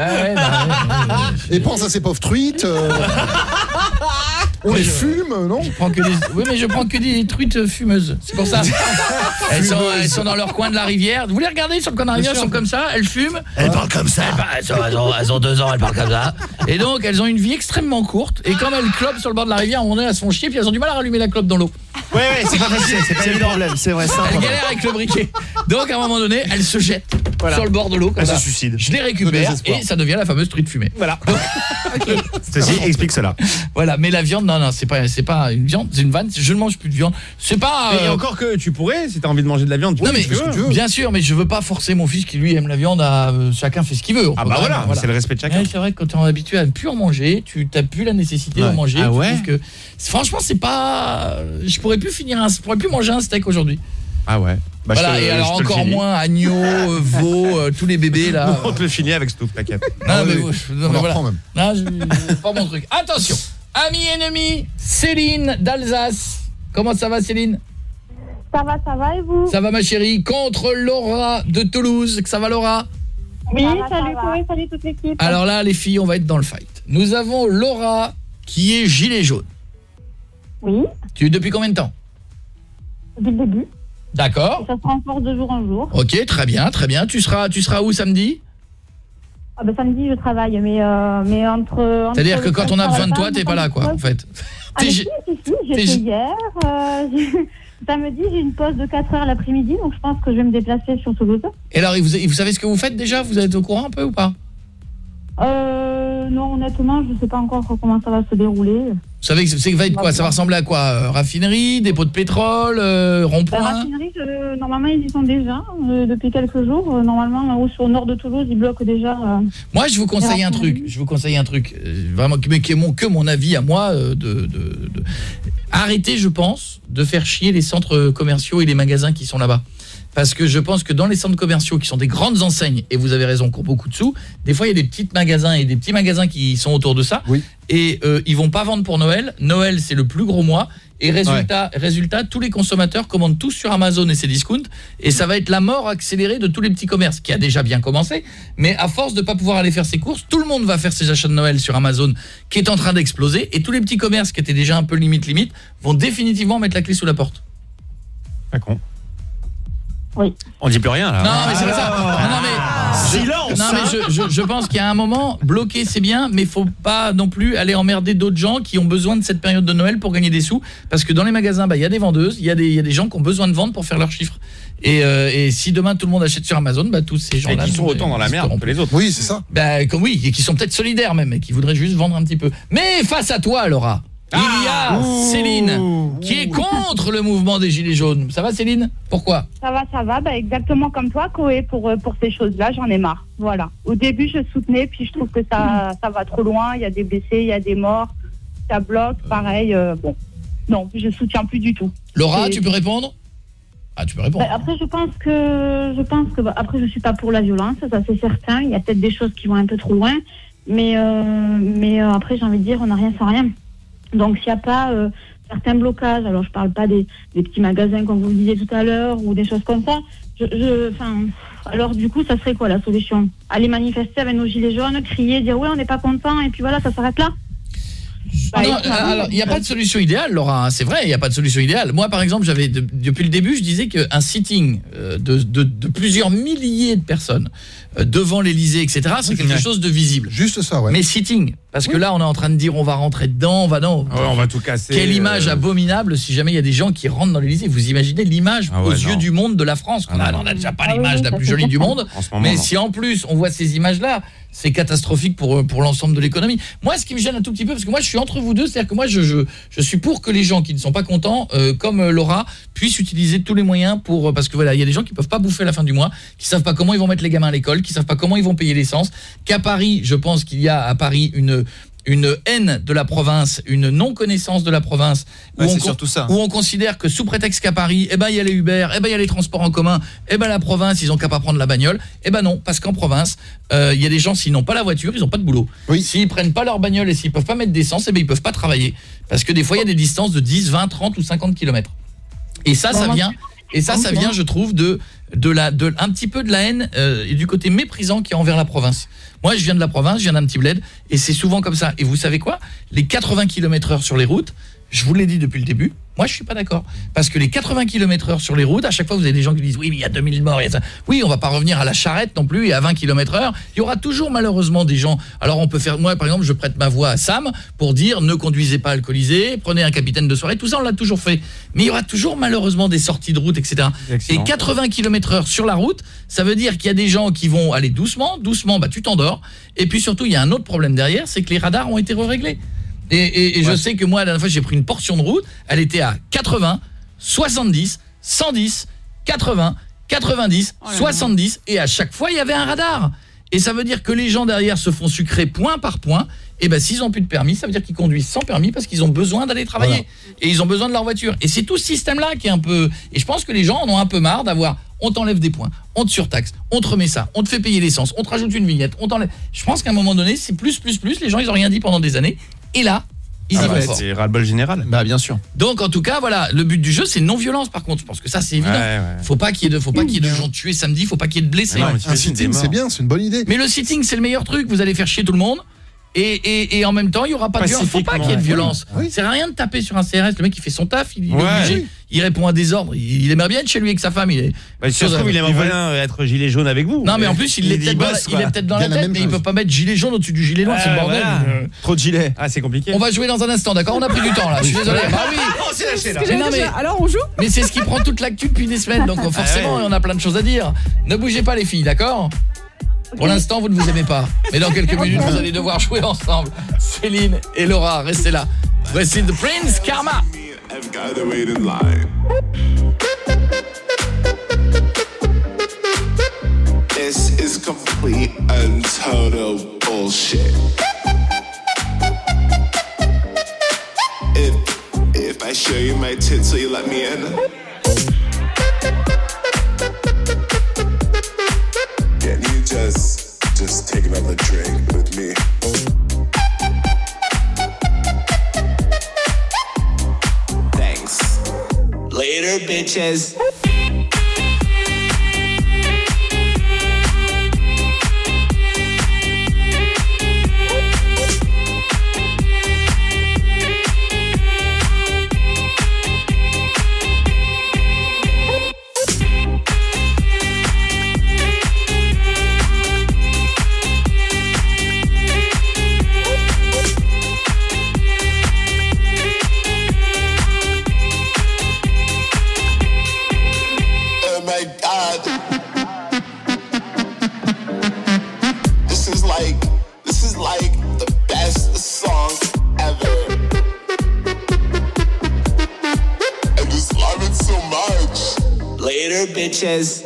Ah ouais, bah, ouais, ouais, Et pense à ces pauvres truites. On les fume, non je prends que des... Oui, mais je prends que des truites fumeuses. C'est pour ça. elles, sont, elles sont dans leur coin de la rivière. Vous les regardez sur le coin de la rivière, elles sont comme ça, elles fument. Elles parlent comme ça. Elles, sont- ont, elles ont deux ans, elles parlent comme ça. Et donc, elles ont une vie extrêmement courte. Et comme elles clopent sur le bord de la rivière, à moment donné, elles se font chier, puis elles ont du mal à rallumer la clope dans l'eau. Ouais, ouais, c'est pas facile, c'est pas C'est le évident. problème, c'est vrai, ça. Elles galèrent avec le briquet. Donc, à un moment donné, elles se. Voilà. sur le bord de l'eau comme Elle ça. se suicide. Je les récupère et ça devient la fameuse truite fumée. Voilà. Ceci explique cela. Voilà, mais la viande non non, c'est pas c'est pas une viande, c'est une vanne, je ne mange plus de viande. C'est pas Et euh, encore que tu pourrais, si t'as envie de manger de la viande, tu non mais tu fais ce que tu veux. bien sûr, mais je veux pas forcer mon fils qui lui aime la viande à euh, chacun fait ce qu'il veut. On Ah bah voilà, c'est le respect de chacun. Ouais, c'est vrai que quand tu es habitué à ne plus en manger, tu n'as plus la nécessité d'en manger. Ah Tu ouais que franchement, c'est pas je pourrais plus finir un je pourrais plus manger un steak aujourd'hui. Ah ouais. Bah, je voilà, te- et alors encore moins agneau, euh, veau, euh, tous les bébés là. On te le finit avec Stouff, t'inquiète. Non, mais, oui, vous- on non, en mais voilà. reprend même. Non, je- pas mon truc. Attention. Ami ennemi, Céline d'Alsace. Comment ça va Céline? Ça va, ça va et vous? Ça va ma chérie Contre Laura de Toulouse. Ça va Laura? Oui, salut Chloé, salut toute l'équipe. Alors là les filles, on va être dans le fight. Nous avons Laura qui est gilet jaune. Oui, Tu es depuis combien de temps? Depuis le début. D'accord. Ça se renforce de jour en jour. OK, très bien, très bien. Tu seras tu seras où samedi? Ah ben, samedi, je travaille, mais, euh, mais entre... entre C'est-à-dire que quand on a besoin de toi, t'es pas là quoi en fait. Ah, si, si, si, j'étais hier. Euh, samedi, j'ai une pause de 4 heures l'après-midi, donc je pense que je vais me déplacer sur Toulouse. Et alors vous, vous savez ce que vous faites déjà? Vous êtes au courant un peu ou pas? Euh, non, honnêtement, je sais pas encore comment ça va se dérouler. Vous savez que c'est va être quoi? Ça va ressembler à quoi? Euh, Raffinerie, dépôt de pétrole, euh, rond-point? raffinerie, je- normalement, ils y sont déjà euh, depuis quelques jours. Euh, normalement, en haut sur le nord de Toulouse, ils bloquent déjà. euh, Moi, je vous conseille un truc. Je vous conseille un truc, euh, vraiment, qui- mais qui est mon, que mon avis à moi. euh, de, de, de- Arrêtez, je pense, de faire chier les centres commerciaux et les magasins qui sont là-bas. Parce que je pense que dans les centres commerciaux qui sont des grandes enseignes, et vous avez raison, qui ont beaucoup de sous, des fois il y a des petits magasins et des petits magasins qui sont autour de ça. Et euh, ils vont pas vendre pour Noël. Noël, c'est le plus gros mois. Et résultat, résultat, tous les consommateurs commandent tous sur Amazon et ses discounts. Et ça va être la mort accélérée de tous les petits commerces, qui a déjà bien commencé. Mais à force de pas pouvoir aller faire ses courses, tout le monde va faire ses achats de Noël sur Amazon, qui est en train d'exploser. Et tous les petits commerces qui étaient déjà un peu limite limite vont définitivement mettre la clé sous la porte. Con. Oui. On dit plus rien là. Non, mais c'est pas ça. Non, non, mais Silence, Non mais je, je, je pense qu'il y a un moment bloquer c'est bien mais faut pas non plus aller emmerder d'autres gens qui ont besoin de cette période de Noël pour gagner des sous parce que dans les magasins bah il y a des vendeuses, il y a des il y a des gens qui ont besoin de vendre pour faire leurs chiffres. Et, euh, et si demain tout le monde achète sur Amazon, bah tous ces gens-là qui sont autant dans la merde que les autres. Oui, c'est ça. Bah comme oui, et qui sont peut-être solidaires même et qui voudraient juste vendre un petit peu. Mais face à toi Laura, il y a Ah Céline qui est contre le mouvement des gilets jaunes. Ça va Céline? Pourquoi? Ça va, ça va, bah, exactement comme toi, Koé, pour, euh, pour ces choses-là, j'en ai marre. Voilà. Au début, je soutenais, puis je trouve que ça, ça va trop loin, il y a des blessés, il y a des morts, ça bloque, pareil, euh, bon. Non, je soutiens plus du tout. Laura, Et- tu peux répondre? Ah, tu peux répondre. Bah, après, je pense que, je pense que, bah, après, je suis pas pour la violence, ça c'est certain. Il y a peut-être des choses qui vont un peu trop loin, mais, euh, mais euh, après, j'ai envie de dire, on n'a rien sans rien. Donc, s'il n'y a pas euh, certains blocages, alors je parle pas des, des petits magasins comme vous le disiez tout à l'heure ou des choses comme ça. Je, je, enfin, alors du coup, ça serait quoi la solution? Aller manifester avec nos gilets jaunes, crier, dire oui, on n'est pas content, et puis voilà, ça s'arrête là? Bah, Non, écoute, alors, il n'y a pas de solution idéale, Laura. hein, C'est vrai, il n'y a pas de solution idéale. Moi, par exemple, j'avais de- depuis le début, je disais qu'un sitting euh, de, de- de plusieurs milliers de personnes euh, devant l'Elysée, etc., c'est quelque Ouais. chose de visible. Juste ça, ouais. Mais sitting, parce que là, on est en train de dire, on va rentrer dedans, on va non. Ouais, on va tout casser. Quelle image euh, abominable si jamais il y a des gens qui rentrent dans l'Elysée. Vous imaginez l'image Ah ouais, aux non. yeux du monde de la France qu'on a. non, On n'a déjà pas Ah l'image oui, la plus jolie du monde. Moment, Mais non. si en plus on voit ces images-là, c'est catastrophique pour pour l'ensemble de l'économie. Moi, ce qui me gêne un tout petit peu, parce que moi, je suis entre vous deux, c'est-à-dire que moi, je, je je suis pour que les gens qui ne sont pas contents, euh, comme euh, Laura, puissent utiliser tous les moyens pour euh, parce que voilà, il y a des gens qui peuvent pas bouffer à la fin du mois, qui savent pas comment ils vont mettre les gamins à l'école, qui savent pas comment ils vont payer l'essence. Qu'à Paris, je pense qu'il y a à Paris une une haine de la province, une non-connaissance de la province, où, Ouais, on c'est con- surtout ça. où on considère que sous prétexte qu'à Paris, eh ben il y a les Uber, eh ben il y a les transports en commun, eh ben la province, ils ont qu'à pas prendre la bagnole. Eh ben non, parce qu'en province, euh, il y a des gens s'ils n'ont pas la voiture, ils ont pas de boulot. S'ils prennent pas leur bagnole et s'ils peuvent pas mettre d'essence, eh ben ils peuvent pas travailler parce que des fois il y a des distances de 10, 20, 30 ou 50 kilomètres. Et ça ça vient et ça ça vient je trouve de de la de un petit peu de la haine euh, et du côté méprisant qui est envers la province. Moi je viens de la province, je viens d'un petit bled et c'est souvent comme ça. Et vous savez quoi? Les 80 km/h sur les routes je vous l'ai dit depuis le début, moi je suis pas d'accord parce que les 80 km/h sur les routes, à chaque fois vous avez des gens qui disent oui, mais il y a 2000 morts, il y a ça. Oui, on va pas revenir à la charrette non plus et à 20 km/h. Il y aura toujours malheureusement des gens. Alors on peut faire moi par exemple, je prête ma voix à Sam pour dire ne conduisez pas alcoolisé, prenez un capitaine de soirée, tout ça on l'a toujours fait. Mais il y aura toujours malheureusement des sorties de route etc. Excellent. Et 80 km/h sur la route, ça veut dire qu'il y a des gens qui vont aller doucement, doucement bah tu t'endors et puis surtout il y a un autre problème derrière, c'est que les radars ont été réglés. Et, et- et je sais que moi, la dernière fois, j'ai pris une portion de route, elle était à 80, 70, 110, 80, 90, 70, et à chaque fois, il y avait un radar. Et ça veut dire que les gens derrière se font sucrer point par point, et ben s'ils ont plus de permis, ça veut dire qu'ils conduisent sans permis parce qu'ils ont besoin d'aller travailler. Et ils ont besoin de leur voiture. Et c'est tout ce système-là qui est un peu... Et je pense que les gens en ont un peu marre d'avoir... On t'enlève des points, on te surtaxe, on te remet ça, on te fait payer l'essence, on te rajoute une vignette, on t'enlève... Je pense qu'à un moment donné, c'est plus, plus, plus. Les gens, ils ont rien dit pendant des années. Et là, ils y Ah vont ouais, fort. c'est ras-le-bol général. Bah bien sûr. Donc en tout cas voilà, le but du jeu c'est non violence par contre, je pense que ça c'est évident. Ouais, ouais. Faut pas qu'il y ait de faut pas qu'il y ait de gens tués samedi, faut pas qu'il y ait de blessés. Ah non, mais Un sitting, c'est bien, c'est une bonne idée. Mais le sitting c'est le meilleur truc, vous allez faire chier tout le monde. Et, et, et en même temps, il y aura pas de violence. Faut pas qu'il y ait de violence. C'est rien de taper sur un CRS, le mec il fait son taf, il, il est obligé, il répond à des ordres, il, il aimerait bien être chez lui avec sa femme, il est Bah, trouve, il aimerait bien être gilet jaune avec vous. Non mais en plus il est peut-être dans, il est peut-être dans la la tête mais il chose. peut pas mettre gilet jaune au-dessus du gilet noir, c'est le Ah, bordel. voilà. Euh, Trop de gilets. Ah, c'est compliqué. On va jouer dans un instant, d'accord? On a pris du temps là, je suis désolé. Bah oui. Lâché, là. Non, mais- Alors on joue? Mais c'est ce qui prend toute l'actu depuis des semaines, donc forcément, ouais. on a plein de choses à dire. Ne bougez pas les filles, d'accord? Pour l'instant, vous ne vous aimez pas. Mais dans quelques minutes, vous allez devoir jouer ensemble. Céline et Laura, restez là. Voici The Prince Karma. I've got to wait in line. This is complete and total bullshit. If if I show you my tits, will you let me in? Just take another drink with me? Thanks. Later, bitches. Later,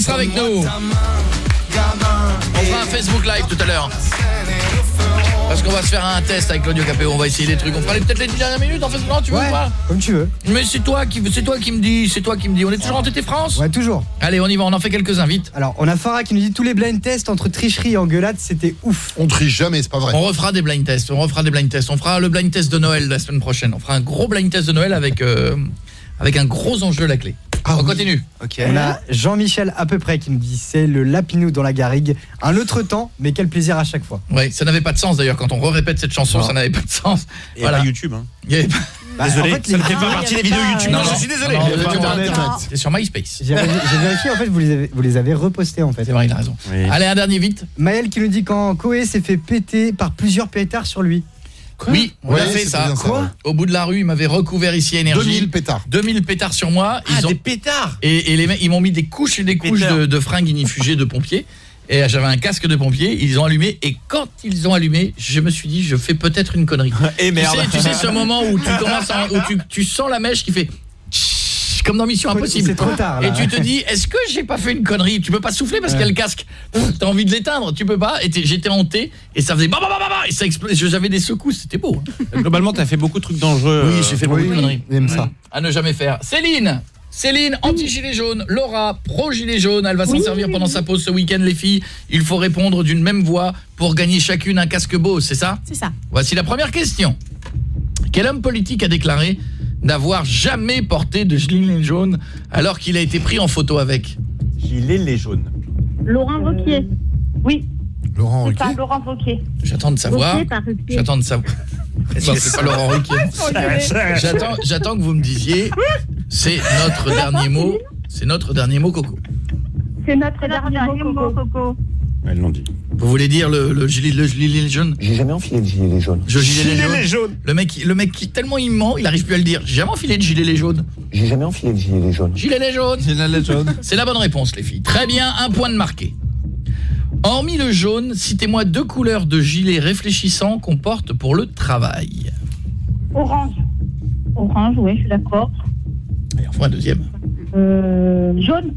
qui sera avec nous. On fera un Facebook Live tout à l'heure. Parce qu'on va se faire un test avec Claudio Capéo, on va essayer des trucs. On fera peut-être les 10 dernières minutes en Facebook, non, tu veux Ouais, ou pas comme tu veux. Mais c'est toi qui c'est toi qui me dis, c'est toi qui me dis. On est toujours en TT France Ouais, toujours. Allez, on y va, on en fait quelques-uns vite. Alors, on a Farah qui nous dit tous les blind tests entre tricherie et engueulade, c'était ouf. On triche jamais, c'est pas vrai. On refera des blind tests, on refera des blind tests. On fera le blind test de Noël la semaine prochaine. On fera un gros blind test de Noël avec euh, avec un gros enjeu la clé. On continue. On a Jean-Michel à peu près qui nous dit c'est le lapinou dans la garrigue. Un autre temps, mais quel plaisir à chaque fois. Ouais, ça n'avait pas de sens d'ailleurs quand on répète cette chanson, Non. ça n'avait pas de sens. Et pas YouTube, hein. Bah, Désolé, en fait, ça ne fait pas partie des vidéos YouTube. Non, je non. suis désolé. Pas sur MySpace. J'ai vérifié, en fait, vous les avez, vous les avez repostés en fait. C'est vrai, il a raison. Allez, un dernier vite. Maël qui nous dit quand Koé s'est fait péter par plusieurs pétards sur lui. Oui, on Ouais, a fait ça. ouais. Au bout de la rue, ils m'avaient recouvert ici énergie. 2000 pétards. 2000 pétards sur moi. Ils Ah, ont des pétards et, et les mecs, ils m'ont mis des couches et des couches de, de fringues inifugées de pompiers. Et j'avais un casque de pompier, ils ont allumé et quand ils ont allumé, je me suis dit je fais peut-être une connerie. Et merde. Tu sais, tu sais ce moment où tu commences à- où tu, tu sens la mèche qui fait comme dans Mission Impossible. C'est trop tard, là. Et tu te dis est-ce que j'ai pas fait une connerie? Tu peux pas souffler parce qu'il y a le casque. Pff, T'as envie de l'éteindre, tu peux pas et j'étais hanté et ça faisait bah bah bah bah bah, et ça explose, j'avais des secousses, c'était beau. hein. Globalement, t'as fait beaucoup de trucs dangereux. Oui, euh, j'ai fait beaucoup de conneries. Il aime ça. À ne jamais faire. Céline Céline, anti-gilet jaune, Laura, pro-gilet jaune, elle va s'en servir pendant sa pause ce week-end les filles. Il faut répondre d'une même voix pour gagner chacune un casque beau, c'est ça? C'est ça. Voici la première question. Quel homme politique a déclaré n'avoir jamais porté de gilet jaune alors qu'il a été pris en photo avec Gilet les jaunes. Laurent Wauquiez. Oui, Laurent c'est Ruquier. ça, Laurent Wauquiez. J'attends de savoir. J'attends de savoir. C'est pas Laurent Ruquier J'attends j'attends que vous me disiez c'est notre dernier mot, c'est notre dernier mot coco. C'est notre dernier mot, Coco. Elles l'ont dit. Vous voulez dire le, le gilet le gilet jaune J'ai jamais enfilé le gilet jaune. Je gilet, Gilet jaune. les jaunes. Le mec qui- le mec qui tellement il ment, il arrive plus à le dire. J'ai jamais enfilé de gilet les jaunes. J'ai jamais enfilé le gilet jaune. Gilet les jaunes. Gilet les jaunes. C'est la bonne réponse les filles. Très bien, un point de marqué. Hormis le jaune, citez-moi deux couleurs de gilet réfléchissant qu'on porte pour le travail. Orange. Orange, oui, je suis d'accord. Et enfin un deuxième. Euh, jaune.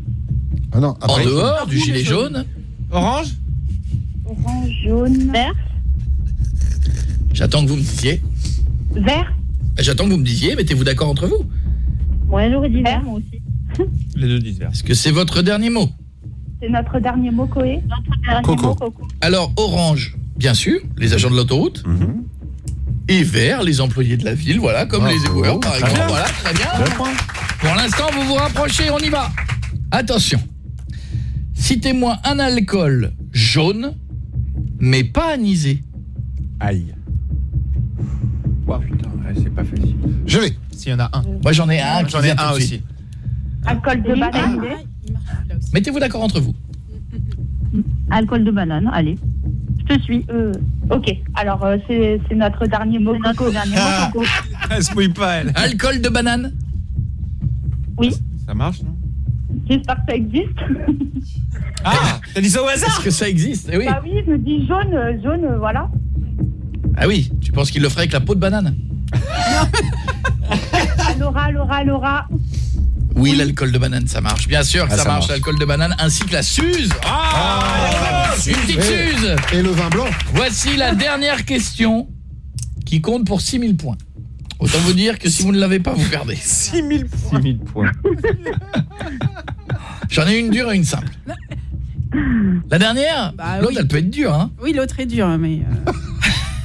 Ah non, En après. dehors du gilet jaune, Orange Orange, jaune. Vert. j'attends que vous me disiez. Vert. J'attends que vous me disiez, mettez-vous d'accord entre vous. Ouais, j'aurais dit vert, moi aussi. Les deux disent vert. Est-ce que c'est votre dernier mot C'est notre dernier mot, Coé. Notre dernier Coco. mot, Coco. Alors orange, bien sûr, les agents de l'autoroute. Et vert, les employés de la ville, voilà, comme les éboueurs par Très exemple. bien. Voilà, très bien. Pour l'instant, vous vous rapprochez, on y va. Attention. Citez-moi un alcool jaune, mais pas anisé. Aïe. Oh putain, ouais, c'est pas facile. Je l'ai. S'il y en a un. Moi, j'en ai un qui J'en ai un suite. aussi. Alcool de banane. Mettez-vous d'accord entre vous. Alcool de banane, allez. Je te suis. Euh, ok, alors euh, c'est notre dernier mot, Coco. Dernier mot, Coco. Elle se mouille pas, elle. Alcool de banane Oui, Ça marche, non? J'espère que ça existe. Ah T'as dit ça au hasard Est-ce que ça existe Eh oui. Bah oui, je me dis jaune, euh, jaune, euh, voilà. Ah oui, tu penses qu'il le ferait avec la peau de banane Laura, Laura, Laura. Oui, l'alcool de banane, ça marche. Bien sûr que Ah, ça, ça marche, marche. l'alcool de banane, ainsi que la suze. Ah, Une petite Et, suze et le vin blanc. Voici la dernière question qui compte pour 6000 points. Autant vous dire que si vous ne l'avez pas, vous perdez. 6000 points. 6000 points. J'en ai une dure et une simple. La dernière, Bah l'autre, oui. elle peut être dure. Hein. Oui, l'autre est dur, mais.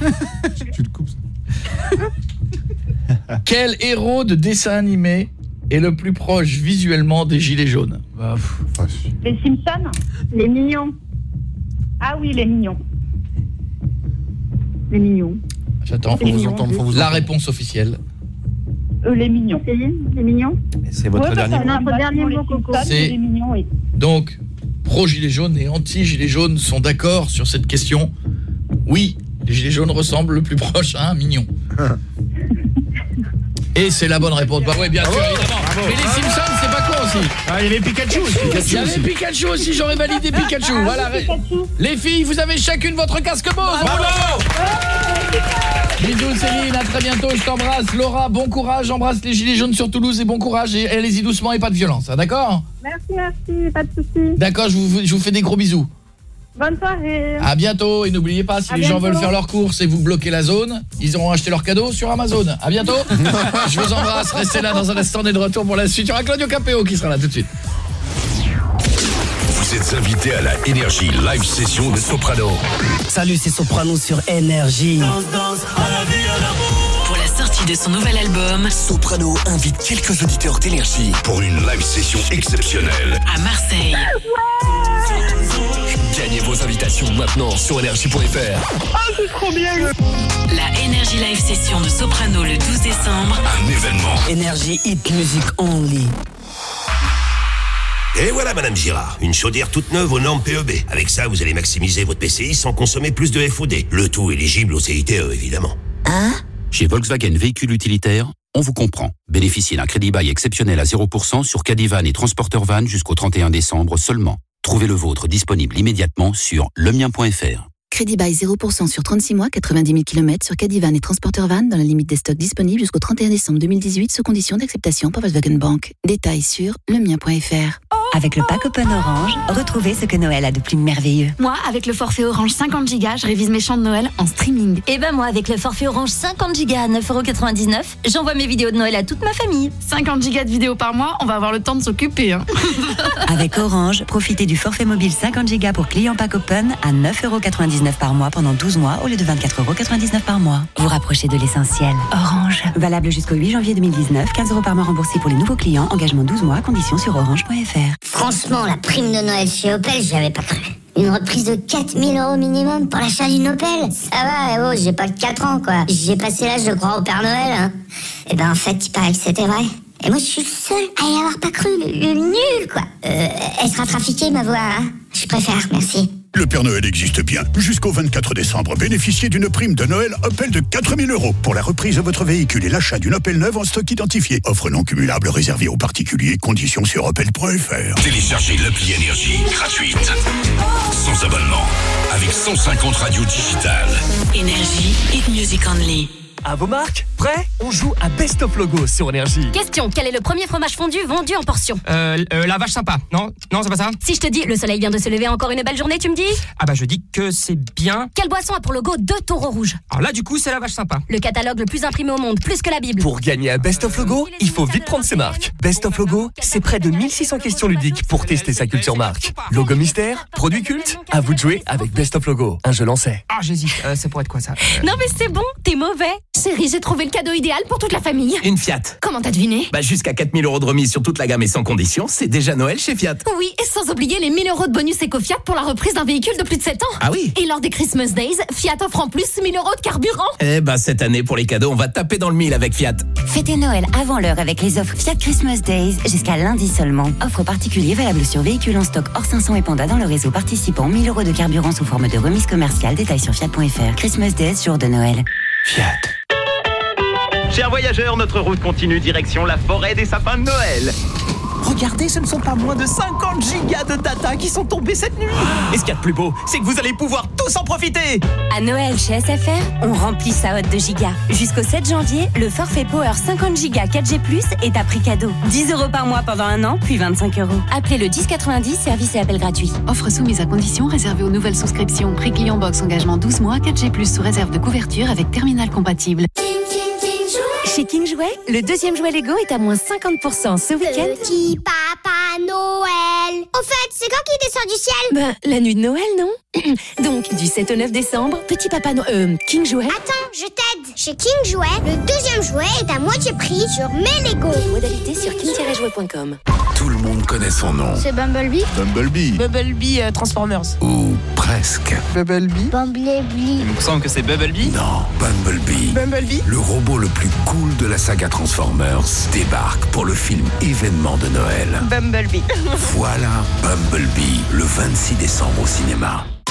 euh, Tu le coupes. Quel héros de dessin animé est le plus proche visuellement des gilets jaunes? Si. Les Simpsons? Les mignons. Ah oui, les mignons. Les mignons. J'attends. Faut vous entendre, faut vous La réponse officielle. Euh, les mignons. Les mignons? C'est votre Ouais, dernier c'est mot. notre dernier mot, Coco. C'est- Les mignons, oui. Donc, pro-gilets jaunes et anti-gilets jaunes sont d'accord sur cette question. Oui, les gilets jaunes ressemblent le plus proche à un mignon. Et c'est la bonne réponse. Bah ouais, bien sûr, évidemment. Mais les Simpsons, c'est pas aussi. Ah, il y avait Pikachu aussi. Il y avait Pikachu aussi, j'aurais validé Pikachu. Voilà. Les filles, vous avez chacune votre casque Bose. Bravo Bisous Céline, à très bientôt, je t'embrasse. Laura, bon courage, embrasse les gilets jaunes sur Toulouse et bon courage et allez-y doucement et pas de violence, hein, d'accord? Merci, merci, pas de soucis. D'accord, je vous, je vous fais des gros bisous. Bonne soirée. À bientôt et n'oubliez pas si À les gens veulent faire leurs courses et vous bloquez la zone, ils auront acheté leur cadeau sur Amazon. À bientôt. Je vous embrasse, restez là dans un instant on est de retour pour la suite. Il y aura Claudio Capéo qui sera là tout de suite. Vous êtes invité à la Énergie Live Session de Soprano. Salut, c'est Soprano sur Énergie. Pour la sortie de son nouvel album, Soprano invite quelques auditeurs d'énergie pour une live session exceptionnelle. à Marseille. Gagnez vos invitations maintenant sur énergie.fr. Ah, c'est trop bien. La Energy Live Session de Soprano le 12 décembre. Un événement. Énergie Hit Music Only. Et voilà, Madame Girard, une chaudière toute neuve aux normes PEB. Avec ça, vous allez maximiser votre PCI sans consommer plus de FOD. Le tout éligible au CITE, évidemment. Chez Volkswagen Véhicule Utilitaire, on vous comprend. Bénéficiez d'un crédit bail exceptionnel à 0% sur Cadivan et Transporteur Van jusqu'au 31 décembre seulement. Trouvez le vôtre disponible immédiatement sur lemien.fr. Crédit bail 0% sur 36 mois, 90 000 km sur Cadivan et transporteur van dans la limite des stocks disponibles jusqu'au 31 décembre 2018 sous condition d'acceptation par Volkswagen Bank. Détails sur lemien.fr. Avec le pack Open Orange, retrouvez ce que Noël a de plus merveilleux. Moi, avec le forfait Orange 50 Go, je révise mes chants de Noël en streaming. Et ben moi, avec le forfait Orange 50 Go à 9,99€, j'envoie mes vidéos de Noël à toute ma famille. 50 Go de vidéos par mois, on va avoir le temps de s'occuper. Hein. Avec Orange, profitez du forfait mobile 50 Go pour clients pack Open à 9,99€ par mois pendant 12 mois au lieu de 24,99€ par mois. Vous rapprochez de l'essentiel. Orange. Valable jusqu'au 8 janvier 2019, 15 euros par mois remboursés pour les nouveaux clients, engagement 12 mois, conditions sur orange.fr. Franchement, la prime de Noël chez Opel, j'y avais pas cru. Une reprise de 4000 euros minimum pour l'achat d'une Opel Ça va, eh oh, j'ai pas que 4 ans, quoi. J'ai passé l'âge, je crois, au Père Noël. Hein. Et ben, en fait, il paraît que c'était vrai. Et moi, je suis le seul à y avoir pas cru. Le, nul, quoi. Euh, elle sera ma voix, hein. Je préfère, merci. Le Père Noël existe bien. Jusqu'au 24 décembre, bénéficiez d'une prime de Noël Opel de 4000 euros pour la reprise de votre véhicule et l'achat d'une Opel neuve en stock identifié. Offre non cumulable réservée aux particuliers. Conditions sur opel.fr. Téléchargez l'appli Énergie gratuite. Sans abonnement. Avec 150 radios digitales. Énergie Hit Music Only. À vos marques Prêt On joue à Best of Logo sur Énergie. Question, quel est le premier fromage fondu vendu en portion? Euh, euh, la vache sympa. Non Non, c'est pas ça? Si je te dis, le soleil vient de se lever, encore une belle journée, tu me dis? Ah bah je dis que c'est bien. Quelle boisson a pour logo deux taureaux rouges? Alors là du coup c'est la vache sympa. Le catalogue le plus imprimé au monde, plus que la Bible. Pour gagner à Best of Logo, il faut vite prendre ses marques. Best of Logo, c'est près de 1600 questions ludiques pour tester sa culture marque. Logo mystère, produit culte, à vous de jouer avec Best of Logo. Un jeu lancé. Ah j'hésite, euh, c'est pour être quoi ça? Non mais c'est bon, t'es mauvais. Chérie, j'ai trouvé le cadeau idéal pour toute la famille. Une Fiat. Comment t'as deviné? Bah jusqu'à 4000 euros de remise sur toute la gamme et sans condition, c'est déjà Noël chez Fiat. Oui, et sans oublier les 1000 euros de bonus éco-Fiat pour la reprise d'un véhicule de plus de 7 ans. Ah oui? Et lors des Christmas Days, Fiat offre en plus 1000 euros de carburant. Eh bah cette année pour les cadeaux, on va taper dans le mille avec Fiat. Fêtez Noël avant l'heure avec les offres Fiat Christmas Days jusqu'à lundi seulement. Offre particulier valable sur véhicules en stock hors 500 et Panda dans le réseau participant. 1000 euros de carburant sous forme de remise commerciale. Détail sur fiat.fr. Christmas Days, jour de Noël. Fiat. Chers voyageurs, notre route continue direction la forêt des sapins de Noël. Regardez, ce ne sont pas moins de 50 gigas de data qui sont tombés cette nuit. Et ce qu'il y a de plus beau, c'est que vous allez pouvoir tous en profiter. À Noël chez SFR, on remplit sa hotte de gigas. Jusqu'au 7 janvier, le forfait Power 50 gigas 4G+, est à prix cadeau. 10 euros par mois pendant un an, puis 25 euros. Appelez le 1090, service et appel gratuit. Offre soumise à condition réservée aux nouvelles souscriptions. Prix client box engagement 12 mois, 4G+, sous réserve de couverture avec terminal compatible. Chez King Jouet, le deuxième jouet Lego est à moins 50% ce week-end. Petit papa Noël. Au fait, c'est quand qu'il descend du ciel? Ben, la nuit de Noël, non? Donc, du 7 au 9 décembre, petit papa Noël, euh, King Jouet. Attends, je t'aide. Chez King Jouet, le deuxième jouet est à moitié prix sur mes Lego. Modalité sur king-jouet.com. Tout le monde connaît son nom. C'est Bumblebee Bumblebee. Bumblebee euh, Transformers. Ou presque. Bumblebee Bumblebee. Il me semble que c'est Bumblebee. Non, Bumblebee. Bumblebee Le robot le plus cool de la saga Transformers débarque pour le film événement de Noël. Bumblebee. Voilà Bumblebee, le 26 décembre au cinéma.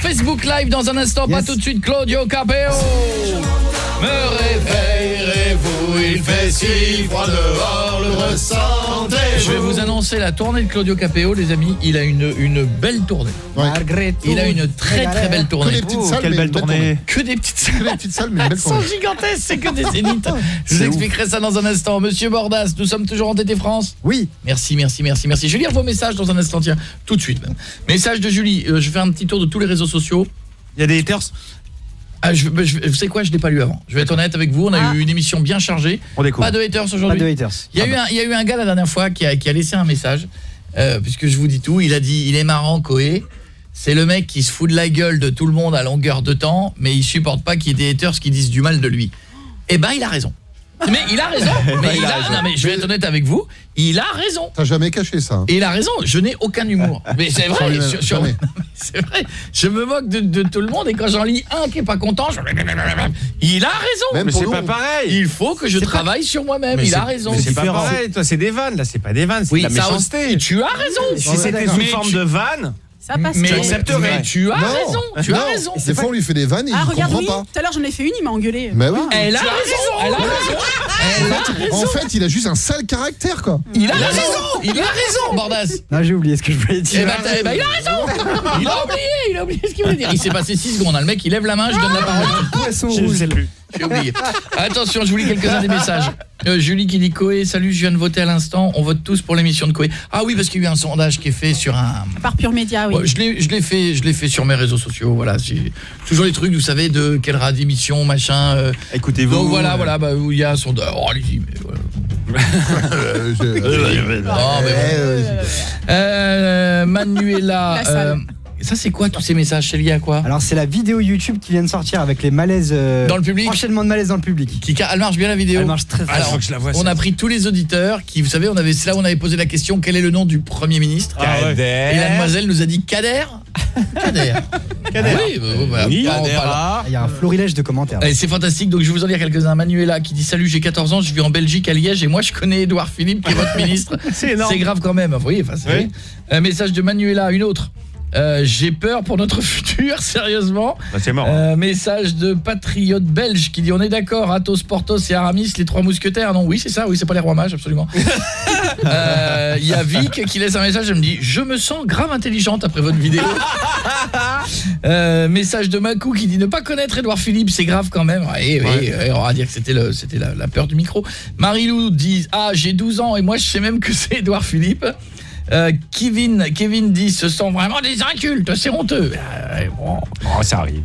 Facebook Live dans un instant. Pas tout de suite, Claudio Capeo. Me réveillerez-vous, il fait si froid dehors, le ressentez Je vais vous annoncer la tournée de Claudio Capeo, les amis. Il a une, une belle tournée. Il a une très très belle tournée. Que des petites salles, une belle tournée. Que des petites salles. Que des petites salles, mais une belle Elles sont tournée. gigantesques, c'est que des zéniths. Je vous expliquerai ça dans un instant. Monsieur Bordas, nous sommes toujours en TT France Oui. Merci, merci, merci, merci. Je vais lire vos messages dans un instant, tiens, tout de suite même. Message de Julie, euh, je fais un petit tour de tous les réseaux sociaux. Il y a des haters ah, je, bah, je- vous savez quoi, je l'ai pas lu avant. Je vais être honnête avec vous, on a eu une émission bien chargée. Pas de haters aujourd'hui. Pas de haters. Il y a eu un il y a eu un gars la dernière fois qui a, qui a laissé un message euh, puisque je vous dis tout, il a dit il est marrant Koé. C'est le mec qui se fout de la gueule de tout le monde à longueur de temps, mais il supporte pas qu'il y ait des haters qui disent du mal de lui. Eh ben il a raison. Mais il a raison. Mais il, il a a, raison. non mais je vais être honnête avec vous, il a raison. T'as jamais caché ça. hein. Et il a raison, je n'ai aucun humour. Mais c'est vrai, sur- sur- jamais. c'est vrai. Je me moque de, de tout le monde et quand j'en lis un qui est pas content, je... il a raison. Même Mais pour c'est nous. pas pareil. Il faut que je travaille sur moi-même, Mais il c'est- a raison. mais c'est pas pareil, toi c'est des vannes là, c'est pas des vannes, c'est Oui, de la ça méchanceté. aussi, tu as raison. Si c'était sous Mais forme tu- de vanne, Ça passe. Mais- tu as Non. raison, tu as raison. Des fois, on lui fait des vannes et Ah, il regarde, comprend oui, pas. tout à l'heure j'en ai fait une, il m'a engueulé. Mais oui. Elle a Tu as raison, elle a raison. Elle a raison. En fait, il a juste un sale caractère, quoi. Il a raison, il a raison, Bordas. Non, j'ai oublié ce que je voulais Eh dire. ben, t'as- eh ben, il a raison Il a oublié, il a oublié ce qu'il voulait dire. Il s'est passé 6 secondes, hein. le mec il lève la main, je donne la parole. Poisson Je rouge. sais plus. J'ai oublié. Attention, je vous lis quelques-uns des messages. Euh, Julie qui dit Coé, salut, je viens de voter à l'instant. On vote tous pour l'émission de Coé. Ah oui, parce qu'il y a eu un sondage qui est fait sur un. Par Pure Média, oui. Ouais, je l'ai je l'ai fait, je l'ai fait sur mes réseaux sociaux. Voilà, c'est toujours les trucs, vous savez, de quelle radio émission, machin. euh. Écoutez-vous. Donc voilà, euh, voilà, bah, où il y a un sondage. Oh, allez-y, mais voilà. Euh, je- Non, mais bon. Euh, Manuela, La Ça c'est quoi tous ces messages C'est lié à quoi Alors c'est la vidéo YouTube qui vient de sortir avec les malaises euh, Dans le public Enchaînement de malaises dans le public. Qui, elle marche bien la vidéo Elle marche très très Alors, bien. on a pris tous les auditeurs qui, vous savez, on avait, c'est là où on avait posé la question quel est le nom du Premier ministre Ah ouais. Kader. Et la demoiselle nous a dit Kader Kader. Kader. Oui, bah, bah, Oui, bah, on Kader. parle- Il y a un florilège de commentaires. Et c'est fantastique, donc je vais vous en lire quelques-uns. Manuela qui dit Salut, j'ai 14 ans, je vis en Belgique à Liège et moi je connais Édouard Philippe qui est votre ministre. C'est énorme. C'est grave quand même. Vous voyez, enfin, c'est- Oui. Un message de Manuela, une autre. Euh, j'ai peur pour notre futur, sérieusement. Bah, c'est mort. Euh, message de patriote belge qui dit on est d'accord, Athos, Porthos et Aramis, les trois mousquetaires. Non, oui, c'est ça, oui, c'est pas les rois mages, absolument. Euh, Il y a Vic qui laisse un message, elle me dit je me sens grave intelligente après votre vidéo. Euh, message de Makou qui dit ne pas connaître Édouard Philippe, c'est grave quand même. Oui, on va dire que c'était c'était la, la peur du micro. Marilou dit ah, j'ai 12 ans et moi je sais même que c'est Édouard Philippe. Euh, Kevin Kevin dit ce sont vraiment des incultes, c'est honteux. Euh, bon. Oh, ça arrive.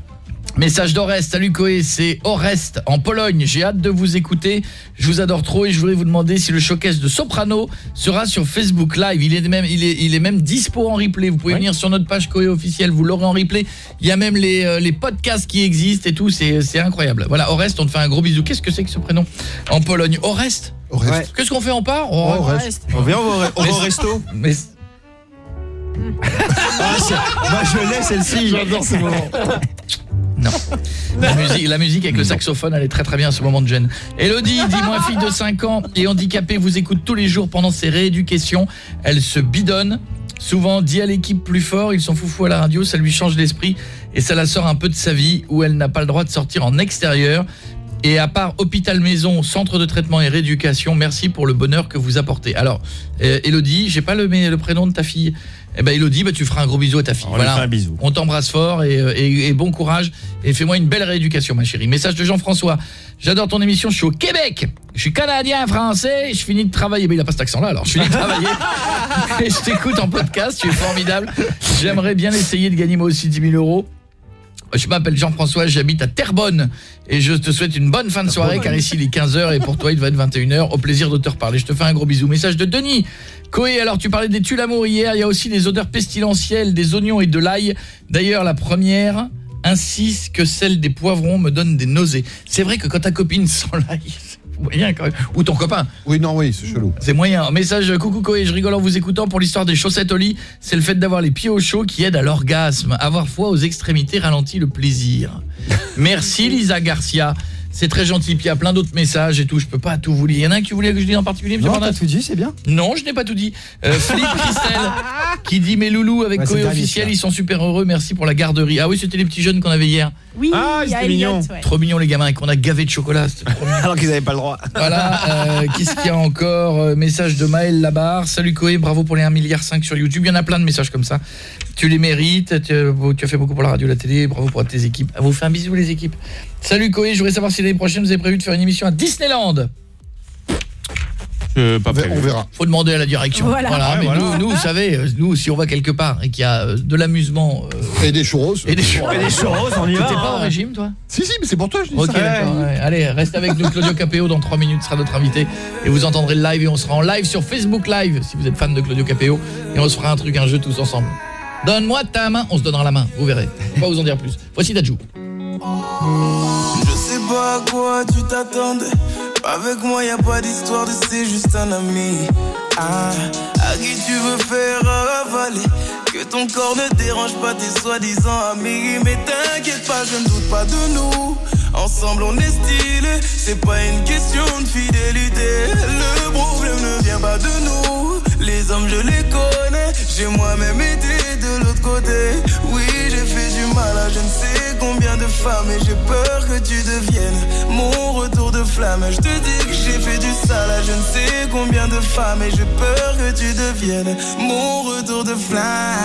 Message d'Orest, salut Koé, c'est Orest en Pologne. J'ai hâte de vous écouter. Je vous adore trop et je voudrais vous demander si le showcase de Soprano sera sur Facebook Live. Il est même il est il est même dispo en replay. Vous pouvez venir sur notre page Koé officielle, vous l'aurez en replay. Il y a même les euh, les podcasts qui existent et tout, c'est incroyable. Voilà, Orest, on te fait un gros bisou. Qu'est-ce que c'est que ce prénom en Pologne? Qu'est-ce qu'on fait en part Oh, Orest. On vient au, resto Mais Ah, je l'ai celle-ci. J'adore ce moment. Non. La musique, la musique avec le saxophone, elle est très très bien à ce moment de gêne. Elodie, dis-moi fille de 5 ans et handicapée, vous écoute tous les jours pendant ses rééducations. Elle se bidonne. Souvent dit à l'équipe plus fort, ils sont foufous à la radio, ça lui change l'esprit et ça la sort un peu de sa vie où elle n'a pas le droit de sortir en extérieur. Et à part hôpital maison, centre de traitement et rééducation, merci pour le bonheur que vous apportez. Alors, euh, Elodie, j'ai pas le, mais le prénom de ta fille. Eh ben Elodie, bah, tu feras un gros bisou à ta fille. On fait un bisou. On t'embrasse fort et, euh, et- et bon courage et fais-moi une belle rééducation ma chérie. Message de Jean-François. J'adore ton émission, je suis au Québec. Je suis canadien, français, je finis de travailler. Mais il a pas cet accent là alors. Je finis de travailler. et je t'écoute en podcast, tu es formidable. J'aimerais bien essayer de gagner moi aussi 10 000 euros. Je m'appelle Jean-François, j'habite à Terrebonne et je te souhaite une bonne fin de soirée car ici il est 15h et pour toi il va être 21h. Au plaisir de te reparler. Je te fais un gros bisou. Message de Denis. Koé, alors tu parlais des l'amour hier, il y a aussi des odeurs pestilentielles, des oignons et de l'ail. D'ailleurs la première ainsi que celle des poivrons me donne des nausées. C'est vrai que quand ta copine sent l'ail, moyen quand même. Ou ton copain. Oui, non, oui, c'est chelou. C'est moyen. Message coucou Koé, je rigole en vous écoutant pour l'histoire des chaussettes au lit. C'est le fait d'avoir les pieds au chaud qui aide à l'orgasme. Avoir foi aux extrémités ralentit le plaisir. Merci Lisa Garcia. C'est très gentil. Puis il y a plein d'autres messages et tout. Je peux pas tout vous lire. Il y en a un que tu voulais que je dise en particulier, monsieur Non, Bernard t'as tout dit, c'est bien. non, je n'ai pas tout dit. Euh, Philippe Christelle qui dit mes loulous avec Ouais, dernier, officiel, ils sont super heureux. Merci pour la garderie. Ah oui, c'était les petits jeunes qu'on avait hier. Oui, Ah, c'était Elliot, mignon. ouais. Trop mignons les gamins et qu'on a gavé de chocolat, trop mignon. Alors qu'ils avaient pas le droit. Voilà, euh, qu'est-ce qu'il y a encore Euh, Message de Maël Labarre. Salut Koé, bravo pour les 1,5 milliard sur YouTube. Il y en a plein de messages comme ça. Tu les mérites, tu, tu as fait beaucoup pour la radio et la télé. Bravo pour tes équipes. À vous fait un bisou les équipes. Salut Koé, je voudrais savoir si l'année prochaine vous avez prévu de faire une émission à Disneyland. Euh, pas On verra- prévu. On verra. Faut demander à la direction. Voilà. Ouais, mais voilà. Nous, nous, vous savez, euh, nous, si on va quelque part et qu'il y a euh, de l'amusement euh, Et des churros. et des choses. Et des churros, on y va. pas hein. au régime, toi? Si, si, mais c'est pour toi, je dis Ok, ça. d'accord. ouais. Allez, reste avec nous, Claudio Capéo. Dans 3 minutes sera notre invité. Et vous entendrez le live. Et on sera en live sur Facebook Live, si vous êtes fan de Claudio Capéo. Et on se fera un truc, un jeu tous ensemble. Donne-moi ta main. On se donnera la main, vous verrez. Faut pas vous en dire plus. Voici Dajou. Je sais pas à quoi tu t'attendais. Avec moi, y a pas d'histoire de c'est juste un ami. Ah, à qui tu veux faire avaler? Que ton corps ne dérange pas tes soi-disant amis. Mais t'inquiète pas, je ne doute pas de nous. Ensemble, on est stylé. C'est pas une question de fidélité. Le problème ne vient pas de nous. Les hommes, je les connais. J'ai moi-même été de l'autre côté. Oui, j'ai fait du mal à je ne sais combien de femmes. Et j'ai peur que tu deviennes mon retour de flamme. Je te dis que j'ai fait du sale à je ne sais combien de femmes. Et j'ai peur que tu deviennes mon retour de flamme.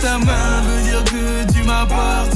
ta main veut dire que tu m'appartiens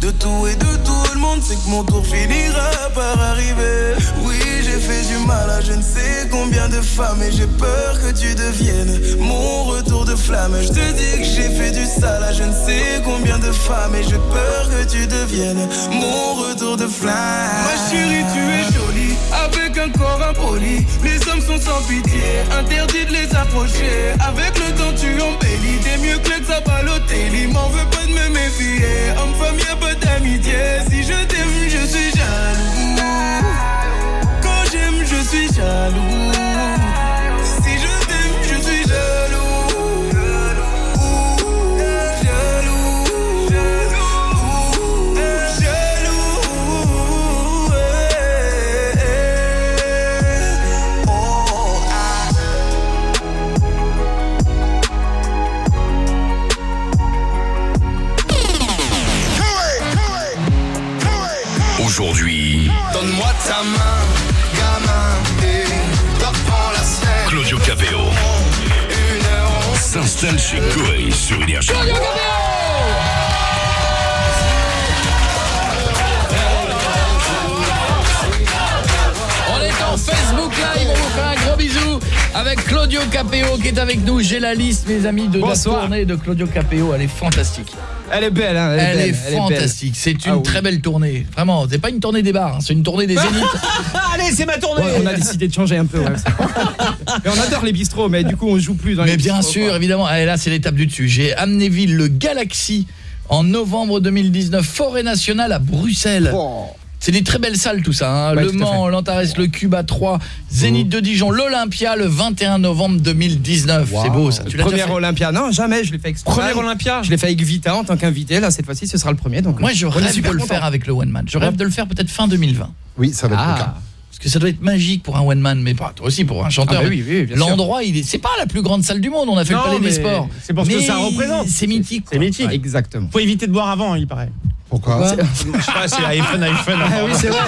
de tout et de tout le monde, c'est que mon tour finira par arriver. Oui, j'ai fait du mal à je ne sais combien de femmes et j'ai peur que tu deviennes mon retour de flamme. Je te dis que j'ai fait du sale à je ne sais combien de femmes et j'ai peur que tu deviennes mon retour de flamme. Ma chérie, tu es jolie avec un corps impoli. Les hommes sont sans pitié, interdit de les approcher. Avec le temps, tu embellis, t'es mieux que le Zapalotelli. M'en veux pas de me méfier, homme-femme, y'a pas d'amitié. Si je t'aime, je suis jaloux. Quand j'aime, je suis jaloux. Aujourd'hui, Donne-moi ta main, gamin, et reprends la scène. Claudio Capéo s'installe chez Koei sur Énergie. On avec Claudio Capéo qui est avec nous. J'ai la liste, mes amis, de Bonsoir. la tournée de Claudio Capéo. Elle est fantastique. Elle est belle, hein, Elle, elle, est, belle, elle belle. fantastique. C'est une Ah oui. très belle tournée. Vraiment, c'est pas une tournée des bars, hein, c'est une tournée des zéniths. Allez, c'est ma tournée. Ouais, on a décidé de changer un peu. ouais. Mais on adore les bistrots, mais du coup on joue plus dans les Mais bien bistrots, sûr, quoi. évidemment. Allez, là, c'est l'étape du dessus. J'ai Amnéville, le Galaxy, en novembre 2019. Forêt nationale à Bruxelles. C'est des très belles salles tout ça. hein. Ouais, le Mans, l'Antares, le Cuba 3, Zénith de Dijon, l'Olympia le 21 novembre 2019. C'est beau ça. Tu Premier Olympia, non jamais, je l'ai fait exprès. Premier Olympia Je l'ai fait avec Vita en tant qu'invité, là cette fois-ci ce sera le premier. Donc, Moi, je rêve de le faire avec le One Man. Je rêve de le faire peut-être fin 2020. Oui, ça va être le cas. Ah, Parce que ça doit être magique pour un one man, mais pas toi aussi pour un chanteur. Ah bah oui, oui. L'endroit, il est, c'est pas la plus grande salle du monde. On a fait Non, le Palais des mais Sports. c'est pour ce que Mais ça représente. C'est mythique. C'est mythique. Ah, exactement. Faut éviter de boire avant, il paraît. Pourquoi Quoi Je sais pas, c'est iPhone, iPhone. Ah oui, c'est vrai.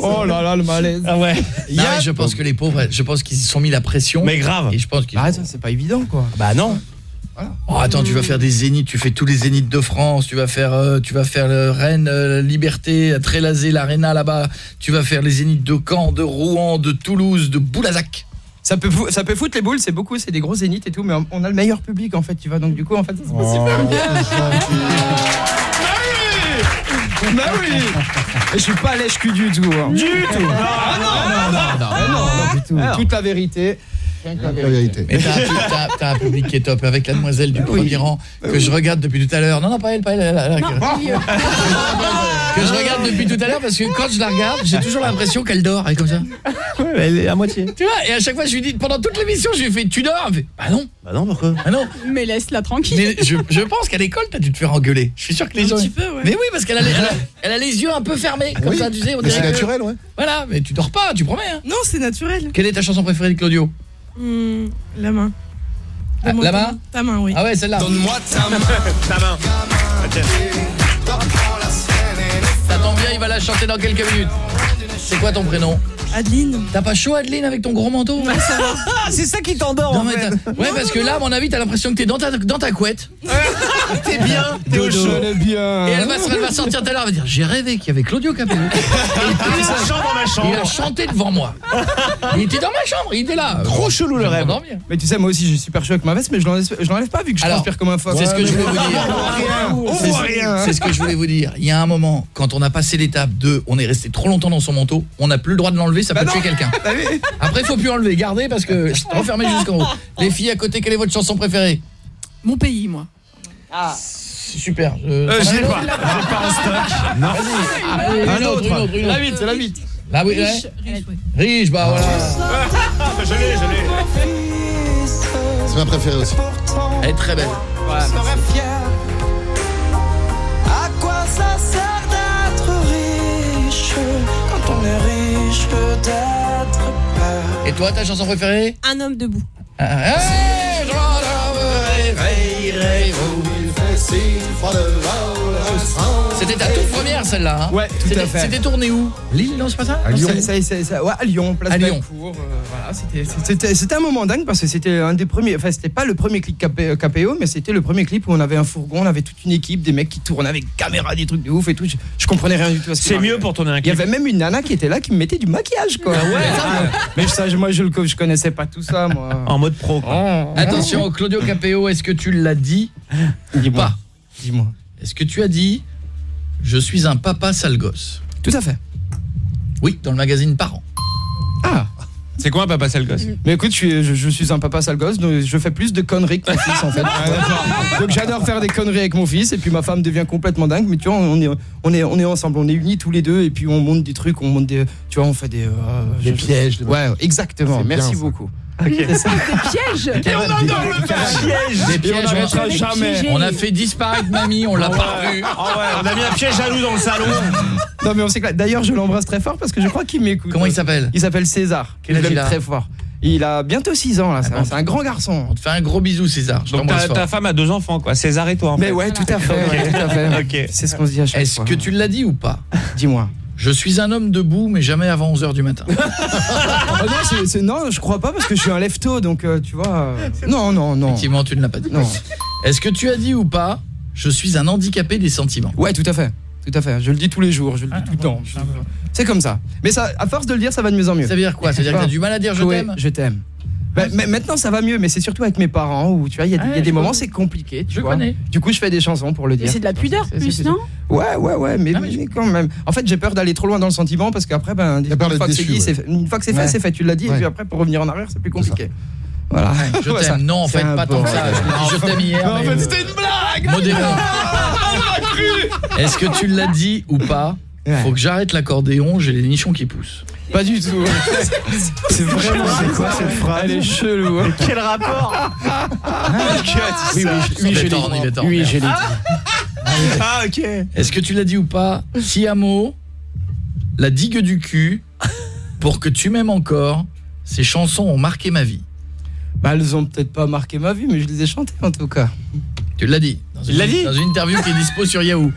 oh là là, le malaise. Ah ouais. Non, mais je pense que les pauvres, je pense qu'ils se sont mis la pression. Mais grave. Et je pense qu'ils. Bah, ça, c'est pas évident quoi. Bah non. Oh, attends, tu vas faire des zéniths, tu fais tous les zéniths de France, tu vas faire euh, tu vas faire le Rennes euh, Liberté, à Trélazé, l'Arena là-bas, tu vas faire les zéniths de Caen, de Rouen, de Toulouse, de Boulazac. Ça peut, fou- ça peut foutre les boules, c'est beaucoup, c'est des gros zéniths et tout, mais on- on a le meilleur public en fait, tu vois, donc du coup en fait ça se passe super bien. Bah oui Je suis pas lèche-cul du tout. hein. Du tout. Ah non, non, non, non, non, non, du tout. Toute la vérité. Rien que la La vérité. Mais t'as un, pu- t'as- t'as un public qui est top avec la demoiselle du premier rang que je regarde depuis tout à l'heure. Non non pas elle, pas elle, elle, elle, elle, que, que je regarde depuis tout à l'heure parce que quand je la regarde, j'ai toujours l'impression qu'elle dort, elle est comme ça. Elle est à moitié. Tu vois Et à chaque fois je lui dis pendant toute l'émission, je lui fais tu dors? Bah non. Bah non, pourquoi? Ah non. Mais laisse-la tranquille. Mais je, je pense qu'à l'école, t'as dû te faire engueuler. Je suis sûr que les Un gens. petit peu, ouais. Mais oui, parce qu'elle a, les- elle a, elle a les yeux un peu fermés, comme Oui. ça, tu sais. on Mais c'est naturel, ouais. Voilà, mais tu dors pas, tu promets. Hein. Non, c'est naturel. Quelle est ta chanson préférée de Claudio? Hmm, la main. Ah, la main Ta main, oui. Ah ouais, celle-là. Donne-moi ta main, Ta main. Ça tombe bien, il va la chanter dans quelques minutes. C'est quoi ton prénom? Adeline. T'as pas chaud, Adeline, avec ton gros manteau Ah, c'est ça qui t'endort en fait. Ouais, parce que là, à mon avis, t'as l'impression que t'es dans ta, dans ta couette. T'es bien, t'es au chaud. Elle est bien. Et elle va, elle va sortir tout à l'heure, elle va dire J'ai rêvé qu'il y avait Claudio Capello. Il chante dans ma Il a chanté devant moi. Il était dans ma chambre, il était là. Trop chelou le rêve. Mais tu sais, moi aussi j'ai super chaud avec ma veste, mais je l'enlève pas vu que je Alors, transpire comme un phoque. C'est ce que je voulais vous dire. On C'est voit ce- rien. C'est ce que je voulais vous dire. Il y a un moment, quand on a passé l'étape de on est resté trop longtemps dans son manteau, on n'a plus le droit de l'enlever, ça Bah peut non. tuer quelqu'un. Bah oui. Après, il faut plus enlever, gardez parce que refermez jusqu'en haut. Les filles à côté, quelle est votre chanson préférée? Mon pays, moi. C'est super. je- Euh, as j'ai une pas. pas en stock. Non. Allez, Un autre, autre. une autre, une La autre. 8, c'est la 8. Ah oui, ouais. Riche, riche, ouais. Riche, bah voilà. Je l'ai, je l'ai. C'est ma préférée aussi. Elle est très belle. serais fier. À quoi ça sert Ai-je peut-être peur Et toi, ta chanson préférée? Un homme debout. Hé, Ah, hey, gendarme, réveillez-vous. Oh, il fait si froid dehors, le sang c'était ta toute première celle-là hein Ouais, tout à C'était- fait. C'était tourné où? Lille, non, c'est pas ça? C'est- c'est- c'est- ouais, à Lyon, place À Lyon. Euh, voilà, c'était- c'était c'était un moment dingue parce que c'était un des premiers enfin c'était pas le premier clip KP KPO mais c'était le premier clip où on avait un fourgon, on avait toute une équipe, des mecs qui tournaient avec caméra, des trucs de ouf et tout. Je, je comprenais rien du tout à ce C'est mieux pour tourner un Il y clip. avait même une nana qui était là qui me mettait du maquillage quoi. Ah ouais Mais ça je- moi je le je connaissais pas tout ça moi. En mode pro. quoi. Attention, Claudio Capéo, est-ce que tu l'as dit ou pas? Dis-moi. Est-ce que tu as dit je suis un papa sale gosse Tout à fait. Oui, dans le magazine Parents. Ah C'est quoi un papa sale gosse? Mais écoute, je suis, je, je suis un papa sale gosse, donc je fais plus de conneries que mon fils en fait. donc j'adore faire des conneries avec mon fils et puis ma femme devient complètement dingue. Mais tu vois, on est, on est, on est ensemble, on est unis tous les deux et puis on monte des trucs, on monte des, tu vois, on fait des, euh, Des je- pièges, des- Ouais, exactement. Bien, Merci ça. Beaucoup. Des pièges Et on adore le Des Et pièges, on n'arrêtera on- jamais. On a fait disparaître mamie, on l'a pas vu. Ah ouais, on a mis un piège à loup dans le salon. Non mais on s'éclate. D'ailleurs, je l'embrasse très fort parce que je crois qu'il m'écoute. Comment il s'appelle? Il s'appelle César. Quel Je l'aime il a? très fort. Il a bientôt 6 ans là, c'est bon. un- c'est un grand garçon. On te fait un gros bisou César, je Donc ta, femme a deux enfants quoi, César et toi en Mais fait. ouais, tout à fait, ouais, tout à fait. Ok. C'est ce qu'on se dit à chaque Est-ce fois. que tu l'as dit ou pas? Dis-moi. Je suis un homme debout mais jamais avant 11h du matin. Ah non, c'est- non, je crois pas parce que je suis un lefto donc euh, tu vois. euh, Non, non, non. Effectivement, tu ne l'as pas dit. Est-ce que tu as dit ou pas Je suis un handicapé des sentiments? Ouais, tout à fait. Tout à fait. Je le dis tous les jours, je le dis tout le temps. C'est comme ça. Mais ça, à force de le dire, ça va de mieux en mieux. Ça veut dire quoi? Ça veut dire que t'as du mal à dire je t'aime? Je t'aime. Bah, maintenant ça va mieux, mais c'est surtout avec mes parents où tu vois, il y a, des- il y a Ouais, des je moments c'est compliqué, tu Je vois. connais. Du coup, je fais des chansons pour le Mais dire. c'est de la pudeur plus, non Ouais, ouais, ouais, mais, Ah, mais je- mais quand même. En fait, j'ai peur d'aller trop loin dans le sentiment parce qu'après, ben, une, peur fois que c'est déçu, dit, ouais. c'est fait. une fois que c'est fait, Ouais. c'est fait. Tu l'as dit, et puis après, pour revenir en arrière, c'est plus compliqué. Voilà. Je t'aime. Non, en fait, pas tant que ça. Je t'aime hier. En mais, fait, euh, c'était une blague modéré. Est-ce que tu l'as dit ou pas Ouais. Faut que j'arrête l'accordéon, j'ai les nichons qui poussent. Pas du tout. c'est vraiment. C'est quoi cette phrase Elle est chelou. hein. Quel rapport Oui, oui, je- oui, l'ai Béton, dit. Oui, je l'ai dit. Ah OK. Est-ce que tu l'as dit ou pas? Tiamo, la digue du cul, pour que tu m'aimes encore, ces chansons ont marqué ma vie. Bah, elles ont peut-être pas marqué ma vie, mais je les ai chantées en tout cas. Tu l'as dit. Dans Il une- l'a dit Dans une interview qui est dispo sur Yahoo.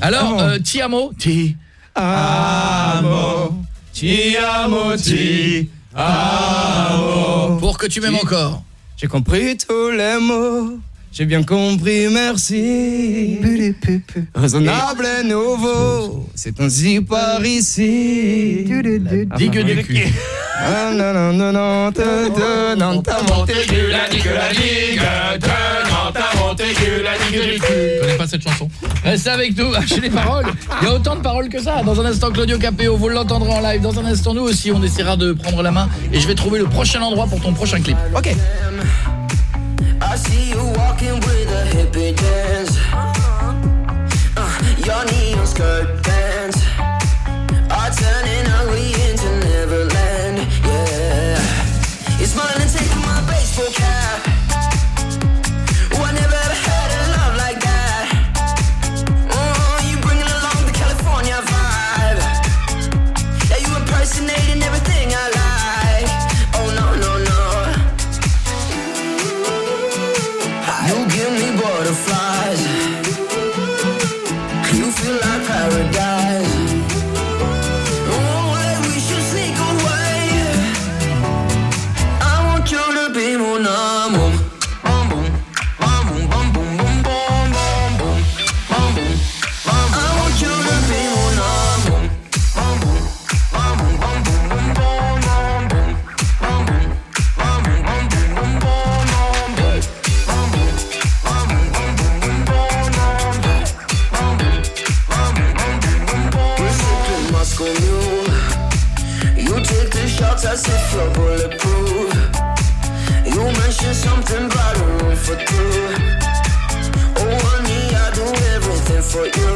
Alors, Ah bon euh, Tiamo, ti. Amo, ti amo, ti amo. Pour que tu m'aimes encore. J'ai compris tous les mots. J'ai bien compris, merci. Raisonnable et nouveau, c'est ainsi par ici. Digue du cul. Ah, non, non, non, non, non, t'as monté du la digue, la digue, te, non, t'as monté du la digue du cul. Je connais pas cette chanson. Restez avec nous, lâchez les paroles. Il y a autant de paroles que ça. Dans un instant, Claudio Capéo, vous l'entendrez en live. Dans un instant, nous aussi, on essaiera de prendre la main. Et je vais trouver le prochain endroit pour ton prochain clip. Ok. I see you walking with a hippie dance. Uh, your neon skirt dance for you,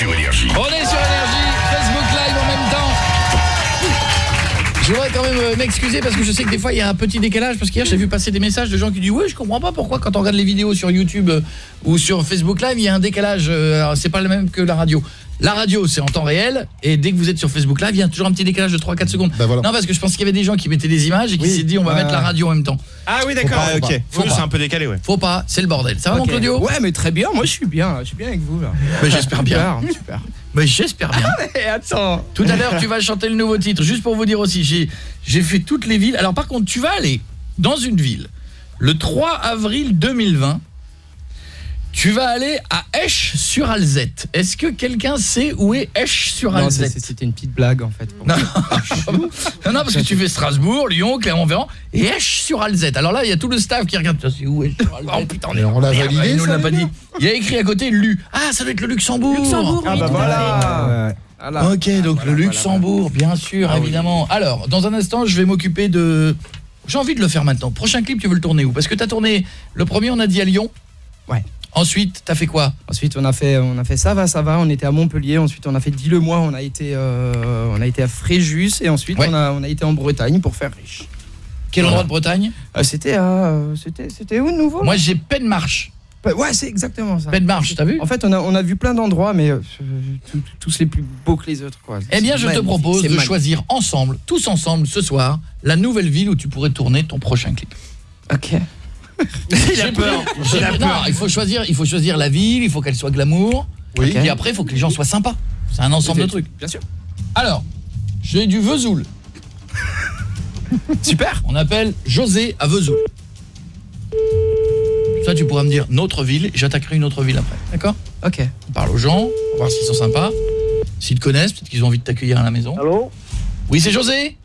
sur Énergie. On est m'excuser parce que je sais que des fois il y a un petit décalage parce qu'hier j'ai vu passer des messages de gens qui disent "Ouais, je comprends pas pourquoi quand on regarde les vidéos sur YouTube euh, ou sur Facebook Live, il y a un décalage euh, c'est pas le même que la radio." La radio, c'est en temps réel et dès que vous êtes sur Facebook Live, il y a toujours un petit décalage de 3 4 secondes. Non parce que je pense qu'il y avait des gens qui mettaient des images et qui s'est dit "On va mettre la radio en même temps." Ah oui, d'accord. Faut pas, ok. Oui, c'est un peu décalé, ouais. Faut pas, c'est le bordel. Ça va mon Ok. Claudio? Ouais, mais très bien. Moi, je suis bien. Je suis bien avec vous là. J'espère bien. Super, super. Mais j'espère bien. Et attends. Tout à l'heure, tu vas chanter le nouveau titre. Juste pour vous dire aussi, j'ai j'ai fait toutes les villes. Alors par contre, tu vas aller dans une ville le 3 avril 2020. Tu vas aller à Esch-sur-Alzette. Est-ce que quelqu'un sait où est Non, c'est- Esch-sur-Alzette c'est- c'était une petite blague en fait. non. non, non, parce que tu fais Strasbourg, Lyon, Clermont-Ferrand et Esch-sur-Alzette. Alors là, il y a tout le staff qui regarde. C'est où Esch-sur-Alzette Oh putain, on est- on l'a validé, Il nous ça, l'a pas dit. Il y a écrit à côté Lu. Ah, ça doit être le Luxembourg. Luxembourg, Ah bah voilà. Ok, donc le Luxembourg, bien sûr, Ah oui. évidemment. Alors, dans un instant, je vais m'occuper de... J'ai envie de le faire maintenant. Prochain clip, tu veux le tourner où? Parce que tu as tourné... Le premier, on a dit à Lyon. Ouais. Ensuite, t'as fait quoi Ensuite, on a fait, on a fait ça va, ça va. On était à Montpellier. Ensuite, on a fait dis-le-moi. On a été, euh, on a été à Fréjus et ensuite Ouais. on a, on a été en Bretagne pour faire riche. Quel endroit de Bretagne Euh, c'était euh, c'était, c'était où de nouveau Moi, j'ai Penmarche. Bah, Ouais, c'est exactement ça. Penmarche, t'as vu En fait, on a, on a vu plein d'endroits, mais tous les plus beaux que les autres, quoi. Eh bien, je te propose de magnifique. choisir ensemble, tous ensemble, ce soir, la nouvelle ville où tu pourrais tourner ton prochain clip. Ok. Il a peur. Non, il faut choisir, il faut choisir la ville, il faut qu'elle soit glamour. Oui. Et après, il faut que les gens soient sympas. C'est un ensemble de trucs. Bien sûr. Alors, j'ai du Vesoul. Super. On appelle José à Vesoul. Ça, tu pourras me dire notre ville, et j'attaquerai une autre ville après. D'accord? Ok. On parle aux gens, on va voir s'ils sont sympas. S'ils te connaissent, peut-être qu'ils ont envie de t'accueillir à la maison. Allô? Oui, c'est José?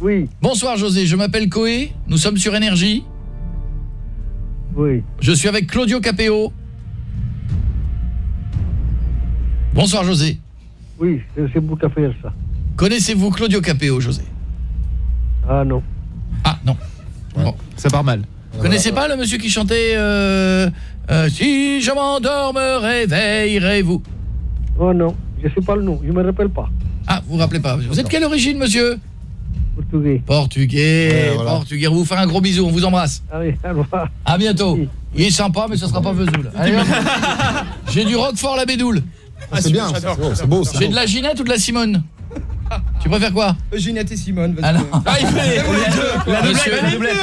Oui. Bonsoir José, je m'appelle Coé, nous sommes sur Énergie. Oui. Je suis avec Claudio Capéo. Bonsoir José. Oui, c'est vous fait ça. Connaissez-vous Claudio Capéo, José? Ah non. Ah non. Bon. Ça part mal. Vous connaissez pas le monsieur qui chantait euh, euh, Si je m'endors, me réveillerez-vous Oh non, je sais pas le nom, je me rappelle pas. Ah, vous vous rappelez pas. Vous êtes quelle origine, monsieur? Portugais. Portugais, Ouais, voilà. portugais. On vous faire un gros bisou, on vous embrasse. Allez, à revoir. À bientôt. Il est sympa, mais ça sera pas Vesoul. J'ai du Roquefort la Bédoule. Ah, c'est bien, c'est beau, c'est beau. c'est J'ai de la Ginette ou de la Simone Tu préfères quoi Ginette et Simone. Ah non. Ah, il fait les- la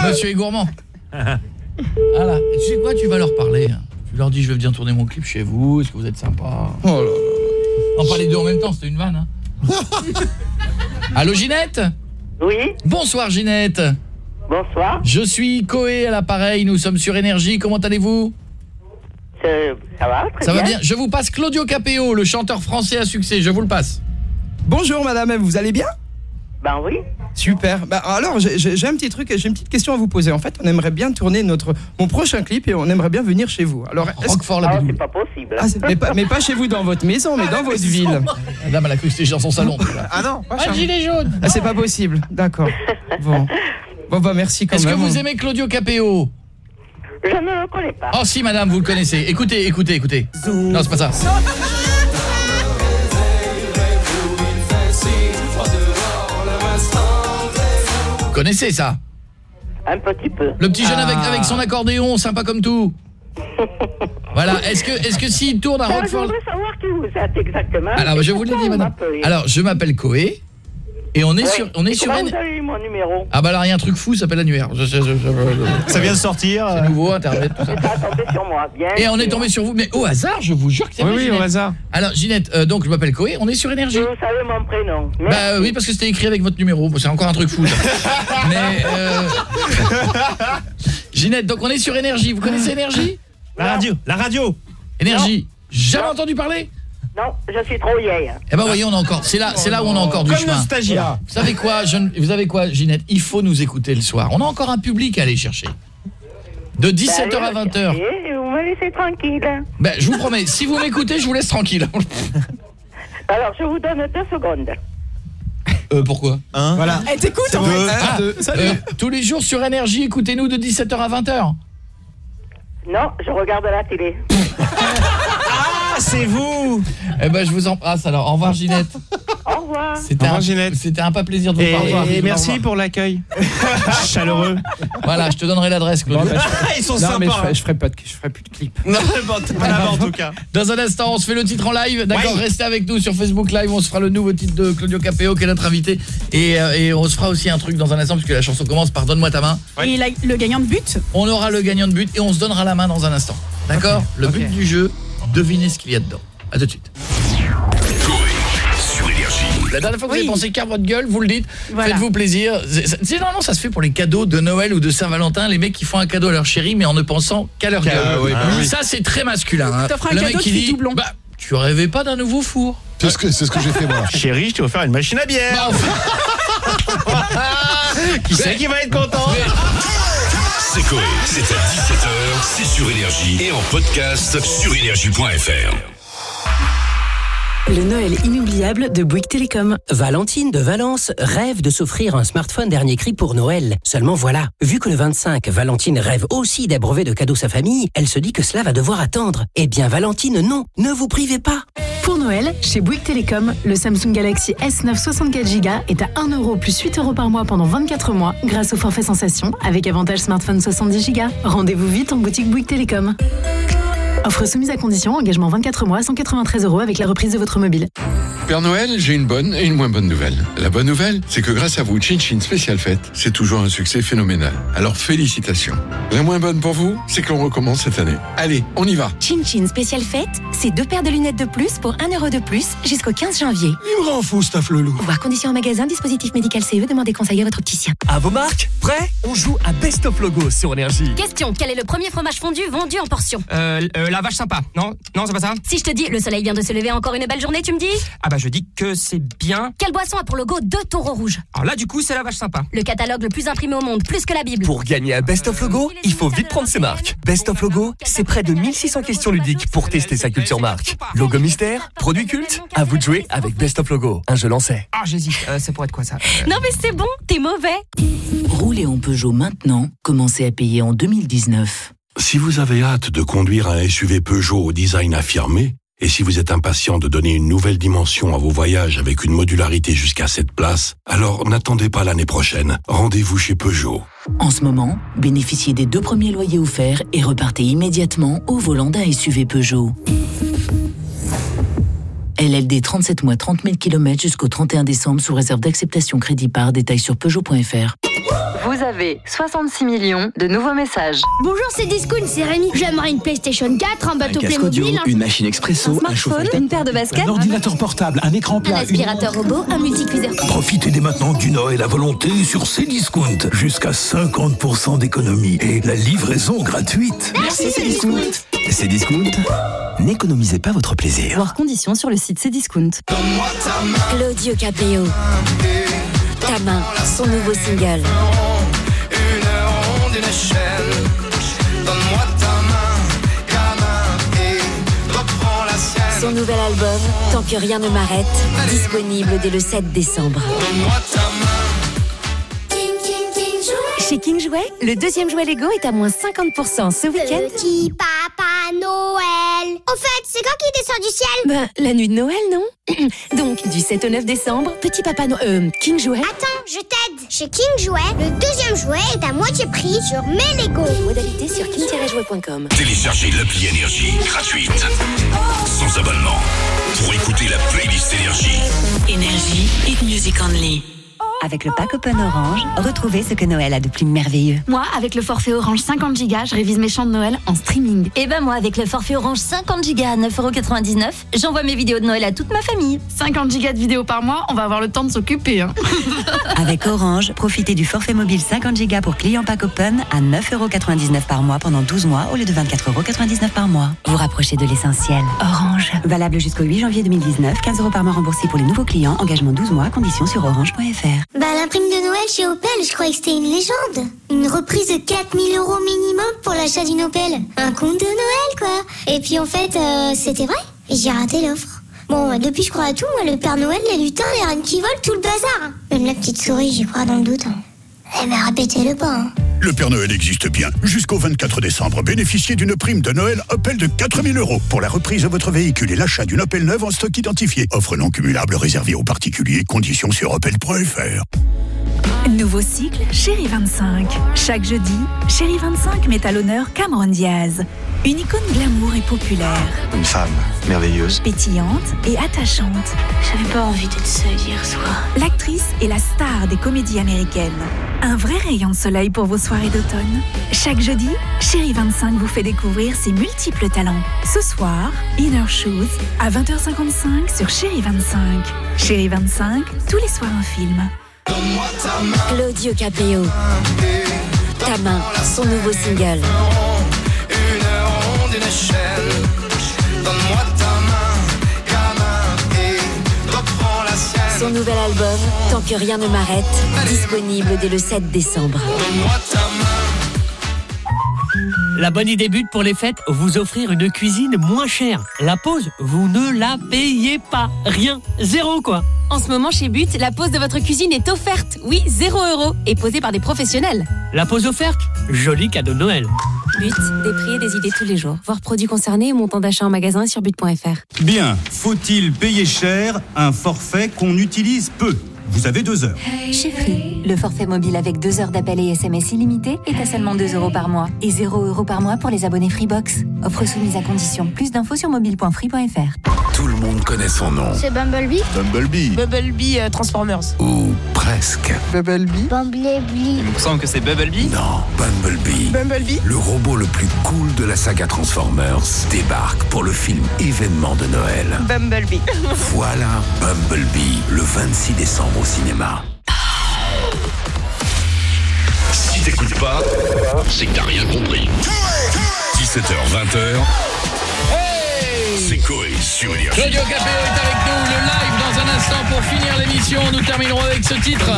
monsieur, est gourmand. Voilà. Et tu sais quoi Tu vas leur parler. hein. Tu leur dis je vais bien tourner mon clip chez vous. Est-ce que vous êtes sympa Oh là là. Pas les deux en même temps, c'était une vanne. Hein. Allô Ginette Oui, Bonsoir Ginette. bonsoir. Je suis Coé à l'appareil, nous sommes sur Énergie. Comment allez-vous? Ça va, très Ça va bien Je vous passe Claudio Capéo, le chanteur français à succès. Je vous le passe. Bonjour madame, vous allez bien? Ben oui. Super. Bah, alors, j'ai un petit truc, j'ai une petite question à vous poser. En fait, on aimerait bien tourner notre mon prochain clip et on aimerait bien venir chez vous. Alors, est-ce- Roquefort la Ah, c'est pas possible. Ah, mais, pas, mais pas chez vous dans votre maison, mais dans votre ville. La dame, elle a cru que c'était dans son salon. Ah non, pas Ah, gilet jaune Ah, c'est pas possible. D'accord. Bon. Bon bah merci quand Est-ce que vous aimez Claudio Capéo? Je ne le connais pas. Oh si madame, vous le connaissez. Écoutez, écoutez, écoutez. Non, c'est pas ça. Connaissez ça Un petit peu. Le petit jeune Ah. avec, avec son accordéon, sympa comme tout. Voilà, est-ce que est-ce que s'il tourne à Alors, je Roquefort voudrais savoir qui vous êtes exactement. Alors, je vous l'ai dit madame. Alors, je m'appelle Coé et on est Ouais. sur on est Et sur comment N- vous avez eu mon numéro Ah bah là, il y a un truc fou, ça s'appelle annuaire. Je- je- je- je- Ça vient de sortir. C'est nouveau internet tout ça. Ça a tombé sur moi. Bien Et on est tombé sur vous mais au hasard, je vous jure que c'est Oui, oui, Ginette. au hasard. Alors Ginette, euh, donc je m'appelle Coé, on est sur énergie. Vous savez mon prénom. Bah Merci. oui parce que c'était écrit avec votre numéro, c'est encore un truc fou. ça. Mais euh... Ginette, donc on est sur énergie, vous connaissez énergie? La radio, la radio. Énergie. Jamais entendu parler? Non, je suis trop vieille. Eh ben voyez, on a encore c'est là c'est là où on a encore du Comme chemin. nos stagiaires. Vous savez quoi, jeune vous savez quoi Ginette, il faut nous écouter le soir. On a encore un public à aller chercher. De 17h à 20h. Et vous me laissez tranquille. Ben je vous promets, si vous m'écoutez, je vous laisse tranquille. Alors, je vous donne deux secondes. Euh pourquoi? Hein? Voilà. Eh t'écoutes en Deux. fait. Ah, Un, deux, salut. euh, tous les jours sur énergie, écoutez-nous de 17h à 20h. Non, je regarde la télé. Ah, c'est vous Eh ben, je vous embrasse alors. Au revoir, Ginette. Au revoir. C'était Au revoir, un, Ginette. C'était un pas plaisir de vous Et, parler. et merci pour l'accueil. Chaleureux. Voilà, je te donnerai l'adresse, Claude. Mais je- Ils sont non, sympas. mais je ferai, je ferai pas de, je ferai plus de clips. Non, bon, pas main, en tout cas. Dans un instant, on se fait le titre en live. D'accord, Ouais. restez avec nous sur Facebook Live. On se fera le nouveau titre de Claudio Capéo, qui est notre invité. Et, euh, et on se fera aussi un truc dans un instant, puisque la chanson commence par Donne-moi ta main. Et la- le gagnant de but On aura le gagnant de but et on se donnera la main dans un instant. D'accord? Le but du jeu, devinez ce qu'il y a dedans. A tout de suite. La dernière fois que vous avez pensé qu'à votre gueule, vous le dites, Voilà. faites-vous plaisir. C'est- ça se fait pour les cadeaux de Noël ou de Saint-Valentin, les mecs qui font un cadeau à leur chérie mais en ne pensant qu'à leur gueule. oui, bah oui. Ça c'est très masculin. hein. Un Le cadeau mec qui dit doublon. bah tu rêvais pas d'un nouveau four. C'est ce que, c'est ce que j'ai fait, voilà. Chérie, je t'ai offert une machine à bière. Bah, enfin, Qui c'est qui va être content? C'est à 17h. C'est sur Énergie. Et en podcast sur énergie.fr. Le Noël inoubliable de Bouygues Télécom. Valentine de Valence rêve de s'offrir un smartphone dernier cri pour Noël. Seulement voilà, vu que le 25, Valentine rêve aussi d'abreuver de cadeaux sa famille, elle se dit que cela va devoir attendre. Eh bien Valentine, non, ne vous privez pas. Pour Noël, chez Bouygues Télécom, le Samsung Galaxy S9 64 Go est à 1 euro plus 8 euros par mois pendant 24 mois grâce au forfait sensation avec avantage smartphone 70 Go. Rendez-vous vite en boutique Bouygues Télécom. Offre soumise à condition, engagement 24 mois, 193 euros avec la reprise de votre mobile. Père Noël, j'ai une bonne et une moins bonne nouvelle. La bonne nouvelle, c'est que grâce à vous, Chin Chin Spécial Fête, c'est toujours un succès phénoménal. Alors félicitations. La moins bonne pour vous, c'est que l'on recommence cette année. Allez, on y va. Chin Chin spécial fête, c'est deux paires de lunettes de plus pour 1 euro de plus jusqu'au 15 janvier. Il me rend fou, Staff Lelou. Voir conditions en magasin, dispositif médical CE, demandez conseil à votre opticien. À vos marques, prêt? On joue à Best of Logo sur Énergie. Question, quel est le premier fromage fondu vendu en portion? Euh, euh, la vache sympa. Non, non, c'est pas ça? Si je te dis, le soleil vient de se lever, encore une belle journée, tu me dis? Ah bah je dis que c'est bien. Quelle boisson a pour logo deux taureaux rouges Alors là du coup, c'est la vache sympa. Le catalogue le plus imprimé au monde, plus que la Bible. Pour gagner à Best of Logo, il faut vite prendre ses marques. Best of Logo, c'est près de 1600 questions ludiques pour tester sa culture marque. Logo mystère, produit culte, à vous de jouer avec Best of Logo. Un jeu lancé. Ah j'hésite, c'est pour être quoi ça Non mais c'est bon, t'es mauvais. Roulez en Peugeot maintenant, commencez à payer en 2019. Si vous avez hâte de conduire un SUV Peugeot au design affirmé, et si vous êtes impatient de donner une nouvelle dimension à vos voyages avec une modularité jusqu'à 7 places, alors n'attendez pas l'année prochaine. Rendez-vous chez Peugeot. En ce moment, bénéficiez des deux premiers loyers offerts et repartez immédiatement au volant d'un SUV Peugeot. LLD 37 mois 30 000 km jusqu'au 31 décembre sous réserve d'acceptation crédit par détail sur Peugeot.fr. Vous avez 66 millions de nouveaux messages. Bonjour, c'est Discount, c'est Rémi. J'aimerais une PlayStation 4, un bateau casque audio, un- une machine expresso, un, chauffage une paire de baskets, un ordinateur portable, un écran un plat, une... aspirateur robot, un multicuiseur. Profitez dès maintenant du Noël à volonté sur Cdiscount. Jusqu'à 50% d'économie et la livraison gratuite. Merci, Cdiscount. C'est discount. N'économisez pas votre plaisir. Voir conditions sur le site Cdiscount. Claudio Capéo. Main, son nouveau single. Une ronde, une chaîne. Donne-moi ta main, gamin, et reprends la sienne. Son nouvel album, Tant que rien ne m'arrête, disponible dès le 7 décembre. Donne-moi ta main. Chez King Jouet, le deuxième jouet Lego est à moins 50% ce week-end. Petit papa Noël. Au fait, c'est quand qui descend du ciel Bah, la nuit de Noël, non? Donc, du 7 au 9 décembre, Petit Papa Noël, euh, King Jouet. Attends, je t'aide. Chez King Jouet, le deuxième jouet est à moitié prix sur mes Lego. Modalité sur king-jouet.com. Téléchargez l'appli Énergie gratuite. Sans abonnement. Pour écouter la playlist Énergie. Énergie, hit music only. Avec le pack Open Orange, retrouvez ce que Noël a de plus merveilleux. Moi, avec le forfait Orange 50 Go, je révise mes chants de Noël en streaming. Et ben moi, avec le forfait Orange 50 Go à 9,99€, j'envoie mes vidéos de Noël à toute ma famille. 50 Go de vidéos par mois, on va avoir le temps de s'occuper. Hein. Avec Orange, profitez du forfait mobile 50 Go pour clients pack Open à 9,99€ par mois pendant 12 mois au lieu de 24,99€ par mois. Vous rapprochez de l'essentiel. Orange. Valable jusqu'au 8 janvier 2019, 15 euros par mois remboursés pour les nouveaux clients, engagement 12 mois, conditions sur orange.fr. Bah, la prime de Noël chez Opel, je croyais que c'était une légende. Une reprise de 4000 euros minimum pour l'achat d'une Opel. Un compte de Noël, quoi. Et puis en fait, euh, c'était vrai. J'ai raté l'offre. Bon, depuis je crois à tout, moi, le Père Noël, les lutins, les reines qui volent, tout le bazar. hein. Même la petite souris, j'y crois dans le doute. hein. Eh ben, répétez-le pas. Le Père Noël existe bien. Jusqu'au 24 décembre, bénéficiez d'une prime de Noël Opel de 4000 euros pour la reprise de votre véhicule et l'achat d'une Opel neuve en stock identifié. Offre non cumulable réservée aux particuliers. Conditions sur opel.fr. Nouveau cycle, Chérie 25. Chaque jeudi, Chérie 25 met à l'honneur Cameron Diaz. Une icône glamour et populaire, Une femme merveilleuse. pétillante et attachante. J'avais pas envie d'être seule hier soir. L'actrice est la star des comédies américaines. Un vrai rayon de soleil pour vos soirées d'automne. Chaque jeudi, Chérie 25 vous fait découvrir ses multiples talents. Ce soir, Inner Shoes à 20h55 sur Chérie 25. Chérie 25, tous les soirs un film. Claudio Capéo. Ta main, son nouveau single. Une ronde, une échelle. Donne-moi ta main, gamin, et reprends la sienne. Son nouvel album, Tant que rien ne m'arrête, disponible dès le 7 décembre. Donne-moi ta main. La bonne idée but pour les fêtes, vous offrir une cuisine moins chère. La pause, vous ne la payez pas. Rien. Zéro quoi. En ce moment chez But, la pose de votre cuisine est offerte. Oui, 0 euros. Et posée par des professionnels. La pause offerte Joli cadeau de Noël. But, des prix et des idées tous les jours. Voir produits concernés et montant d'achat en magasin et sur but.fr. Bien, faut-il payer cher un forfait qu'on utilise peu? Vous avez deux heures. Chez Free, le forfait mobile avec 2 heures d'appel et SMS illimité est à seulement 2 euros par mois et 0 euros par mois pour les abonnés Freebox. Offre soumise à condition. Plus d'infos sur mobile.free.fr. Tout le monde connaît son nom. C'est Bumblebee Bumblebee. Bumblebee euh, Transformers. Ou presque. Bumblebee Bumblebee. Il me semble que c'est Bumblebee. Non, Bumblebee. Bumblebee Le robot le plus cool de la saga Transformers débarque pour le film événement de Noël. Bumblebee. Voilà Bumblebee, le 26 décembre au cinéma. Si t'écoutes pas, c'est que t'as rien compris. 17h, 20h, c'est Coé sur Énergie. Claudio Capéo est avec nous, le live dans un instant pour finir l'émission. Nous terminerons avec ce titre.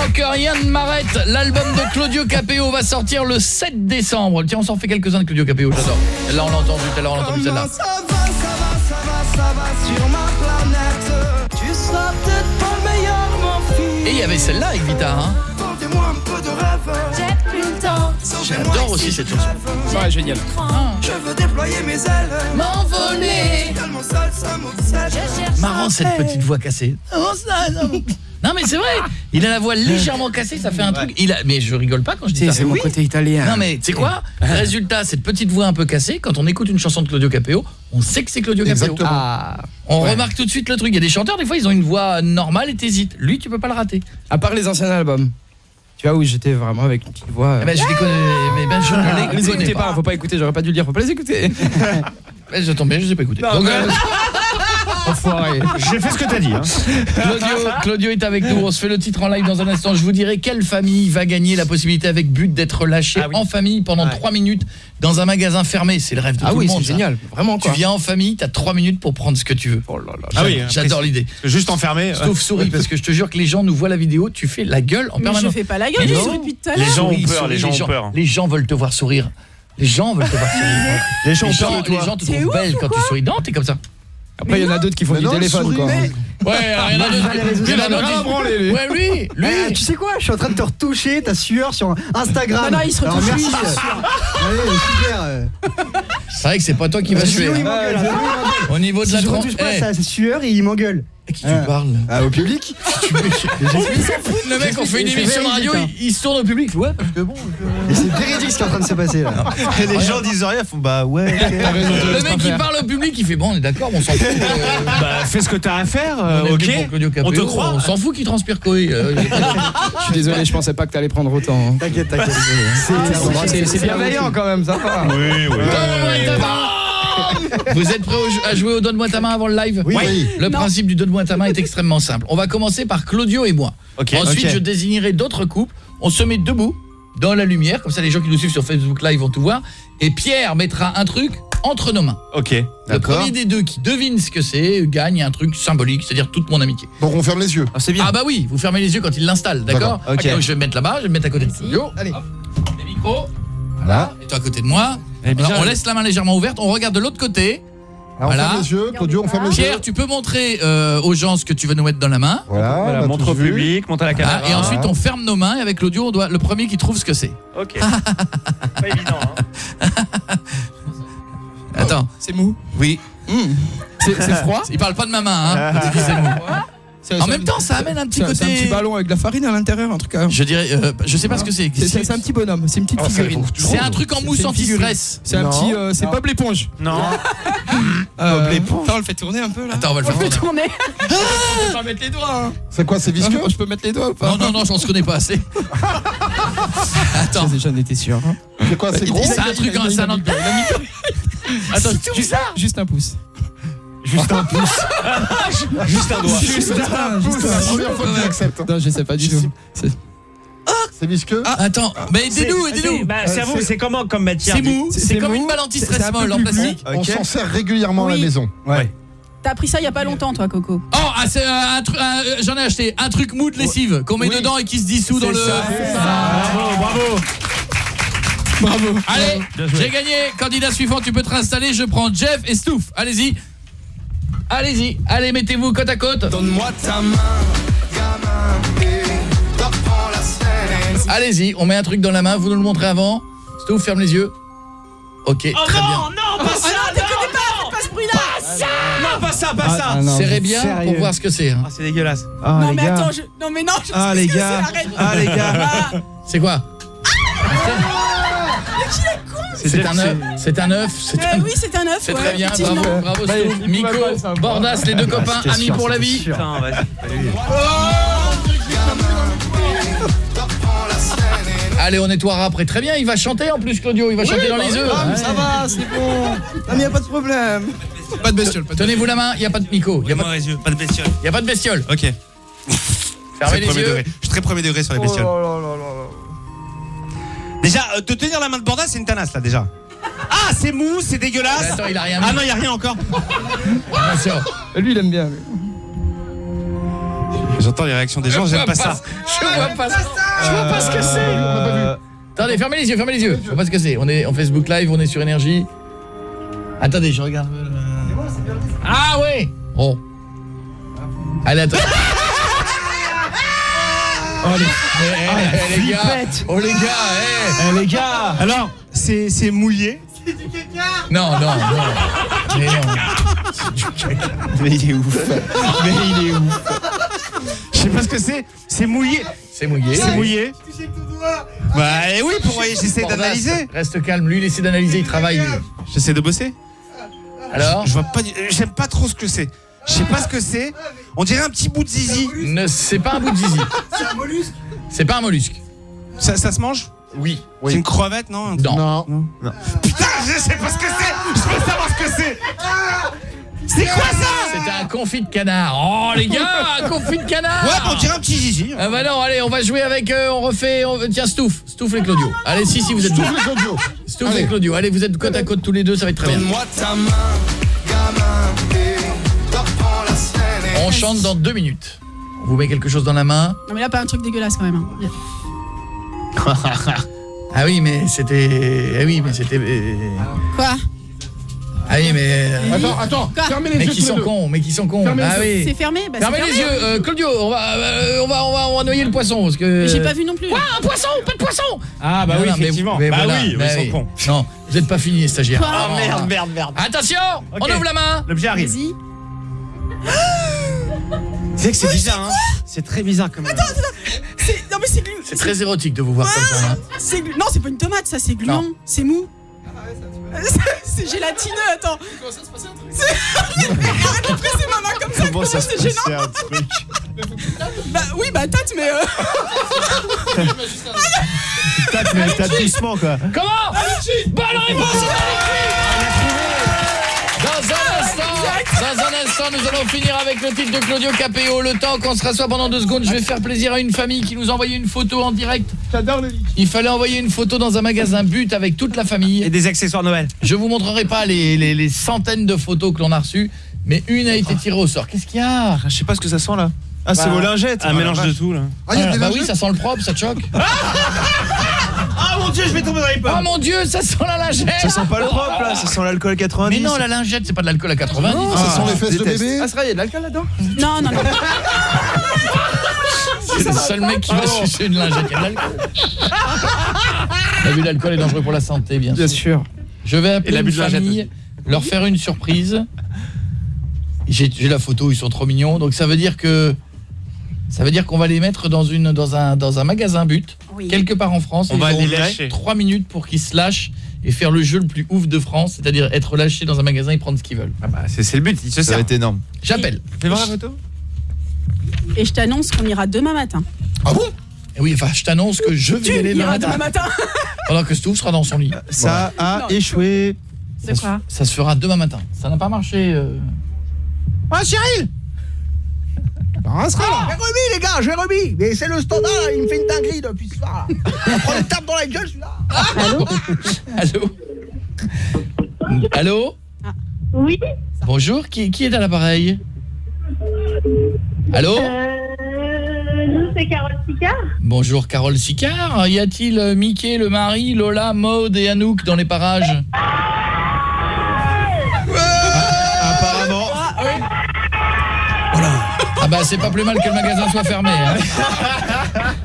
Tant que rien ne m'arrête, l'album de Claudio Capéo va sortir le 7 décembre. Tiens, on s'en fait quelques-uns de Claudio Capéo, j'adore. Là, on l'a entendu, tout à l'heure, on l'a entendu celle-là. Ça va, ça va, ça va, ça va sur ma planète. Tu seras peut-être pas le meilleur, mon fils. Et il y avait celle-là avec Vita, hein. Vendez-moi un peu de rêve. J'ai plus le temps. J'adore aussi cette chanson. Ouais, génial. Je veux déployer mes ailes. M'envoler. Marrant cette petite voix cassée. Non mais c'est vrai, il a la voix légèrement cassée, ça fait un truc. Il a mais je rigole pas quand je dis ça. C'est mon Oui. côté italien. Non mais sais quoi Résultat, cette petite voix un peu cassée, quand on écoute une chanson de Claudio Capéo, on sait que c'est Claudio Capéo. Ah, On ouais. remarque tout de suite le truc. Il y a des chanteurs, des fois, ils ont une voix normale et t'hésites. Lui, tu peux pas le rater. À part les anciens albums. Tu vois où j'étais vraiment avec une petite voix. Eh ben, je les connais, mais ben, je ne Ah, les les connais pas. pas, faut pas écouter, j'aurais pas dû le dire, faut pas les écouter. Ben, je tombe bien, je les ai pas écoutés. Non, Donc, mais- euh, Enfoiré. J'ai fait ce que t'as dit. Hein. Claudio, Claudio est avec nous. On se fait le titre en live dans un instant. Je vous dirai quelle famille va gagner la possibilité avec but d'être lâché en famille pendant 3 minutes dans un magasin fermé. C'est le rêve de Ah tout oui, le monde. c'est ça. génial. Vraiment, quoi. Tu viens en famille, t'as 3 minutes pour prendre ce que tu veux. Oh là là. Ah oui, J'adore après, l'idée. Juste enfermé. Sauf souris, parce que je te jure que les gens nous voient la vidéo, tu fais la gueule en Mais permanence. je fais pas la gueule, depuis tout à Les l'heure. gens ont peur, souris, les gens ont peur. Les gens veulent te voir sourire. Les gens veulent te voir sourire. Les gens ont peur de les toi. gens te C'est trouvent belle quand tu souris. Non, t'es comme ça. Après, il y en a d'autres qui font Mais du non, téléphone, souris, quoi. mais- Ouais, il y en a d'autres. les réseaux il y en a d'autres, rien à ils- branler, lui. Ouais, lui, lui. Eh, tu sais quoi Je suis en train de te retoucher ta sueur sur Instagram. Non, non, il se Alors, retouche merci. bien Allez, super. euh. C'est vrai que c'est pas toi qui vas Sinon, suer. il m'engueule, hein. Au niveau de Si la je tronche. retouche pas sa sueur, il m'engueule. À qui tu parles Ah, au public Le mec, on fait une émission de radio, il, il se tourne au public. Ouais, parce que bon. Et c'est véridique ce qui est en train de se passer là. Et les gens disent rien, font bah ouais. Le mec, il parle au public, il fait bon, on est d'accord, on s'en fout. euh, Bah fais ce que t'as à faire, euh, ok. Capéo, On te croit. On s'en fout qu'il transpire Coé. euh, Je suis désolé, je pensais pas que t'allais prendre autant. hein. T'inquiète, t'inquiète. C'est- C'est c'est bienveillant quand même, ça va. Oui, oui. Vous êtes prêts à jouer au Donne-moi ta main avant le live Oui. Oui. Le principe du Donne-moi ta main est extrêmement simple. On va commencer par Claudio et moi. Ok. Ensuite, je désignerai d'autres couples. On se met debout dans la lumière, comme ça les gens qui nous suivent sur Facebook Live vont tout voir. Et Pierre mettra un truc entre nos mains. Ok. Le D'accord. premier des deux qui devine ce que c'est gagne un truc symbolique, c'est-à-dire toute mon amitié. Donc on ferme les yeux. c'est bien. Ah bah oui, vous fermez les yeux quand il l'installe, d'accord ok. Donc je vais me mettre là-bas, je vais me mettre à côté de Claudio. Allez. Hop, les micros. Voilà. Et toi à côté de moi. Eh Alors, on je- laisse la main légèrement ouverte, on regarde de l'autre côté. on Voilà. ferme les yeux. Claudio, on ferme les yeux. Pierre, tu peux montrer euh, aux gens ce que tu vas nous mettre dans la main. Voilà, montre au public, montre à la caméra. Ah, et ensuite on ferme nos mains et avec l'audio on doit le premier qui trouve ce que c'est. Ok. pas évident. Hein. Attends, C'est mou. oui. C'est c'est froid. Il parle pas de ma main hein. En même temps, ça amène un petit c'est c'est un côté petit ballon avec de la farine à l'intérieur, un truc. hein. Je dirais euh, je sais pas ce que c'est. C'est un petit bonhomme, c'est une petite Ah, figurine. C'est un truc en mousse anti-stress. C'est un petit, c'est. Bob l'éponge. Non. Euh, Bob l'éponge. Attends, on le fait tourner un peu là. Attends, on va le faire tourner. Tourner. je peux pas mettre les doigts. Hein. C'est quoi, c'est visqueux Je peux mettre les doigts ou pas Non non non, j'en se connais pas assez. Attends. J'en étais sûr. hein. C'est quoi, c'est gros C'est un truc, il- ant- Attends, tout juste un pouce. Juste un pouce. Juste un doigt. Juste un, juste C'est la première fois. Non, je sais pas du tout. C'est- C'est visqueux Ah, attends, mais aidez-nous, C'est- aidez-nous. Bah, c'est à vous, c'est comment comme matière C'est mou, c'est- comme une balle anti-stress molle en plastique. On s'en sert régulièrement à la maison. Ouais. T'as appris ça il y a pas longtemps, toi, Coco. Oh, ah, c'est euh, un truc un- euh, j'en ai acheté un truc mou de lessive qu'on met Oui. dedans et qui se dissout dans le Bravo, bravo. Bravo. Allez, j'ai gagné. Candidat suivant, tu peux te réinstaller. Je prends Jeff et Stouff. Allez-y. Allez-y. Allez, mettez-vous côte à côte. Donne-moi ta main, gamin. Allez-y, on met un truc dans la main, vous nous le montrez avant. Stouff, ferme les yeux. OK, Oh très bien. non, non, pas ça. Ah, déconnez pas, faites pas ce bruit-là Non, pas ça, pas ça. non, Serrez vous bien sérieux pour voir ce que c'est. hein. Ah, c'est dégueulasse. Non, mais attends, je... Non, mais non, je Ah, sais les ce que gars. c'est, arrête. Ah, les gars. Ah, C'est quoi? C'est un œuf, c'est un œuf, c'est euh, un oui, c'est un œuf. C'est ouais, très bien, bravo, bravo Bah, il- il Miko. Bordas, les deux copains, amis pour la vie. Putain. Allez, on nettoiera après. Très bien, il va chanter en plus, Claudio, il va chanter dans les œufs. Ah, ça va, c'est bon. Ah, mais y a pas de problème. Pas de bestiole, Tenez-vous la main, il y a pas de Miko, il y a pas, Moi, les yeux, pas de bestiole. y a pas de bestiole. Ok. Fermez les yeux. Je suis très premier degré sur les bestioles. Déjà, euh, te tenir la main de Borda, c'est une tanasse là déjà. Ah, c'est mou, c'est dégueulasse. Mais attends, il a rien Ah mis. non, il y a rien encore. Attention. Lui, il aime bien. lui. J'entends les réactions des gens, j'aime pas ça. Je vois pas ça. Je vois pas ce que c'est. Euh, Attendez, fermez les yeux, fermez les yeux. Je vois pas ce que c'est. On est en Facebook Live, on est sur énergie. Attendez, je regarde. Ah ouais. Bon. Allez, attends. Oh les, eh, eh, les gars, oh les gars, eh. Eh, les gars Alors, c'est c'est mouillé. Non, non, non. Mais non. Mais il est ouf. Mais il est ouf. Je sais pas ce que c'est. C'est mouillé. C'est mouillé. C'est mouillé. Bah eh oui, pour j'essaie d'analyser. Reste calme, lui il essaie d'analyser, il travaille. lui. J'essaie de bosser. Alors Je vois pas. du- J'aime pas trop ce que c'est. Je sais pas ce que c'est. On dirait un petit bout de zizi. Ne, c'est pas un bout de zizi. C'est un mollusque C'est pas un mollusque. Ça, ça se mange Oui. C'est une crevette, non Non. Non. Putain, je sais pas ce que c'est. Je veux savoir ce que c'est. C'est quoi ça C'était un confit de canard. Oh les gars, un confit de canard. Ouais, bah, on dirait un petit zizi. Ah bah non, allez, on va jouer avec, euh, on refait, on- tiens, Stouff, Stouff et Claudio. Allez, si, si, vous êtes Stouff et Claudio. Stouff et Claudio, allez, vous êtes côte à côte tous les deux, ça va être très bien. Donne-moi ta main, gamin, On chante dans deux minutes. On vous met quelque chose dans la main. Non, mais là, pas un truc dégueulasse quand même. hein. Ah oui, mais c'était... Ah oui, mais c'était... euh, Quoi? Ah oui, mais... euh, Attends, attends, Quoi? fermez les Mais yeux qui les sont deux. cons, mais qui sont cons. Fermez Ah les oui. C'est fermé? Bah, c'est Fermez les fermé. yeux, euh, Claudio, on va, euh, on va, on va, on va noyer le poisson parce que. J'ai pas vu non plus. Quoi, un poisson, pas de poisson? Ah bah Non, oui, non, effectivement. mais bah voilà, oui, mais ils sont cons. Non, vous êtes pas fini, stagiaire. Quoi Ah merde, merde, merde. Attention, on ouvre la main. L'objet arrive. Vas-y. Tu sais que c'est bizarre, hein C'est très bizarre comme. C'est- Non, mais c'est glu. C'est très érotique de vous voir comme ça. hein. C'est glu- Non, c'est pas une tomate, ça, c'est gluant. Non. C'est mou. C'est gélatineux, attends. C'est- Arrête de presser ma main comme ça, Comment ça c'est se gênant. un truc Bah oui, bah tâte, mais. euh, Tape, mais tape doucement quoi. Comment Bonne réponse Dans un dans un instant, nous allons finir avec le titre de Claudio Capéo. Le temps qu'on se rassoit pendant deux secondes, je vais faire plaisir à une famille qui nous a envoyé une photo en direct. J'adore le lit. Il fallait envoyer une photo dans un magasin but avec toute la famille. Et des accessoires Noël. Je vous montrerai pas les, les- les centaines de photos que l'on a reçues, mais une a été tirée au sort. Qu'est-ce qu'il y a Je sais pas ce que ça sent là. Ah, c'est Bah, vos lingettes. Un mélange de tout là. Ah, il y a Ah, des Bah oui, ça sent le propre, ça te choque Ah mon dieu, je vais tomber dans les pommes. Oh mon dieu, ça sent la lingette. Ça sent pas le propre là, ça sent l'alcool à 90. Mais non, la lingette, c'est pas de l'alcool à 90. Non, ça sent les fesses de bébé. Ah, c'est vrai, il y a de l'alcool là-dedans Non, non, non. C'est le seul mec qui va sucer une lingette. Il y a de l'alcool. L'abus d'alcool est dangereux pour la santé, bien, Bien sûr. sûr. Je vais appeler une famille, leur faire une surprise. J'ai j'ai la photo, ils sont trop mignons. Donc ça veut dire que ça veut dire qu'on va les mettre dans une dans un dans un magasin but Oui. quelque part en France. On va les lâcher. 3 minutes pour qu'ils se lâchent et faire le jeu le plus ouf de France, c'est-à-dire être lâchés dans un magasin et prendre ce qu'ils veulent. Ah bah c'est c'est le but, il se Ça va être énorme. J'appelle. Fais voir la photo Et je t'annonce qu'on ira demain matin. Ah bon? Et oui, enfin, je t'annonce que je vais Tu y aller demain matin. demain matin. Pendant que Stouff sera dans son lit. Ça a Non. échoué. De quoi? Ça se fera demain matin. Ça n'a pas marché. euh. Ah Cyril Bah, on sera là. J'ai remis les gars, j'ai remis Mais c'est le standard, là, il me fait une dinguerie depuis ce soir là. Il prend une tape dans la gueule celui-là Allô Allô Oui Bonjour, qui, qui est à l'appareil Allô Euh, nous, c'est Carole Picard. Bonjour Carole Sicard. Y a-t-il euh, Mickey, le mari, Lola, Maud et Anouk dans les parages? bah c'est pas plus mal que le magasin soit fermé. hein.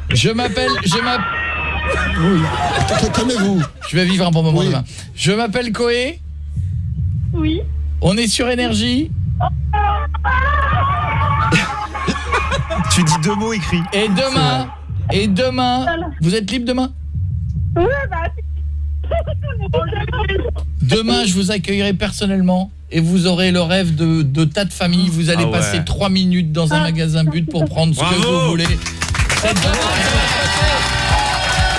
Je m'appelle... Je m'appelle... Calmez-vous. Je vais vivre un bon moment Oui. demain. Je m'appelle Koé. Oui. On est sur énergie. Tu dis deux mots écrits. Et demain, et demain, vous êtes libre demain? Ouais, bah, Demain, je vous accueillerai personnellement et vous aurez le rêve de, de tas de familles. Vous allez Ah ouais. passer trois minutes dans un magasin but pour prendre ce que Bravo vous voulez. Et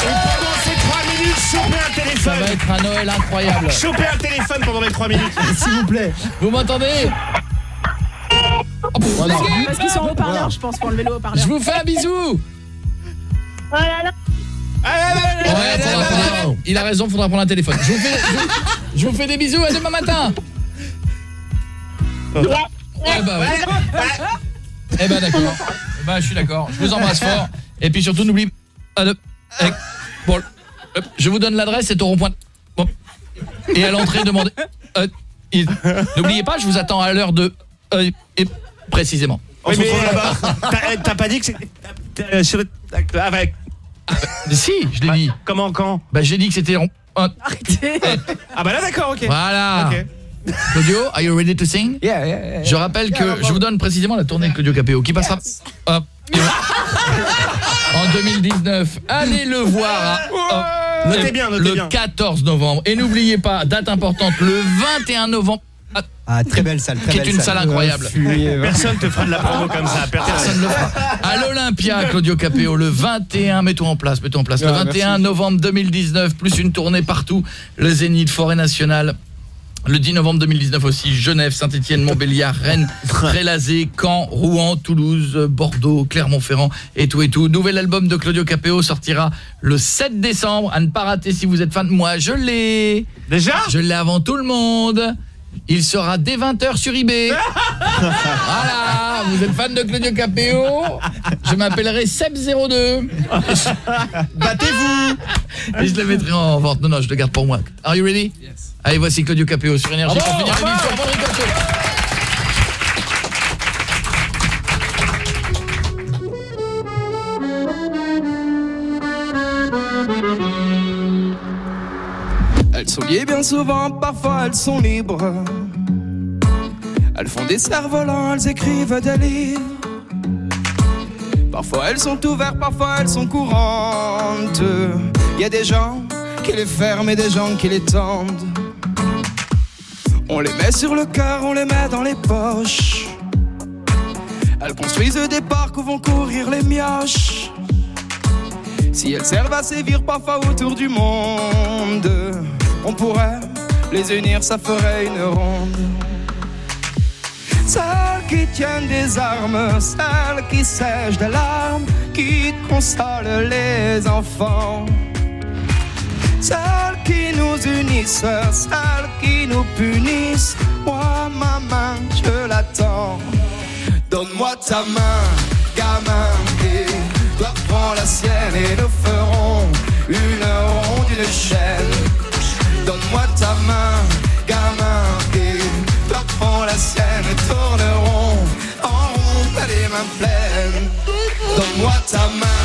pendant ces 3 minutes, choper un ça téléphone. va être un Noël incroyable. Choper un téléphone pendant les 3 minutes. S'il vous plaît Vous m'entendez Oh, Voilà. Parce qu'ils sont en haut-parleur, je pense, pour enlever le haut-parleur. Je vous fais un bisou oh là là. Ouais, faudra prendre- Il a raison, faudra prendre un téléphone. Je vous fais, je vous fais des bisous, à demain matin Eh bah ouais. Eh bah d'accord. Eh bah je suis d'accord. Je vous embrasse fort. Et puis surtout n'oubliez pas de... eh, Bon, hop, je vous donne l'adresse, c'est au rond-point. Bon. Et à l'entrée, demandez... euh, N'oubliez pas, je vous attends à l'heure de... euh, et précisément. Oui, mais t'as- t'as pas dit que sur le- Avec... Si, je l'ai dit. Comment, quand Bah j'ai dit que c'était... Arrêtez. Ah bah là d'accord, ok. Voilà. Ok. Claudio, are you ready to sing? Yeah, yeah, yeah. Je rappelle que je vous donne précisément la tournée de Claudio Capéo qui passera hop, en 2019. Allez le voir à- hop, Notez bien, notez le bien. 14 novembre. Et n'oubliez pas, date importante, le 21 novembre. Ah, Ah, très belle salle, très qui est une salle incroyable. Personne te fera de la promo comme ça. Personne ne le fera. À l'Olympia, Claudio Capéo, le 21, mets-toi en place, mets-toi en place. Le Ah, 21 merci. novembre 2019, plus une tournée partout. Le Zénith, Forêt Nationale. Le 10 novembre 2019 aussi, Genève, Saint-Étienne, Montbéliard, Rennes, Trélazé, Caen, Rouen, Toulouse, Bordeaux, Clermont-Ferrand et tout et tout. Nouvel album de Claudio Capéo sortira le 7 décembre. À ne pas rater si vous êtes fan. Moi, je l'ai. Déjà? Je l'ai avant tout le monde. Il sera dès 20h sur eBay. voilà, vous êtes fan de Claudio Capéo Je m'appellerai Seb02. Battez-vous Et je le mettrai en vente. Non, non, je le garde pour moi. Are you ready? Allez, voici Claudio Capéo sur Énergie pour finir l'émission. Liées bien souvent, parfois elles sont libres. Elles font des cerfs-volants, elles écrivent des livres. Parfois elles sont ouvertes, parfois elles sont courantes. Il y a des gens qui les ferment et des gens qui les tendent. On les met sur le cœur, on les met dans les poches. Elles construisent des parcs où vont courir les mioches. Si elles servent à sévir parfois autour du monde, on pourrait les unir, ça ferait une ronde. Celles qui tiennent des armes, celles qui sèchent des larmes, qui consolent les enfants. Celles qui nous unissent, celles qui nous punissent. Moi, ma main, je l'attends. Donne-moi ta main, gamin, et toi prends la sienne et nous ferons une ronde, une Donne-moi ta main, gamin, et t'apprends la scène, tourneront en rond, allez ma pleine. Donne-moi ta main.